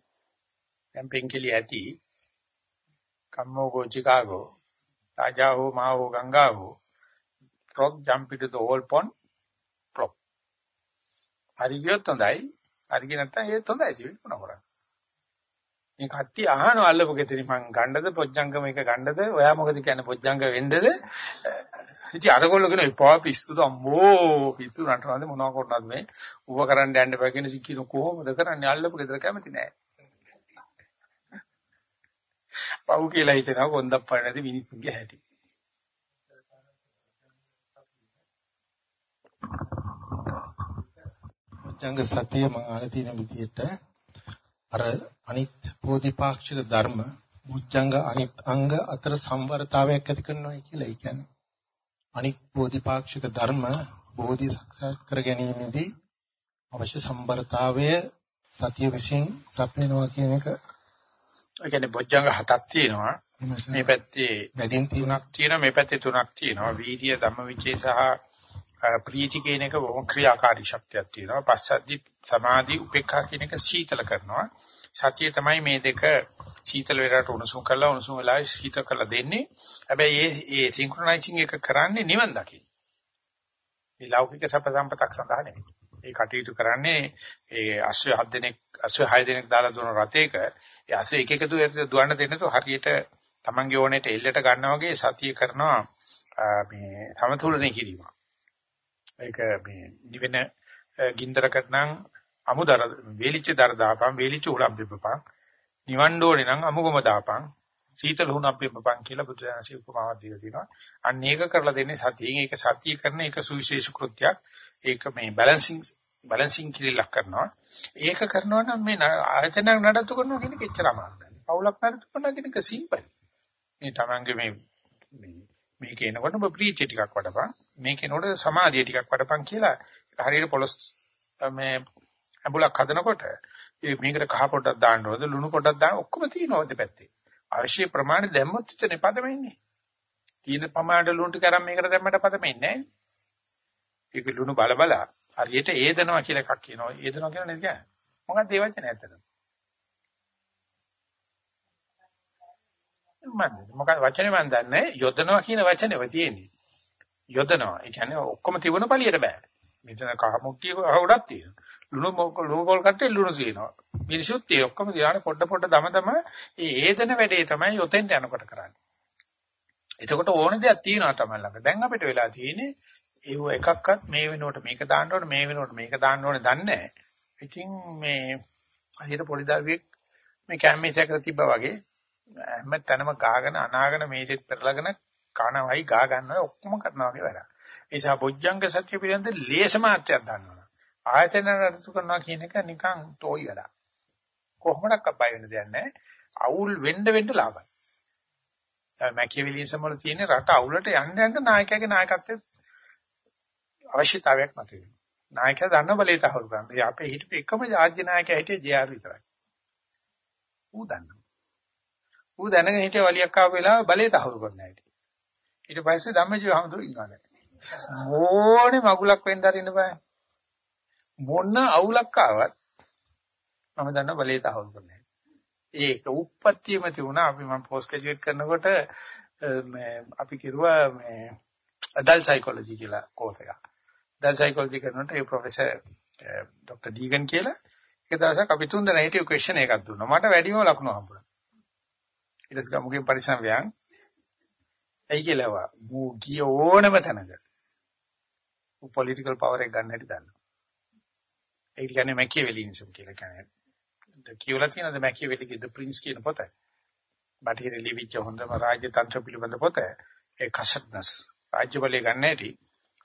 දැන් පෙන්කෙලිය ඇති. කම්මෝ ගෝ චිකාගෝ. රාජා හෝ මා හෝ ගංගා හෝ. frog jump into the old pond. prop. හරි ගියොත් හොඳයි. හරි ගිය නැත්නම් ඒත් හොඳයි. ඉතින් මොන කරන්නේ? මේ කට්ටිය අහනවා අල්ලපු ගෙදරි මං ගණ්ඩද පොජ්ජංගම එක ගණ්ඩද ඔයා මොකද කියන්නේ පොජ්ජංග වෙන්නද? ඉතින් අරගොල්ලෝ කියන එපා පිස්සුද අම්මෝ පිස්සු නටනවාද? මොනවා කරනවද මේ? ඌව කරන්න යන්න එපා කියන සික්කින කොහොමද කරන්නේ? අල්ලපු ගෙදර කැමති නෑ. පව් කියලා හිතනවා කොන්දක් පාන නැති මිනිස්සුන්ගේ හැටි. පොජ්ජංග සතිය මම අහලා තියෙන විදිහට අර අනිත් බෝධිපාක්ෂික ධර්ම බුද්ධංග අනිත් අංග අතර සම්වරතාවයක් ඇති කරනවා කියලා. ඒ කියන්නේ අනිත් බෝධිපාක්ෂික ධර්ම බෝධි සාක්ෂාත් කර ගැනීමේදී අවශ්‍ය සම්බරතාවය සතිය විසින් සපයනවා කියන එක. ඒ කියන්නේ බොජ්ජංග හතක් තියෙනවා. මේ පැත්තේ වැඩිම තුනක් තියෙනවා මේ පැත්තේ තුනක් තියෙනවා. වීර්ය ධම්මවිචේ සහ ප්‍රීති කියන එක බොහොම ක්‍රියාකාරී ශක්තියක් තියෙනවා. පස්සද්ධි සමාධි උපේක්ඛා කියන එක සීතල කරනවා. සතිය තමයි මේ දෙක සීතල වෙලාවට උණුසුම් කරලා උණුසුම් වෙලාවේ සීතල කරලා දෙන්නේ. හැබැයි මේ මේ සින්ක්‍රොනයිසිං එක කරන්නේ නිවන් දකින්න. මේ ලෞකික සප සම්පතක් සඳහා නෙමෙයි. ඒ කටයුතු කරන්නේ ඒ අශ්වය හත් දෙනෙක් අශ්වය හය දෙනෙක් දාලා දුන රතේක ඒ අශ්වය එක එක දුවන්න දෙන්නතු හරියට Tamange ඕනෙට එල්ලට ගන්නවා වගේ සතිය කරනවා මේ සමතුලනය කිරීම. ඒක මේ නිවෙන ගින්දරකට නම් අමුදර වේලිච්ච දර දාපන් වේලිච්ච උලම් බිබපන්. නිවන් ඩෝලේ නම් අමුගම දාපන්. සීතල හුණක් බිබපන් කියලා බුදුරජාණන්සේ උපමාවක් දීලා තිනවා අන්න ඒක කරලා දෙන්නේ සතියෙන්. ඒක සතිය කරන එක සුවිශේෂ කෘත්‍යයක්. ඒක මේ බැලන්සිං බැලන්සිං කිරිලක් කරනවා. ඒක කරනවා නම් මේ ආයතනයක් නඩත්තු කරනවා කියන එක එච්චර අමාරු නෑ. පවුලක් නඩත්තු කරනවා කියන එක සිම්පල් මේ තමන්ගේ මේ මේක එනකොට ඔබ ප්‍රීතිය ටිකක් වඩපන් මේක එනකොට සමාධිය ටිකක් වඩපන් කියලා හරියට පොලොස් මේ ඇඹුලක් හදනකොට මේකට කහ පොටක් දාන්න ඕනද ලුණු පොටක් දාන්න ඔක්කොම තියෙනවා දෙපැත්තේ. අවශ්‍ය ප්‍රමාණය දැම්මොත් ඉතනේ පදෙන්නේ. තියෙන ප්‍රමාණයට ලුණු ටික අරන් මේකට දැම්මට පදෙන්නේ නැහැ. ඒක ලුණු බල බල හරියට ඒදනවා කියලා එකක් කියනවා. ඒදනවා කියලා නේද කියන්නේ? මොකක්ද ඒ වචනේ ඇත්තටම? මම මොකද වචනේ මන් දන්නේ යොදනවා කියන වචනේව තියෙන්නේ. යොදනවා. ඒ කියන්නේ ඔක්කොම තිබුණ පළියට බෑ. මෙතන කහමුට්ටිය කවුඩක් තියෙනවා. ලුණු ලුණු පොල් කට්ටේ ලුණු සීනවා. මිනිසුත් ඒ ඔක්කොම දිහානේ පොඩ පොඩ දම දම ඒ ඒදෙන වැඩේ තමයි යොතෙන්ට යනකොට කරන්නේ. එතකොට ඕන දෙයක් තියෙනවා තමයි ළඟ. දැන් අපිට වෙලා තියෙන්නේ ඒව එකක්වත් මේ වෙනකොට මේක දාන්න ඕනේ මේ වෙනකොට මේක දාන්න ඕනේ දන්නේ නැහැ. ඉතින් මේ අහිර පොඩි දරුවෙක් මේ කැම්මේ සැකර තිබ්බා වගේ හැම තැනම ගාගෙන අනාගෙන මේකෙත් පෙරලගෙන කනවයි ගා ගන්නවා ඔක්කොම කරනවා වගේ වැඩ. ඒ නිසා බොජ්ජංග සත්‍ය පිළිබඳ ලේස මාත්‍රයක් දන්නවා. ආයතන රතු කරනවා කියන එක නිකන් තෝයි වැඩ. කොහොමඩක් අබ්බයි වෙන දෙයක් නැහැ. අවුල් වෙන්න වෙන්න ලාභයි. දැන් මැකියවිලිසම් වල තියෙන රට අවුලට යන්න යන්න නායකයාගේ නායකත්වයේ අවශ්‍යතාවයක් නැති වෙනවා. නායකයා දන්න බලේ තහවුරු කරන්න. ඒ අපේ හිටපු එකම රාජ්‍ය නායකයා හිටියේ ජේ.ආර් විතරයි. ඌ දන්නවා. ඌ දැනගෙන හිටිය වලියක් ආව වෙලාව බලේ තහවුරු කරන්න හැටි. ඊට පස්සේ ධම්මජීව හමුදුර ඉන්නවා දැන්. මොෝනේ මගුලක් වෙන්න අරින්න බෑ. මොන අවුලක් ආවත් මම දන්න බලේ තහවුරු කරන්න හැටි. ඒක උප්පත්තියම තිබුණා අපි මම පෝස්ට් ග්‍රැජුවේට් කරනකොට මේ අපි කිරුවා මේ adult psychology කියලා කෝස් එකක්. adult psychology කරනකොට ඒ ප්‍රොෆෙසර් ડોક્ટર ඩීගන් කියලා එක දවසක් අපි තුන් දෙනා හිටිය ක්වෙස්චන් එකක් දුන්නා. මට වැඩිම ලකුණු හම්බුණා. ඊට පස්සේ ගමුගෙන් පරිස්සම් ව්‍යං. ඇයි කියලා මූ ගිය ඕනම තැනක. ඌ පොලිටිකල් පවර් එක ගන්න හැටි දන්නවා. ඒක කියන්නේ මැකියවෙලිනිසම් කියලා කියන්නේ. කියවලා තියෙනද මැකියවෙලිගේ The Prince කියන පොත. බටහිර ලිවිච්ච හොඳම රාජ්‍ය තන්ත්‍ර පිළිබඳ පොත. ඒ කසට්නස් රාජ්‍ය බලය ගන්න හැටි.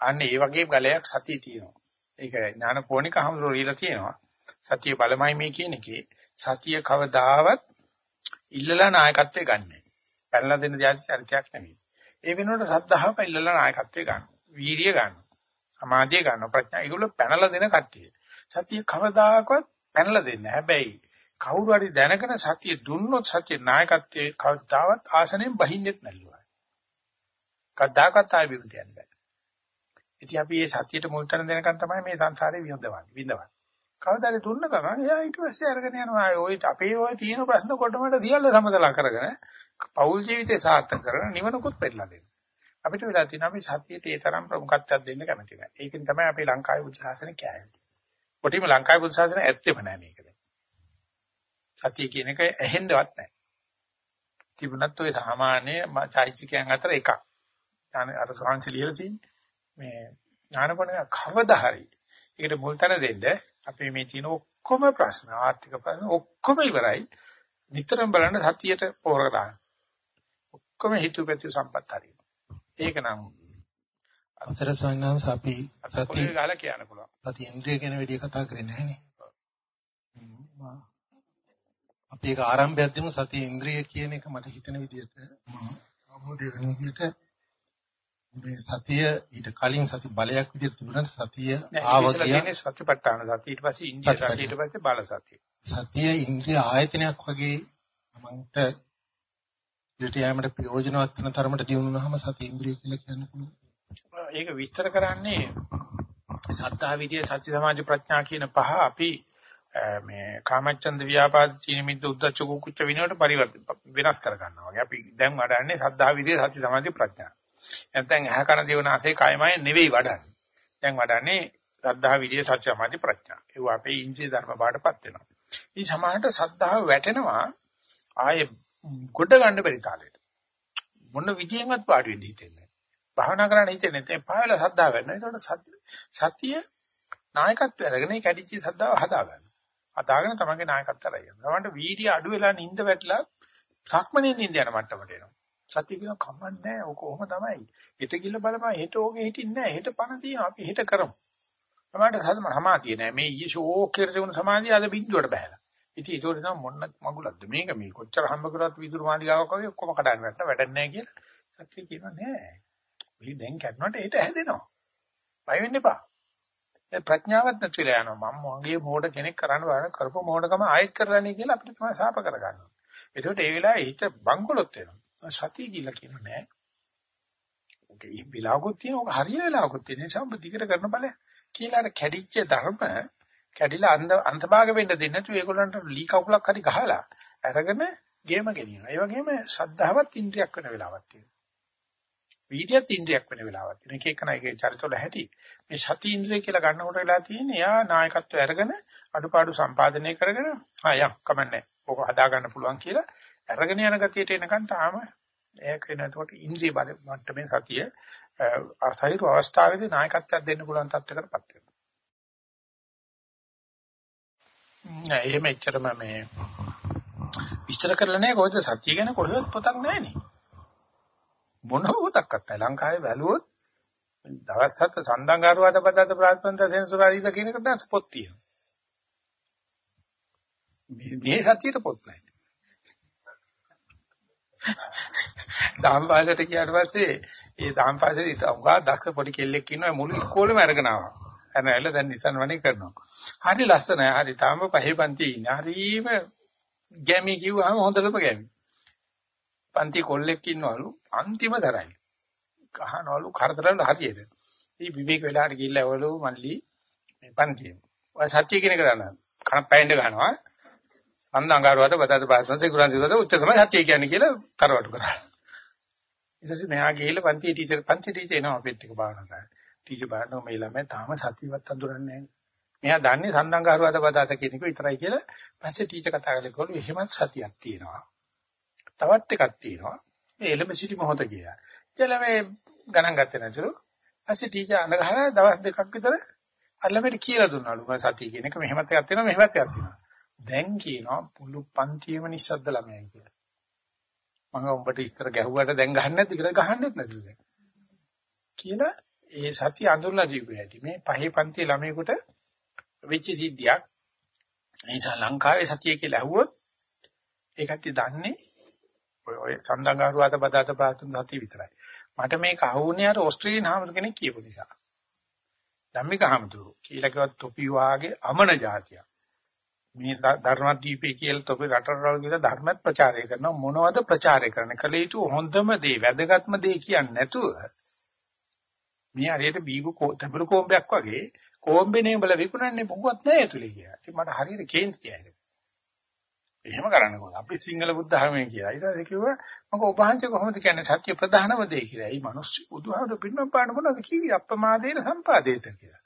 අන්න ඒ වගේ ගලයක් සතිය තියෙනවා. ඒක ඥානපෝනික හමුරෝ රීලා තියෙනවා. සතිය බලමයි මේ කියන එකේ සතිය කවදාවත් ඉල්ලලා නායකත්වයේ ගන්නෑ. පැනලා දෙන જાති චරිතයක් නෙවෙයි. ඒ වෙනුවට සද්ධාව පැනලා නායකත්වයේ ගන්න. වීරිය ගන්න. සමාධිය ගන්න. ප්‍රඥා ඒගොල්ලෝ පැනලා දෙන කට්ටිය. සතිය කවදාකවත් පැනලා දෙන්නේ නැහැ. හැබැයි කවුරු හරි දැනගෙන සතිය දුන්නොත් සතිය නායකත්වයේ කවදාවත් ආසනෙන් බහින්නෙත් නැල්ලුවා. කවදාකවත් ආයෙ විමුතියක් නැහැ. ඉතින් අපි මේ සතියට මුල් තැන දෙනකන් තමයි මේ සංසාරේ විඳවන්නේ. විඳවන්නේ. කවදාද දුන්න ගමන් එයා ඊට පස්සේ අරගෙන යනවා. ඔය අපේ ඔය තියෙන ප්‍රශ්න කොටමඩ දියල්ල සමතලා කරගෙන පෞල් ජීවිතේ සාර්ථක කරගෙන නිවනකුත් පෙරලා දෙනවා. අපිට වෙලා තියෙනවා අපි සතියට ඒ තරම් ප්‍රමුඛත්වයක් දෙන්න කැමති නැහැ. ඒකෙන් තමයි අපි ලංකාවේ බුද්ධ ශාසනය කෑවේ. කොටිම ලංකාවේ බුද්ධ ශාසනය ඇත්තෙම නැහැ මේක දැන්. සතිය කියන එක ඇහෙන්නවත් නැහැ. තිබුණත් ඔය සාමාන්‍ය චෛත්‍යකයන් අතර එකක්. අර සාංශ ලියලා තියෙන්නේ මේ ඥානපණ කවදා හරි ඒකට මුල් තැන දෙන්න අපේ මේ තියෙන ඔක්කොම ප්‍රශ්න ආර්ථික ප්‍රශ්න ඔක්කොම ඉවරයි. නිතරම බලන්න සතියට පෝර දාන්න. ඔක්කොම හිතුවපැති සම්පත් හරියට. ඒක නම් අතර ස්වයංනාංශ අපි සතිය ගාලා කියන්න පුළුවන්. සති ඉන්ද්‍රිය ගැන වැඩි කතා කරන්නේ නැහනේ. අපි ඒක ආරම්භයක් දෙමු සති ඉන්ද්‍රිය කියන එක මට හිතෙන විදිහට මම අවබෝධ වෙන විදිහට මේ සතිය ඊට කලින් සති බලයක් විදිහට තිබුණා සතිය ආවකිය සතිපට්ඨාන සතිය ඊට පස්සේ ඉන්ද්‍රිය සතිය ඊට පස්සේ බල සතිය. සතිය ඉන්ද්‍රිය ආයතනයක් වගේ මමන්ට ඊට යෑමට ප්‍රයෝජනවත් වෙන තරමට දිනුනහම සති ඉන්ද්‍රිය කියලා කියන්න පුළුවන්. ඒක විස්තර කරන්නේ සත්තා විදියේ සති සමාධි ප්‍රඥා කියන පහ අපි මේ කාමච්ඡන්ද ව්‍යාපාද චීන මිද්ද උද්දච්ච කුච්ච විනෝඩ පරිවර්තන වෙනස් කර ගන්නවා වගේ. අපි දැන් වඩන්නේ සද්ධා විදියේ සති සමාධි ප්‍රඥා. නැත්නම් ඇහ කන දිවනාසේ කයමය නෙවෙයි වඩන්නේ. දැන් වඩන්නේ සද්ධා විදියේ සත්‍ය සමාධි ප්‍රඥා. ඒව අපේ ඉන්ද්‍රිය ධර්ම බාටපත් වෙනවා. මේ සමාහට සද්ධාව වැටෙනවා ආයේ ගොඩ ගන්න බැරි තාලෙට. මොන විදියෙන්වත් පාඩු වෙන්න හිතෙන්නේ නැහැ. භාවනා කරන්න හිතෙන්නේ නැහැ. පාවල සද්ධාව වෙනවා. ඒකට සතිය නායකත්වය අරගෙන කැඩිච්ච සද්ධාව හදාගන්න. හදාගෙන තමන්ගේ නායකත්වය අරගෙන. තමන්ට වීර්ය අඩු වෙලා නිින්ද වැටලා සක්මනේ නිින්ද යන මට්ටමට එනවා. සතිය කියන කමන්නේ ඕක කොහොම තමයි. හෙට ගිල්ල බලපන් හෙට ඕකේ හිටින්නේ නැහැ. හෙට පණ තියෙනවා. අපි හෙට කරමු. තමයි සම සමාධිය නෑ. මේ ඊයේ ෂෝක් කියලා තිබුණ සමාධිය අද බින්දුවට බහැලා. ඉතින් ඒක උඩ නම් මොන්න මගුලක්ද මේක මේ කොච්චර හම්බ කරවත් විදුරු මාලිගාවක් වගේ ඔක්කොම කඩන්න නැත්නම් වැඩන්නේ නැහැ කියලා සත්‍ය කියනවා නෑ. මේ දැන් කරනකොට ඒක හැදෙනවා. බය වෙන්න එපා. ඒ ප්‍රඥාවත් නැතිලා යනවා. මම වගේ මෝඩ කෙනෙක් කරන්න බෑ කරපු මෝඩකම ආයෙත් කරලා නේ කියලා අපිට තමයි සාප කරගන්නවා. ඒකට ඒ වෙලාවේ හිත බංකොලොත් වෙනවා. සතිය කියලා කියනවා නෑ. ඔක ඊ විලාගොත් තියෙන ඔක හරිය විලාගොත් තියෙන නිසා ඔබ දිගට කරන බල කියලා අර කැඩිච්ච ධර්ම කැඩිලා අන්ත අන්තභාග වෙන්න දෙන්නේ නැතු ඒගොල්ලන්ට ලී කකුලක් හරි ගහලා අරගෙන ගේම ගෙනියනවා. ඒ වගේම ශ්‍රද්ධාවත් ඉන්ද්‍රියක් වෙන වෙලාවක් තියෙනවා. වීර්යයත් ඉන්ද්‍රියක් වෙන වෙලාවක් තියෙනවා. එක එක නයිගේ චරිතවල හැටි. මේ සති ඉන්ද්‍රිය කියලා ගන්නකොට වෙලා තියෙන්නේ එයා නායකත්වය අරගෙන අඩුපාඩු සම්පාදනය කරගෙන ආ යම් කමන්නේ. ඕක හදා ගන්න පුළුවන් කියලා අරගෙන යන ගතියට එනකන් තාම ඒක වෙනකොට ඉන්ද්‍රිය බල මට්ටමේ සතිය අසහිරු අවස්ථාවේදී නායකත්වයක් දෙන්න පුළුවන් තත්ත්වයකටපත් වෙනවා. නෑ එහෙම එච්චරම මේ විස්තර කරලා නැහැ කොහෙද සත්‍ය ගැන කොහෙවත් පොතක් නැහැනේ. මොන පොතක්වත් නැහැ. ලංකාවේ බැලුවොත් දවස් හත සඳංගාරවාද පදත ප්‍රාත්මන්ත සෙන්සුරාදීද කියන එකට දැන් පොත් තියෙනවා. මේ මේ සතියට පොත් නැහැ. දාම්පාසයට ගියාට පස්සේ ඒ දාම්පාසයේ ඉතංගා දක්ෂ පොඩි කෙල්ලෙක් ඉන්නවා මුළු ඉස්කෝලේම අරගෙන ආවා. අර ඇවිල්ලා දැන් නිසන් වනේ කරනවා. හරි ලස්සනයි. හරි තාම පහේ පන්ති ඉන්නේ. හරිම ගැමි කිව්වම හොඳටම ගැමි. පන්ති කොල්ලෙක් ඉන්නවලු අන්තිම දරයි. කහනවලු කරදරවල හරියට. මේ විවේක වෙලාවට ගිහිල්ලා වලු මල්ලි මේ පන්තියේ. ඔය සත්‍ය කියන එක දන්නා. කන පැයෙන්ද ගන්නවා. සම්දාංගාරවද බදද පාසන්සේ ගුරුන්සිවද උත්තර තමයි සත්‍ය කියන්නේ කියලා තරවටු කරා. ඊට පස්සේ මෙහා ගිහිල්ලා පන්ති ටීචර් පන්ති ටීචර් එනවා අපිට ටික භාවනා කරන්න. ටීචර් බලනවා මේ ළමයා තාම සතියවත් අඳුරන්නේ නැහැ. මෙයා දන්නේ සම්දාංගාරවද බදද කියන එක විතරයි කියලා. පස්සේ ටීචර් කතා කරලා කිව්වලු එහෙමත් සතියක් තියෙනවා. තවත් එකක් තියෙනවා. මේ එළඹ සිටි මොහොත කියලා. ඉතල මේ ගණන් ගත්තේ නැතුළු ඊපස්සේ ටීචර් අඬ ගහලා දවස් දෙකක් විතර අල්ලමෙට කියලා දුන්නාලු. මම සතිය කියන එක මෙහෙමත් එකක් තියෙනවා මෙහෙමත් එකක් තියෙනවා. දැන් කියනවා පුළු පන්තියම නිස්සද්ද ළමයි කියලා. මම උඹට ඉස්තර ගැහුවට දැන් ගහන්නේ නැද්ද කියලා ගහන්නෙත් නැතිද දැන්. කියලා ඒ සතිය අඳුරලා දීපු හැටි. මේ පහේ පන්තියේ ළමයෙකුට වෙච්ච සිද්ධියක්. ඒ නිසා ලංකාවේ සතිය කියලා ඇහුවොත් ඒකට දන්නේ ඔය ඔය සඳංගාරුවාද බදාත ප්‍රාතුන් සතිය විතරයි. මට මේක අහුුනේ අර ඕස්ට්‍රේලියානු හාමුදුර කෙනෙක් කියපු නිසා. ධම්මික හාමුදුරු කියලා කිව්වත් තොපි වාගේ අමන જાතියක්. මේ ධර්මදීපේ කියලා තොපි රටරවල් කියලා ධර්මත් ප්‍රචාරය කරනවා මොනවද ප්‍රචාරය කරන්නේ? කල යුතු හොඳම දේ වැදගත්ම දේ කියන්නේ නැතුව මේ හරියට බීබු තඹුරු කොම්බයක් වගේ කොම්බේනේ බල විකුණන්නේ මොකවත් නැහැ ඇතුලේ කියලා. ඉතින් මට හරියට කේන්ති කියයි. එහෙම කරන්න ඕන. අපි සිංහල බුද්ධ ධර්මයේ කියලා. ඊට පස්සේ කිව්වා මම ඔබ වහන්සේ කොහොමද කියන්නේ සත්‍ය ප්‍රධානම දේ කියලා. ඒ මිනිස්සු බුදුහාමුදුරු පින්නම් පාන මොනවද කිව්වේ? අප්‍රමාදේන සම්පාදේත කියලා.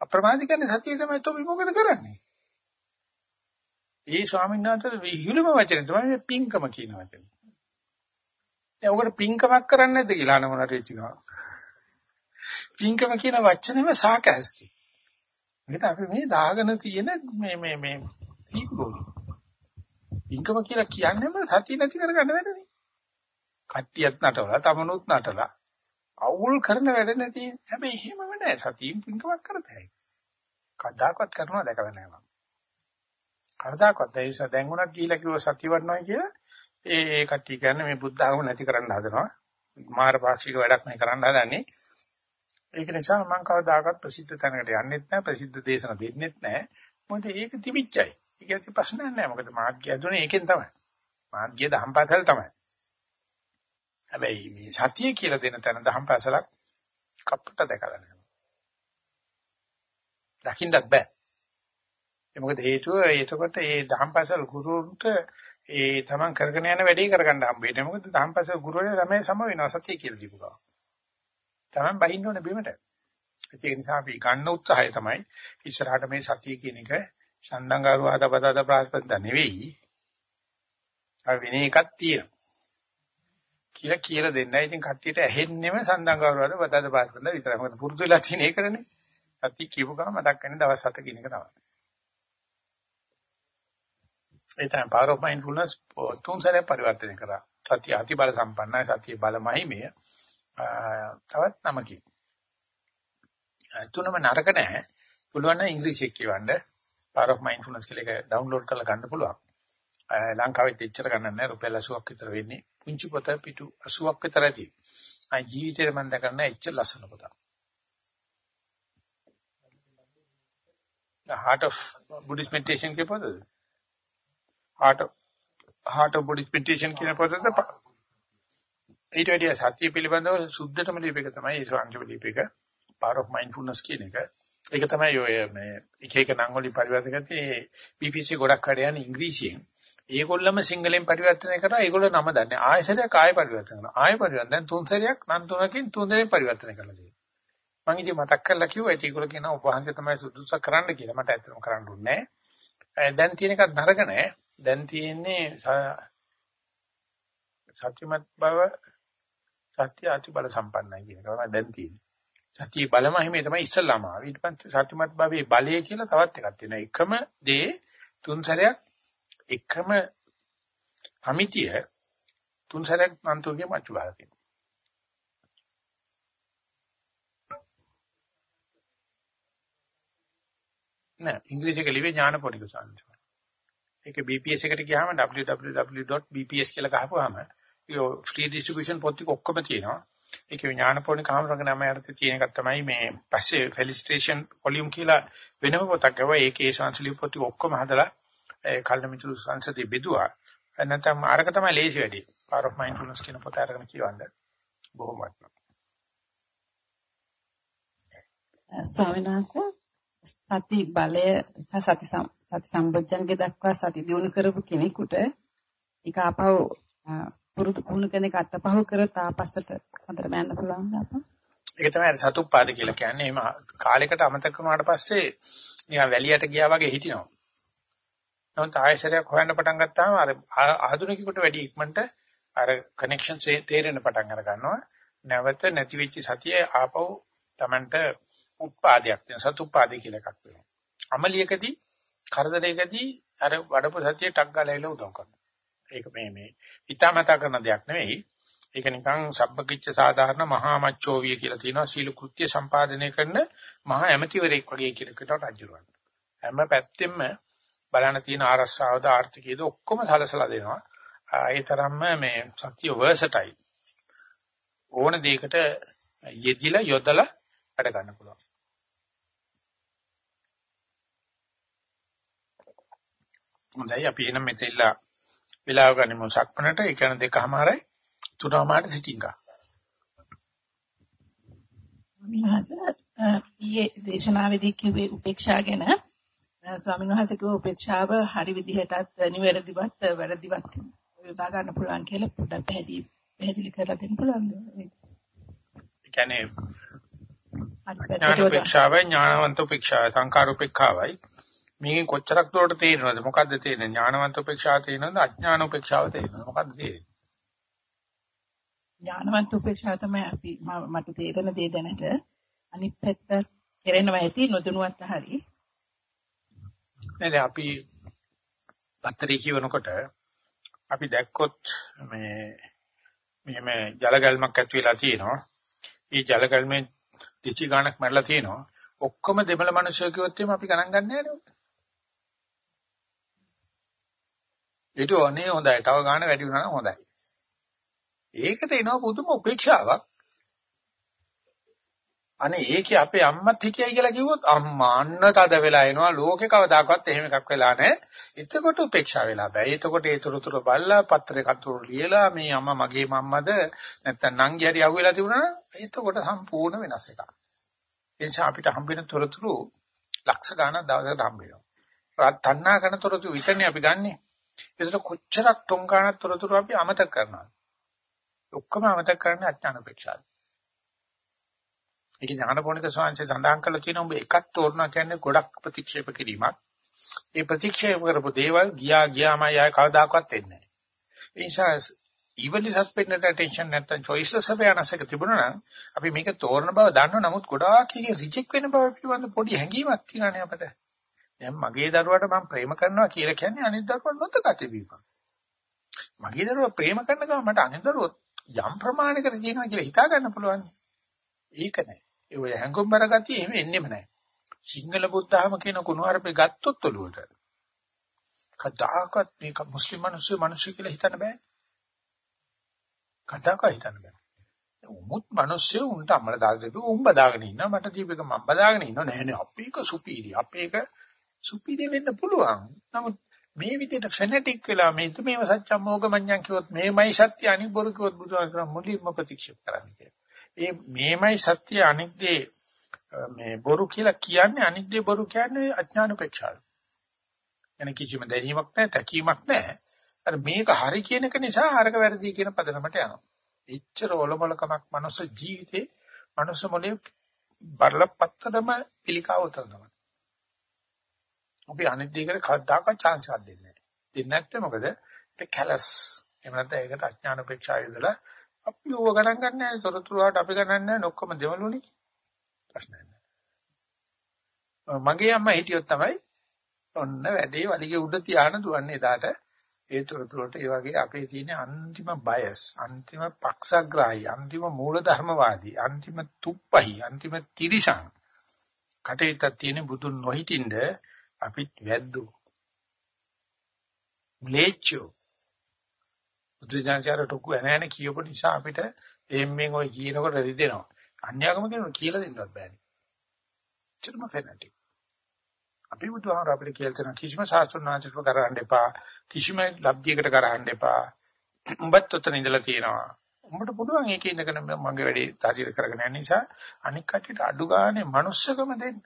අප්‍රමාද කියන්නේ සතිය තමයි තොපි මොකද කරන්නේ? ඒ ස්වාමීන් වහන්සේ විහිළුම වචනේ තමයි මේ පිංකම කියන වචනේ. දැන් ඔකට පිංකමක් කරන්නේ නැද්ද කියලා අනමනට වෙච්චිනවා. පිංකම කියන වචනේම සාකස්ටි. මේක අපි මේ දාගෙන තියෙන මේ මේ මේ සීගෝලි. ඉන්කම කියලා කියන්නේම සතිය නැති කරගන්න වැඩනේ. කට්ටියත් නටවලා තමනුත් නටලා අවුල් කරන වැඩ නැති. හැබැයි එහෙමම නෑ සතියින් ඉන්කමක් කරතයි. කවදාකවත් කරනවා දැකලා නෑ මම. කවදාකවත් ඒ නිසා දැන් උනත් ගිහිලා කිව්ව සතිය වඩනවා කියලා ඒ ඒ කට්ටිය කියන්නේ මේ බුද්ධ ආගම නැති කරන්න හදනවා. මාර පාක්ෂික වැඩක් මේ කරන්න හදන්නේ. ඒක නිසා මම කවදාකවත් ප්‍රසිද්ධ තැනකට යන්නෙත් නෑ ප්‍රසිද්ධ දේශන දෙන්නෙත් නෑ. මොකද ඒක තිබිච්චයි. ඒක ඇති ප්‍රශ්නයක් නෑ. මොකද මාර්ගය දුන්නේ ඒකෙන් තමයි. මාර්ගය දහම්පාසල් තමයි. හැබැයි මේ සතිය කියලා දෙන තැන දහම්පාසලක් කප්පට දැකලා නෑ. දකින්නත් බෑ. ඒ මොකද හේතුව එතකොට ඒ දහම්පාසල් ගුරුන්ට ඒ තමන් කරගෙන යන වැඩේ කරගන්න හම්බෙන්නේ. මොකද දහම්පාසල් ගුරුවරයා ළමයි සම වෙනවා සතිය කියලා දීපු ගමන්. තමන් බහින්න ඕනේ බිමට. ඒ නිසා අපි ගන්න උත්සාහය තමයි ඉස්සරහට මේ සතිය කියන එක සම්දංගාරු ආදපදද ප්‍රාස්පද නෙවෙයි. අර වෙන එකක් තියෙනවා. කියලා කියලා දෙන්නයි. ඉතින් කට්ටියට ඇහෙන්නෙම සම්දංගාරු ආදපදද ප්‍රාස්පද විතරයි. මොකද පුරුදු වෙලා තියෙන එකනේ. සතිය කියපු ගමන් මතක් වෙන්නේ දවස් 7 කින එක තමයි. ඒ තමයි power of mindfulness තුන් සැරේ පරිවර්තනය කරා. සතිය අති බල සම්පන්නයි. සතිය බලමයි මේ. තවත් නමකින්. තුනම නරක නැහැ. පුළුවන් නම් ඉංග්‍රීසියෙන් කියවන්න. Power of Mindfulness කියලා එක ඩවුන්ලෝඩ් කරලා ගන්න පුළුවන්. ලංකාවෙත් එච්චර ගන්න නැහැ. රුපියල් 80ක් විතර වෙන්නේ. පුංචි පොත පිටු 80ක් විතර ඇති. ආ ජීවිතේ මම දැකන්න එච්චර ලස්සන පොතක්. The Heart of Buddhist Meditation කියන පොතද? Heart of Heart of Buddhist Meditation කියන පොතද? ඊට වැඩිය සතිය පිළිබඳව සුද්ධතම ලිපික තමයි ඒ සංජීව ලිපික. Power of Mindfulness කියන එක. ඒක තමයි ඔය මේ එක එක නම් වලින් පරිවර්තන කරන්නේ BBC ගොඩක් වැඩ යන ඉංග්‍රීසියෙන්. ඒගොල්ලම සිංහලෙන් පරිවර්තනය කරා ඒගොල්ලෝ නම දන්නේ. ආයසරයක් ආය පරිවර්තන කරනවා. ආය පරිවර්තන දැන් තුන් සැරයක් නම් තුනකින් තුන් දෙනෙන් පරිවර්තන කරලා තියෙනවා. මම ඉතින් මතක් කරලා කිව්වා ඒක ඒගොල්ලෝ කියනවා උපවහන්සේ තමයි සුදුසු කරන්න කියලා. මට ඇත්තටම කරන්න ඕනේ නැහැ. දැන් තියෙන එකක් නරක නැහැ. දැන් තියෙන්නේ සත්‍යමත් බව සත්‍ය අති බල සම්පන්නයි කියන එක තමයි දැන් තියෙන්නේ. සත්‍ය බලම හිමේ තමයි ඉස්සල්ලාම ආවේ. ඊට පස්සේ සත්‍යමත් භාවයේ බලය කියලා තවත් එකක් තියෙනවා. එකම දේ තුන් සැරයක් එකම අමිතිය තුන් සැරයක් මන්තුගේ මච්චු ගහලා තියෙනවා. නෑ ඉංග්‍රීසි එක ලිව්වේ ඥානපෝනික සාන්තිය. ඒක BPS එකට ගියාම www.bps කියලා ගහපුවාම ඒ ෆ්‍රී ඩිස්ට්‍රිබියුෂන් පොත් ටික ඔක්කොම තියෙනවා. ඒක ඥානපෝනික කාමරක නම යටතේ තියෙන එකක් තමයි මේ පස්සේ ෆෙලිස්ට්‍රේෂන් වොලියුම් කියලා වෙනම පොතක් ගාවා ඒකේ සංස්ලිප පොත් ඔක්කොම හදලා ඒ කල්මිතුරු සංසදේ බෙදුවා. නැත්නම් අරක තමයි ලේසි වැඩි. Power of Mindfulness කියන පොත අරගෙන කියවන්න. බොහොම වටිනවා. ස්වාමීන් වහන්සේ සති බලය සහ සති සති සම්බොජ්ජංගේ දක්වා සති දියුණු කරපු කෙනෙකුට ඒක ආපහු පුරුදු පුහුණු කෙනෙක් අත්පහුව කරත් ආපස්සට හොඳට යන්න පුළුවන් අපා. ඒක තමයි සතුප්පාද කියලා කියන්නේ. එහෙම කාලයකට අමතක වුණාට පස්සේ නිකන් වැලියට ගියා වගේ හිටිනවා. නමුත් ආයශරයක් හොයන්න පටන් ගත්තාම අර ආධුනිකයෙකුට වැඩි ඉක්මනට අර කනෙක්ෂන් තේරෙන පටන් අර ගන්නවා. නැවත නැති වෙච්ච සතිය ආපහු Tamanට උත්පාදයක් වෙන සතුප්පාදේ කියලා එකක් වෙනවා. අමලියකදී කරදරයකදී අර වඩපු සතිය ටක් ගාලා එල උදව් කරනවා. ඒක මේ මේ හිතාමතා කරන දෙයක් නෙවෙයි. ඒක නිකන් සබ්බකිච්ච සාධාරණ මහා මච්චෝවිය කියලා තියෙනවා සීල කෘත්‍ය සම්පාදනය කරන මහා ඇමතිවරයෙක් වගේ කියලා කියනවා රජුරවන්න. හැම පැත්තෙම බලන්න තියෙන ආරස්සාවද ආර්ථිකයද ඔක්කොම සලසලා දෙනවා. ඒ තරම්ම මේ සත්‍ය වර්සටයිල්. ඕන දෙයකට යෙදිලා යොදලා වැඩ ගන්න පුළුවන්. හොඳයි. අපි එනම් මෙතෙල්ලා වෙලාව ගනිමු. සක්මනට. ඒ කියන්නේ දෙකමාරයි තුනමාරට සිටින් ගන්න. විහස ඊයේ දේශනාවේදී කිව්වේ උපේක්ෂා ගැන. ස්වාමීන් වහන්සේ කිව්ව උපේක්ෂාව හරි විදිහටත් නිවැරදිවත් වැරදිවත් යොදා ගන්න පුළුවන් කියලා පොඩ්ඩක් පැහැදිලි පැහැදිලි කරලා දෙන්න පුළුවන්ද? ඒ කියන්නේ ඥාන උපේක්ෂාවයි ඥානවන්ත උපේක්ෂාවයි සංකාර උපේක්ෂාවයි මේකෙන් කොච්චරක් දුරට තේරෙනවද? මොකද්ද තේරෙන්නේ? ඥානවන්ත උපේක්ෂාව තේරෙනවද? අඥාන උපේක්ෂාව තේරෙනවද? මොකද්ද තේරෙන්නේ? ඥානවන්ත උපේක්ෂාව තමයි අපි මට තේරෙන දේ දැනට අනිත් පැත්ත කෙරෙනවා ඇති නොදැනුවත් හරි. නේද? අපි බත්තරී කියවනකොට අපි දැක්කොත් මේ මෙහෙම ජල ගැල්මක් ඇති වෙලා තියෙනවා. මේ ජල ගැල්මේ තිචි ගානක් මැරලා තියෙනවා. ඔක්කොම දෙමළ මිනිස්සු කිව්වොත් එimhe අපි ගණන් ගන්න නේද? ඒක ඕනේ හොඳයි. තව ගාන වැඩි වුණා නම් හොඳයි. ඒකට එනවා පුදුම උපේක්ෂාවක්. අනේ ඒකේ අපේ අම්මත් හිටියයි කියලා කිව්වොත් අම්මා අන්න තද වෙලා එනවා ලෝකේ කවදාකවත් එහෙම එකක් වෙලා නැහැ. එතකොට උපේක්ෂා වෙලා බෑ. එතකොට ඒ තුරුතුරු බලලා පත්‍රේ කතුරු ලියලා මේ අම්මා මගේ මම්මද නැත්තම් නංගි හරි අහුවෙලා තිබුණා නම් එතකොට සම්පූර්ණ වෙනස් එකක්. ඒ නිසා අපිට හම්බෙන තොරතුරු ලක්ෂ ගණන් දවසකට හම්බ වෙනවා. තණ්හා කරන තොරතුරු විතරනේ අපි ගන්නෙ. ඒකට කොච්චරක් තොන් ගණන් තොරතුරු අපි අමතක කරනවද? ඔක්කොම අමතක කරන්නේ අඥාන උපේක්ෂාවයි. ඒක ඥානපෝනික ස්වාංශය සඳහන් කරලා තියෙනවා ඔබ එකක් තෝරනවා කියන්නේ ගොඩක් ප්‍රතික්ෂේප කිරීමක්. ඒ ප්‍රතික්ෂේප කරපු දේවල් ගියා ගියාමයි ආය කවදාකවත් එන්නේ නැහැ. ඒ නිසා evenly suspended attention නැත්නම් choices awareness එක තිබුණා නම් අපි මේක තෝරන බව දන්නව නමුත් ගොඩාක් එකේ රිජෙක්ට් වෙන බව පිළිබඳ පොඩි හැඟීමක් තියෙනනේ අපිට. දැන් මගේ දරුවාට මම ප්‍රේම කරනවා කියලා කියන්නේ අනිත් දරුවා නොදක තිබීමක්. මගේ දරුවා ප්‍රේම කරන ගමන් මට අනිත් දරුවෝ යම් ප්‍රමාණයකට තියෙනවා කියලා හිතා ගන්න පුළුවන්. ඒක නෑ. ඒ ඔය හැංගුම්බර ගතිය එහෙම එන්නෙම නෑ. සිංහල බුද්ධහම කියන කුණුහරුපේ ගත්තොත් ඔළුවට. කදාකත් මේක මුස්ලිම් මිනිස්සු මිනිස්සු කියලා හිතන්න බෑ. කතාක හිතන්න බෑ. උමුත් මිනිස්සු උන්ට අම්මල දාගෙන ඉඳු උඹ දාගෙන ඉන්නවා මට දීපේක මම බදාගෙන ඉන්නවා නෑ නෑ අපේක සුපීරි අපේක සුපීරි වෙන්න පුළුවන්. නමුත් මේ විදිහට ෆැනටික් වෙලා මේ මේව සත්‍යම් මොගමඤ්ඤම් කිව්වොත් මේමයි සත්‍ය අනිත් බොරු කිව්වොත් බුදුහාම කරා මුලින්ම ප්‍රතික්ෂේප කරන්නේ. ඒ මේමයි සත්‍ය අනිත් දේ මේ බොරු කියලා කියන්නේ අනිත් දේ බොරු කියන්නේ අඥාන උපේක්ෂාව. එන කිසිම දැනීමක් නැහැ, තැකීමක් නැහැ. අර මේක හරි කියන එක නිසා අරක වැරදි කියන පදනමට යනවා. එච්චර ඔලොමලකමක් මනුස්ස ජීවිතේ මනුස්ස මොලේ බරලපත්තරම පිළිකාව උතර තමයි. අපි අනිත් දෙයකට කවදාකවත් chance එකක් දෙන්නේ නැහැ. දෙන්නේ නැත්නම් මොකද? ඒක කැලස්. එහෙම නැත්නම් ඒකට අඥාන උපේක්ෂාව යොදලා අපි ඕව ගණන් ගන්න නැහැ. තොරතුරු වලට අපි ගණන් නැහැ. ඔක්කොම දෙවලුනේ. ප්‍රශ්නයක් නැහැ. මගේ අම්මා හිටියොත් තමයි ඔන්න වැඩේ වලිගේ උඩ තියාන දුවන්නේ එදාට ඒ තොරතුරට ඒ වගේ අපේ තියෙන අන්තිම බයස් අන්තිම පක්ෂග්‍රාහී අන්තිම මූලධර්මවාදී අන්තිම තුප්පහි අන්තිම තිරිසන් කටේටක් තියෙන බුදුන් නොහිටින්ද අපිත් වැද්දෝ ම්ලේච්චෝ බුදුජානචාර ටොකු එනෑන කියපු නිසා අපිට එම්මෙන් ওই කියනකොට රිදෙනවා අන්‍යගම කෙනෙක් කියලා දෙන්නවත් බෑනේ. චර්ම ෆෙනටික් අපි බුදුහාමර අපිට කියලා තියෙන කිසිම ශාස්ත්‍රඥාචරව කරන්න එපා. කිසිම ලබ්ධියකට කරහන්න එපා. උඹත් උතන ඉඳලා තියෙනවා. උඹට පුළුවන් ඒකේ ඉඳගෙන මගේ වැඩේ තාජිර කරගෙන යන නිසා අනික් කටියට අඩු ගානේ manussකම දෙන්න.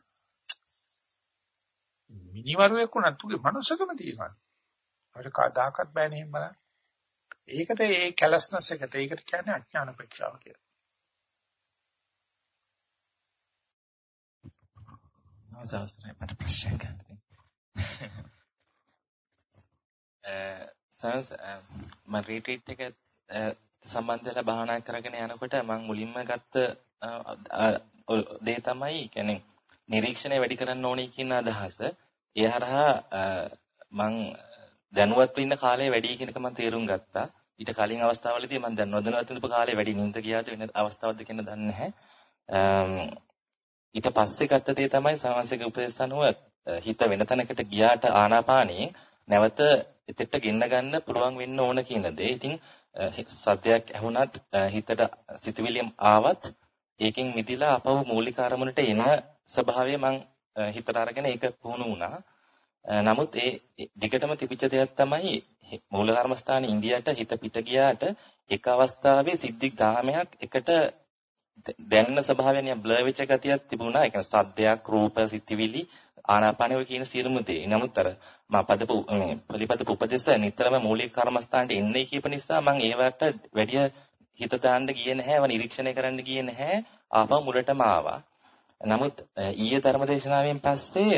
මිනිවරුවෙක් වුණත් උගේ manussකම තියෙනවා. අපිට කදාකත් බෑනේ එහෙම බලන්න. ඒකට ඒ කැලස්නස් එකට ඒකට කියන්නේ අඥාන ප්‍රේක්ෂාව කියලා. සාස්ත්‍රය මට ප්‍රශ්නයක් ගන්න. සන්ස් මම රීට්‍රීට් එක සම්බන්ධ වෙලා භාවනා කරගෙන යනකොට මම මුලින්ම ගත්ත දේ තමයි කියන්නේ නිරීක්ෂණය වැඩි කරන්න ඕනේ කියන අදහස. ඒ හරහා මම දැනුවත් වෙන්න කාලය වැඩි කියන එක මම තේරුම් ගත්තා. ඊට කලින් අවස්ථාවලදී මම දැන් නොදැනුවත් ඉඳපු කාලේ වැඩි නිින්ද ගියාද වෙන අවස්ථාවක්ද කියන දන්නේ නැහැ. ඊට පස්සේ ගත්ත දේ තමයි සාමාන්‍යක උපදේශ අනුව හිත වෙන තැනකට ගියාට ආනාපානියෙන් නැවත එතෙට ගෙන්න ගන්න පුළුවන් වෙන්න ඕන කියන දේ. ඉතින් සද්දයක් ඇහුණත් හිතට සිතුවිලියම් ආවත් ඒකෙන් මිදිලා අපව මූලික අරමුණට එන ස්වභාවය මං හිතට අරගෙන ඒක පුහුණු වුණා. නමුත් ඒ දිගටම තිබිච්ච දෙයක් තමයි මූල කර්මස්ථානයේ ඉන්දියාට හිත පිට ගියාට එක අවස්ථාවේ සිද්ධි ධාමයක් එකට දැනෙන ස්වභාවය නිකන් බ්ලර් වෙච්ච ගතියක් තිබුණා. ඒ කියන්නේ සද්දයක්, රූප, සිතිවිලි, ආනාපානෙ ඔය කියන සියලුම දේ. නමුත් අර මම පදපු මේ පිළිපදපු උපදේශ නිතරම මූලික කර්මස්ථානට එන්නේ කියප නිසා මම ඒවට වැඩි හිත දාන්න ගියේ නැහැ, ඒවා නිරීක්ෂණය කරන්න ගියේ නැහැ. ආපහු මුලටම ආවා. නමුත් ඊයේ ධර්මදේශනාවෙන් පස්සේ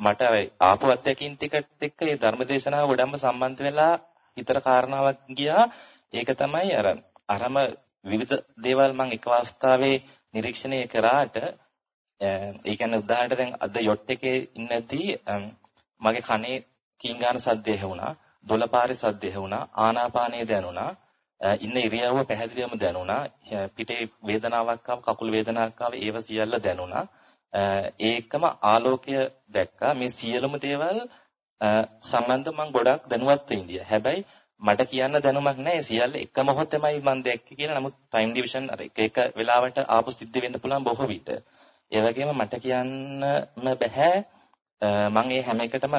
මට ආපු අත්දැකීම් ටිකත් එක්ක මේ ධර්මදේශනාව ගොඩක්ම සම්බන්ධ වෙලා හිතර කාරණාවක් ගියා. ඒක තමයි අර අරම විවිධ දේවල් මම එක අවස්ථාවේ නිරීක්ෂණය කරාට ඒ කියන්නේ උදාහරණයට දැන් අද යොට් එකේ ඉන්නදී මගේ කනේ කීංගාන සද්දය ඇහුණා, දොළපාරේ සද්දය ඇහුණා, ආනාපානය දැනුණා, ඉන්න ඉරියව්ව පැහැදිලිවම දැනුණා, පිටේ වේදනාවක් ආව, කකුල් වේදනාවක් ආව, ඒව සියල්ල දැනුණා. ඒකම ආලෝකය දැක්කා. මේ සියලුම දේවල් සම්බන්ධ මම ගොඩක් දැනුවත් වෙන්නේ. හැබැයි මට කියන්න දැනුමක් නැහැ සියල්ල එක මොහොතෙමයි මම දැක්කේ කියලා. නමුත් ටයිම් ඩිවිෂන් අර එක එක වෙලාවට ආපු සිද්ධ වෙන්න පුළුවන් බොහෝ විට. ඒ වගේම මට කියන්නම බෑ මම මේ හැම එකටම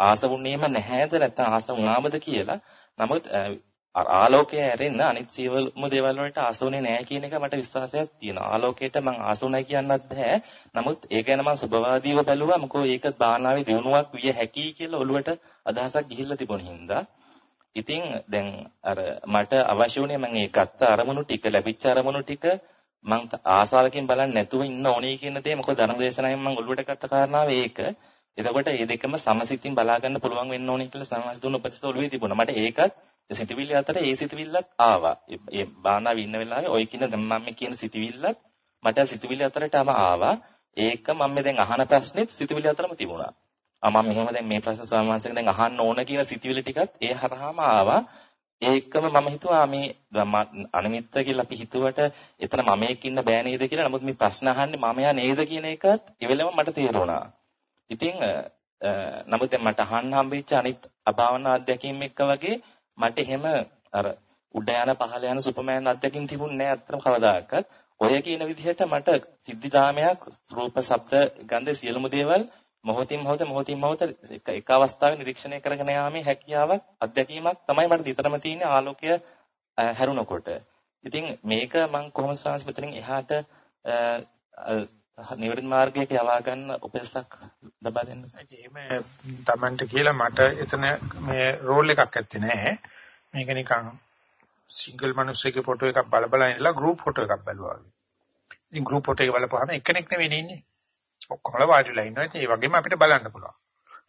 ආස වුණේම නැහැද නැත්නම් ආස වුණාමද කියලා. නමුත් ආලෝකය ඇරෙන්න අනිත් සියලුම දේවල් වලට ආසුනේ නැහැ කියන එක මට විශ්වාසයක් තියෙනවා. ආලෝකයට මම ආසුණයි කියන්නත් බෑ. නමුත් ඒක ගැන මම සුබවාදීව බැලුවා. මොකෝ ඒක භාවනාවේ දිනුවක් විය හැකියි කියලා ඔළුවට අදහසක් ගිහිල්ලා තිබුණ හින්දා. ඉතින් දැන් අර මට අවශ්‍ය වුණේ මම ඒ ගත්ත අරමුණු ටික ලැබිච්ච අරමුණු ටික මම ආසාවකින් බලන්නේ නැතුව ඉන්න ඕනේ කියන දේ මොකද ධර්මදේශනාවෙන් මම ඔළුවට ගත්ත කාරණාව ඒක. එතකොට මේ දෙකම සමසිතින් බලා ගන්න පුළුවන් වෙන්න ඕනේ කියලා සමාජ දුන්න උපදෙස් ඔළුවේ තිබුණා. මට ඒකත් සිතවිලි අතර ඒ සිතවිල්ලක් ආවා. ඒ බානාවේ ඉන්න වෙලාවේ ওই කියන දැන් මම කියන සිතවිල්ලත් මට සිතවිලි අතරටම ආවා. ඒක මම දැන් අහන ප්‍රශ්නෙත් සිතවිලි අතරම තිබුණා. ආ මම මෙහෙම දැන් මේ ප්‍රශ්න සමාජයෙන් දැන් අහන්න ඕන කියන සිතවිලි ටිකත් ඒ හරහාම ආවා. ඒකම මම හිතුවා මේ අනිමිත්ත කියලා අපි හිතුවට එතන මමෙක් ඉන්න බෑ නේද කියලා. නමුත් මේ ප්‍රශ්න අහන්නේ මමයා නේද කියන එකත් ඉවෙලම මට තේරුණා. ඉතින් නමුත් මට අහන්න හම්බෙච්ච අනිත් අභාවනා අධ්‍යක්ීම් එක්ක වගේ මට එහෙම අර උඩ යන පහළ යන සුපර්මෑන් අධ්‍යක්ීම් තිබුණේ නෑ අත්‍තරම කවදාකවත්. ඔය කියන විදිහට මට සිද්ධාමයක් රූප, ශබ්ද, ගන්ධ සියලුම දේවල් මොහොතින් මොහොත මොහොතින් මොහොත එක එක අවස්ථාවේ නිරීක්ෂණය කරගෙන යාමේ හැකියාවක් අත්දැකීමක් තමයි මට විතරම තියෙන ආලෝකය හැරුණකොට. ඉතින් මේක මම කොහොමද සාංශ මෙතනින් එහාට නිවැරදි මාර්ගයක යවා ගන්න උපදෙසක් ලබා දෙන්න. එහෙම Tamanට කියලා මට එතන මේ රෝල් එකක් ඇත්තේ නැහැ. මේක නිකන් සිංගල් මිනිස්සෙක්ගේ ෆොටෝ එකක් බල බල ඉඳලා ගෲප් ෆොටෝ එකක් බැලුවා වගේ. ඉතින් ගෲප් ෆොටෝ එක බලපුවාම එක්කෙනෙක් නෙවෙයි ඉන්නේ. ඔක්කොමලා වාඩිලා ඉන්නවා. ඉතින් ඒ වගේම අපිට බලන්න පුළුවන්.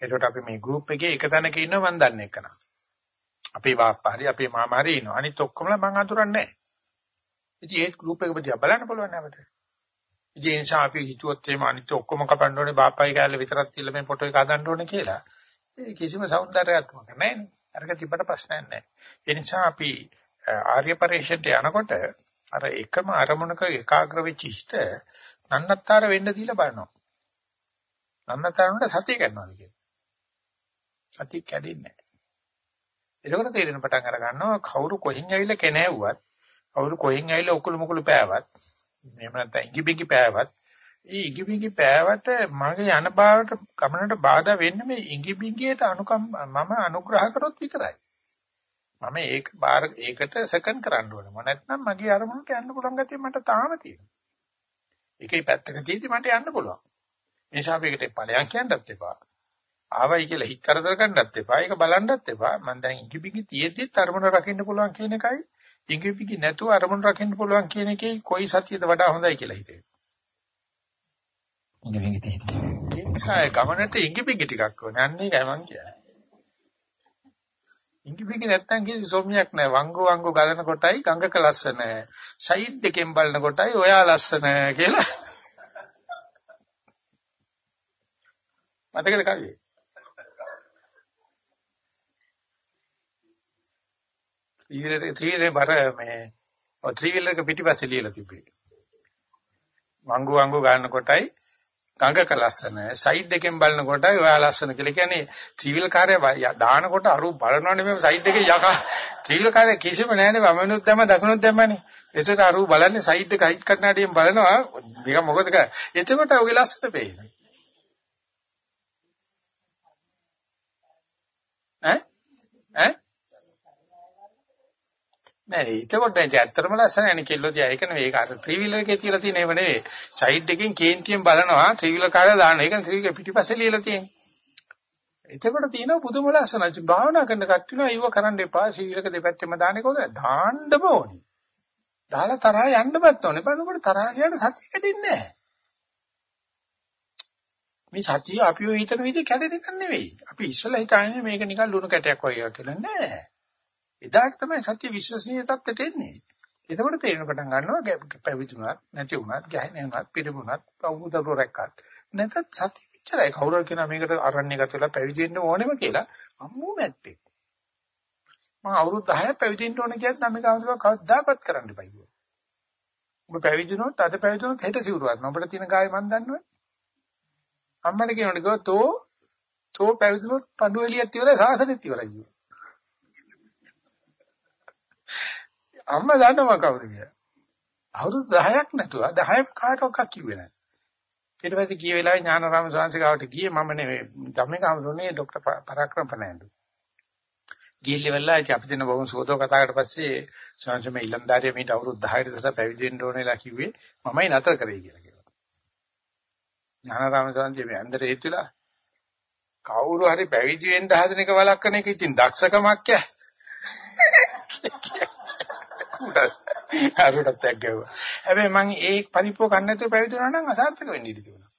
ඒකට අපි මේ ගෲප් එකේ එක තැනක ඉන්නවා මම දන්නේ එක නා. අපේ වාප්පා හරි අපේ මාමා හරි ඉන්නවා. අනිත් ඔක්කොමලා මම අඳුරන්නේ නැහැ. ඉතින් ඒ ගෲප් එක දිහා බලන්න පුළුවන් අපිට. ඉතින් ඒ නිසා අපි හිතුවොත් එහෙම අනිත් ඔක්කොම කපන්න ඕනේ බාප්පයි කෑල්ල විතරක් තියලා මේ ෆොටෝ එක හදන්න ඕනේ කියලා. ඒ කිසිම సౌందර්යයක් නැහැ නේ. අරක තිබ්බට ප්‍රශ්නයක් නැහැ. ඒ නිසා අපි ආර්ය පරිශ්‍රයට යනකොට අර එකම අරමුණක ඒකාග්‍ර වෙච්ච හිත නන්නත්තර වෙන්න දීලා බලනවා. නන්නතරකට සතිය කරනවා කියන්නේ. සතිය කැඩෙන්නේ නැහැ. එතකොට තේරෙන පටන් අර ගන්නවා කවුරු කොහෙන් ඇවිල්ලා කෙනෑව්වත් කවුරු කොහෙන් ඇවිල්ලා උකුළු මුකුළු පෑවත් එහෙම නැත්නම් ඉඟිබිඟි පෑවත් ඒ ඉඟිබිඟි පෑවට මගේ යන බාවට ගමනට බාධා වෙන්නේ මේ ඉඟිබිඟියට අනුකම් මම අනුග්‍රහ කරොත් විතරයි. මම ඒක බාර ඒකට සෙකන්ඩ් කරන්න ඕනේ. මම නැත්නම් මගේ අරමුණට යන්න පුළුවන් ගැතිය මට තාම තියෙනවා. ඒකේ පැත්තක තියෙදි මට යන්න පුළුවන්. ඒ නිසා අපි ඒකට ඵලයන් කියන්නත් එපා. ආවයි කියලා හිත කරදර ගන්නත් එපා. ඒක බලන්නත් එපා. මම දැන් ඉඟිබිඟි තියෙද්දිත් අරමුණ රකින්න පුළුවන් කියන එකයි ඉඟිබිඟි නැතුව අරමුණ රකින්න පුළුවන් කියන එකේ කොයි සතියද වඩා හොඳයි කියලා හිතේ. ඉඟිබිඟි තියෙද්දි. ඒ නිසා ගමනට ඉඟිබිඟි ටිකක් ඕනේ. අන්න ඒකයි මම කියන්නේ. ඉඟිබිඟි නැත්තම් කිසි සොම්යක් නැහැ. වංගු වංගු ගලන කොටයි ගඟක ලස්සන. සයිඩ් එකෙන් බලන කොටයි ඔයා ලස්සන කියලා. මතකද කවියේ? ත්‍රිවිලරේ ත්‍රිවිලරේ බර මේ ඔය ත්‍රිවිලරක පිටිපස්සේ ලියලා තිබේ. වංගු වංගු ගන්න කොටයි ගඟක ලස්සන සයිඩ් එකෙන් බලන කොටයි ඔයා ලස්සන කියලා. කියන්නේ ත්‍රිවිල් කාර්ය දාන කොට අරු බලනවා නෙමෙයි සයිඩ් එකේ යකා. ත්‍රිවිල් කාර්ය කිසිම නැහැනේ වමනුත් දැම්ම දකුණුත් දැම්මනේ එතකොට අරු බලන්නේ සයිඩ් එක හයිට් කටනාඩියෙන් බලනවා. මේක මොකද කරන්නේ එතකොට ඔගේ ලස්සන පේනවා. ඈ? ඈ? නෑ එතකොට දැන් ඇත්තටම ලස්සනයි නේ කෙල්ලෝ තියා. ඒක නෙවෙයි ඒක අර ත්‍රිවිලර් එකේ තියලා තියෙන ඒව නෙවෙයි. සයිඩ් එකෙන් කේන්තියෙන් බලනවා ත්‍රිවිලර් කාර්යය දාන්න. ඒක ත්‍රිවිලර් පිටිපස්සේ ලියලා තියෙන්නේ. එතකොට තියෙනවා පුදුම ලස්සනයි භාවනා කරන කට්ටියන අයව කරන්න එපා. ත්‍රිවිලරක දෙපැත්තෙම දාන්නේ කොහොමද? දාන්නම ඕනේ. දාලා තරහා යන්නවත් ඕනේ. බලනකොට තරහා කියන සතිය කැඩෙන්නේ නැහැ මේ සතිය අපිව හිතන විදිහ කැඩෙන එක නෙවෙයි. අපි ඉස්සෙල්ලා හිතන්නේ මේක නිකන් ලුණු කැටයක් වගේ කියලා නෑ. එදාට තමයි සත්‍ය විශ්වසනීය තත්ත්වයට එන්නේ. එතකොට තේරෙන පටන් ගන්නවා පැවිදුණත් නැති වුණත් ගැහෙන්නේ වුණත් පිළිමුණත් කවුරුදරු රැක්කත් නැත්නම් සත්‍ය විචරයි කවුරු කියනවා මේකට අරණ්‍ය ගත වෙලා පැවිදි වෙන්න ඕනෙම කියලා අම්මෝ මැත්තේ. මම අවුරුදු 10ක් පැවිදි වෙන්න ඕන කියත් නම් මේක අමුතුව කවදාකවත් කරන්න බෑ කිව්වා. ඔබ පැවිදිනොත් අද පැවිදිනොත් හෙට සිවුරුවක් නෝ. ඔබට තියෙන ගාය මන් දන්නවනේ. අම්මට කියනකොට ගෝ තෝ තෝ පැවිදිනොත් පඬු එළියක් ඉවරයි සාසනෙත් ඉවරයි කිව්වා. අම්මා දන්නවා කවුද කියලා. අවුරුදු 10ක් නැතුව 10 කාටවත් කිව්වේ නැහැ. ඊට පස්සේ ගිය වෙලාවේ ඥානාරාම ස්වාමීන් ගියේ මම නෙවෙයි ගමේ කාමරුනේ ડોક્ટર පරාක්‍රම පනෑන්දු. ගිහිල්ලා ඉතින් අපි දෙන බොහොම සෝදෝ කතාවකට පස්සේ ස්වාමීන් මේ ඉලන්දාරිය මීට අවුරුදු 10කට ඉස්සර පැවිදි වෙන්න ඕනෙලා කිව්වේ මමයි නතර කරේ කියලා කිව්වා. ඥානාරාම ස්වාමීන් මේ අnder හේතුලා කවුරු හරි පැවිදි වෙන්න හදන එක වළක්වන එක ඉතින් දක්ෂකමක් ඈ. අරුණත් එක්කව. හැබැයි මම ඒ පරිප්පුව ගන්න නැතුව පැවිදි වුණා නම් අසාර්ථක වෙන්න ඉඩ තිබුණා.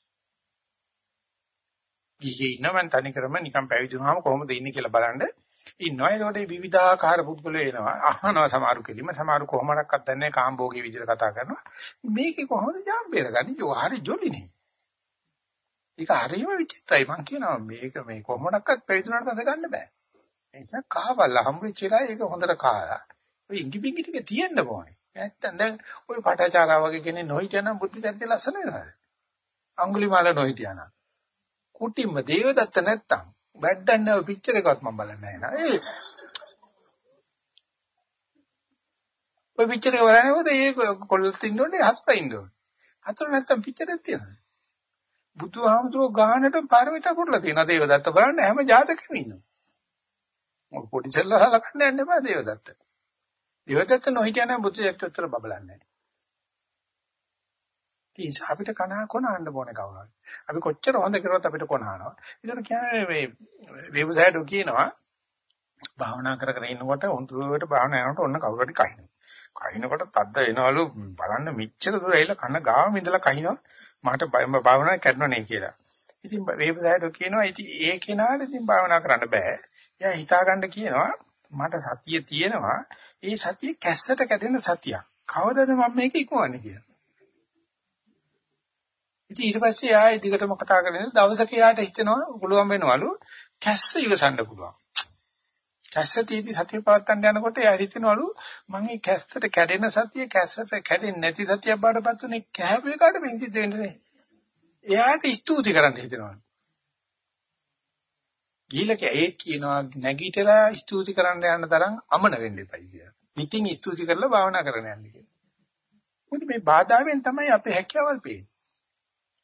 ගියේ ඉන්න මම තනි කරම නිකන් පැවිදි වුණාම කොහොමද ඉන්නේ කියලා බලන්න ඉන්නවා. ඒකට විවිධාකාර පුද්ගලයෝ එනවා. අහනවා සමහරු කෙලිම සමහරු කොහොමඩක්වත් දන්නේ කාම්භෝගී විදිහට කතා කරනවා. මේකේ කොහොමද ජාම්බේර ගන්නේ? ඒක හරි ජොලිනේ. ඒක හරිම විචිත්‍රයි. මම කියනවා මේක මේ කොහොමඩක්වත් පැවිදි වුණාට අද ගන්න බෑ. ඒ නිසා කහවල්ලා හම්බෙච්ච එකයි ඒක හොඳට කාලා. ඔය ඉඟි පිඟි ටික තියෙන්න ඕනේ. නැත්තම් දැන් ඔය පටාචාරා වගේ කෙනෙක් නොහිටියනම් බුද්ධ චරිතය ලස්සන වෙනවද? අඟුලිමාල නොහිටියනම්. කුටිම්ම දේවදත්ත නැත්තම් බැඩ්ඩන්න ඔය පිච්චර එකවත් මම බලන්නේ නැහැ නේ. ඔය පිච්චර එක බලන්නේ මොකද? ඒ කොල්ලත් ඉන්න ඕනේ හස්පා ඉන්න ඕනේ. හතර නැත්තම් පිච්චරයක් තියෙනවා. බුදුහාමුදුරුවෝ ගානට පාරමිත කරලා තියෙනවා දේවදත්ත බලන්න හැම ජාතකෙම ඉන්නවා. ඔය පොඩි සෙල්ලහල කන්න යන්න එපා දේවදත්ත. දේවදත්ත නොහිටියනම් බුද්ධ චරිතවල බබලන්නේ නැහැ. ඉතින් අපිට කන කොනහන්න ඕනේ කවුරුහරි. අපි කොච්චර හොඳ කරුවත් අපිට කොනහනවා. ඒකට කියන්නේ මේ වෙබ්සයිට් කියනවා භාවනා කර කර ඉන්නකොට හොඳට භාවනා යනකොට ඔන්න කවුරු හරි කහිනවා. කහිනකොට තද්ද එනවලු බලන්න මෙච්චර දුර ඇවිල්ලා කන ගාම ඉඳලා කහිනවා මට භාවනා කරනවනේ කියලා. ඉතින් වේපසායද කියනවා ඉතින් ඒ කෙනාට ඉතින් භාවනා කරන්න බෑ. එයා හිතාගන්න කියනවා මට සතිය තියෙනවා. ඒ සතිය කැස්සට කැඩෙන සතියක්. කවදද මම මේක ඉක්මවන්නේ කියලා. ඉතින් ඊට පස්සේ ආයෙ දිගටම කතා කරගෙන දවසක යාට හිතෙනවා පුළුවන් වෙනවලු කැස්ස ඉවසන්න පුළුවන්. කැස්ස තීටි සතිය පවත්තන්න යනකොට එයා හිතනවලු මම මේ කැස්සට කැඩෙන සතිය කැස්සට කැඩෙන්නේ නැති සතියක් බාටපත් උනේ කෑප එකට වෙන්සිට වෙන්නේ. එයාට ස්තුති කරන්න හිතෙනවා. ගිහිලක ඒ කියනවා නැගීටලා ස්තුති කරන්න යන තරම් අමන වෙන්න එපයි කියලා. පිටින් ස්තුති කරලා භාවනා කරන්න යන්න කියලා. මොකද මේ බාධාවෙන් තමයි අපේ හැකියාවල් පේන්නේ.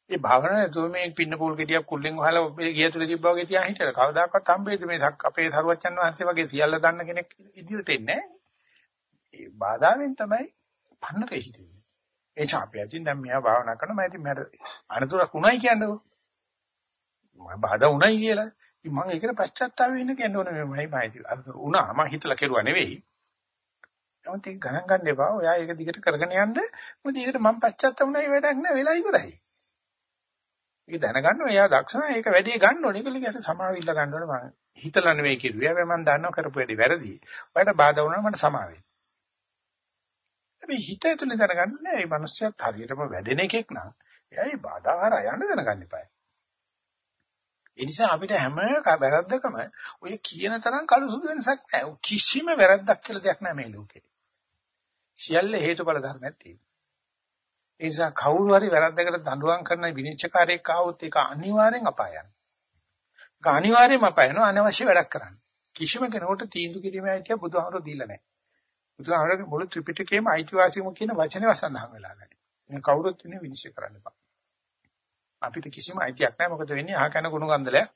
ඒ භාවනාවේ නැතුව මේ පින්න පූල් ගෙඩියක් කුල්ලෙන් වහලා ඔබේ ගිය තුල තිබ්බා වගේ තියා හිටියද කවදාකවත් හම්බෙයිද මේ අපේ සරුවච්චන් වහන්සේ වගේ සියල්ල දන්න කෙනෙක් ඉදිරියට එන්නේ ඒ බාධාවෙන් තමයි පන්නක හිටින්නේ ඒ නිසා අපි අදින් දැන් මෙයා භාවනා කරන මම ඉතින් මට අනතුරක් උණයි කියන්නේ මම බාධා උණයි කියලා ඉතින් මම ඒකට පශ්චාත්තාප වෙන්න කියන්නේ ඕනේ මමයි මම අනතුර උණා මම හිතලා කෙරුවා නෙවෙයි. නමුත් ඒක ගණන් ගන්න එපා. ඔයා ඒක දිගට කරගෙන යන්න. මොකද ඒකට මම පශ්චාත්තාප වුණා ඒ වැඩක් නෑ. වෙලා ඉවරයි. ඒක දැනගන්නවා එයා දක්ෂ නැහැ ඒක වැඩි ගන්න ඕනේ. ඒක ලියට සමාවිල්ල ගන්න ඕනේ. මම හිතලා නෙවෙයි කිව්වේ හැබැයි මම දන්නවා කරපු වැඩි වැරදි. ඔයාලට බාධා වුණා මට සමාවෙන්න හැබැයි හිත ඇතුලේ දැනගන්න නෑ. මේ මිනිස්සුත් හරියටම වැඩෙන එකෙක් නම් එයායි බාධා හරහා යන්න දැනගන්න එපා ඒ නිසා අපිට හැම වැරද්දකම ඔය කියන තරම් කළු සුදු වෙනසක් නැහැ කිසිම වැරද්දක් කියලා දෙයක් නැහැ මේ ලෝකේ සියල්ල හේතුඵල ධර්මයක් තියෙනවා ඒ නිසා කවුරු හරි වැරද්දකට දඬුවම් කරන විනිශ්චයකාරයෙක් ආවොත් ඒක අනිවාර්යෙන් අපායයි. ඒක අනිවාර්යෙන්ම අපායනවා අනවශ්‍ය වැඩක් කරන්න. කිසිම කෙනෙකුට තීන්දුව කිරීමේ අයිතිය බුදුහාමර දීලා නැහැ. බුදුහාමරගේ මුළු ත්‍රිපිටකයේම අයිතිවාසිකම කියන වචනේ වසඳහන් වෙලා නැහැ. මේ කවුරුත් ඉන්නේ විනිශ්චය කරන්න එපා. අපිට කිසිම අයිතියක් නැහැ. මොකද වෙන්නේ අහකන ගුණ ගන්දලයක්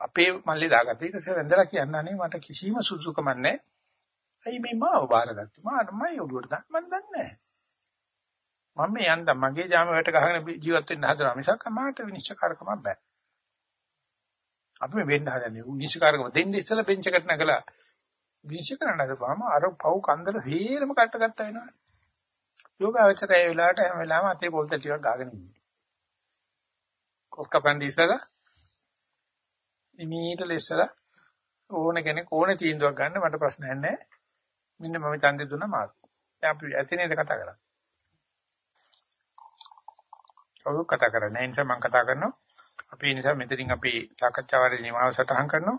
අපේ මල්ලේ දාගත්තා. ඊට පස්සේ වැඳලා කියන්නනේ මට කිසිම සුසුකමක් නැහැ. ඇයි මේ මාව බාරගත්තේ? මාට මයි ඔළුවට දාන්න මන් දන්නේ නැහැ. මම මේ යන්තම් මගේ ජාම වැට ගහගෙන ජීවත් වෙන්න හදනවා මිසක් මාට විනිශ්චයකාරකමක් බෑ. අපි මේ වෙන්න හදන්නේ විනිශ්චයකාරකම දෙන්න ඉස්සලා බෙන්ච් එකට නැගලා විනිශ්චය කරන්න හදපුවාම අර පව් කන්දර හේරම කට ගත්ත වෙනවා. යෝගාවචරය ඒ වෙලාවට හැම වෙලාවෙම අතේ පොල් ටිකක් ගාගෙන ඉන්නේ. කොස් කපන්නේ ඉස්සලා ඉමීට ලෙස්සලා ඕන කෙනෙක් ඕන තීන්දුවක් ගන්න මට ප්‍රශ්නයක් නැහැ. මෙන්න මම ඡන්දේ දුන්නා මාත්. දැන් අපි ඇතිනේද කතා කරන්නේ. කවුරු කතා කරන්නේ නැහැ. ඒ නිසා මම කතා කරනවා. අපි ඒ නිසා මෙතනින් අපි සාකච්ඡාවේ නිමාව සටහන් කරනවා.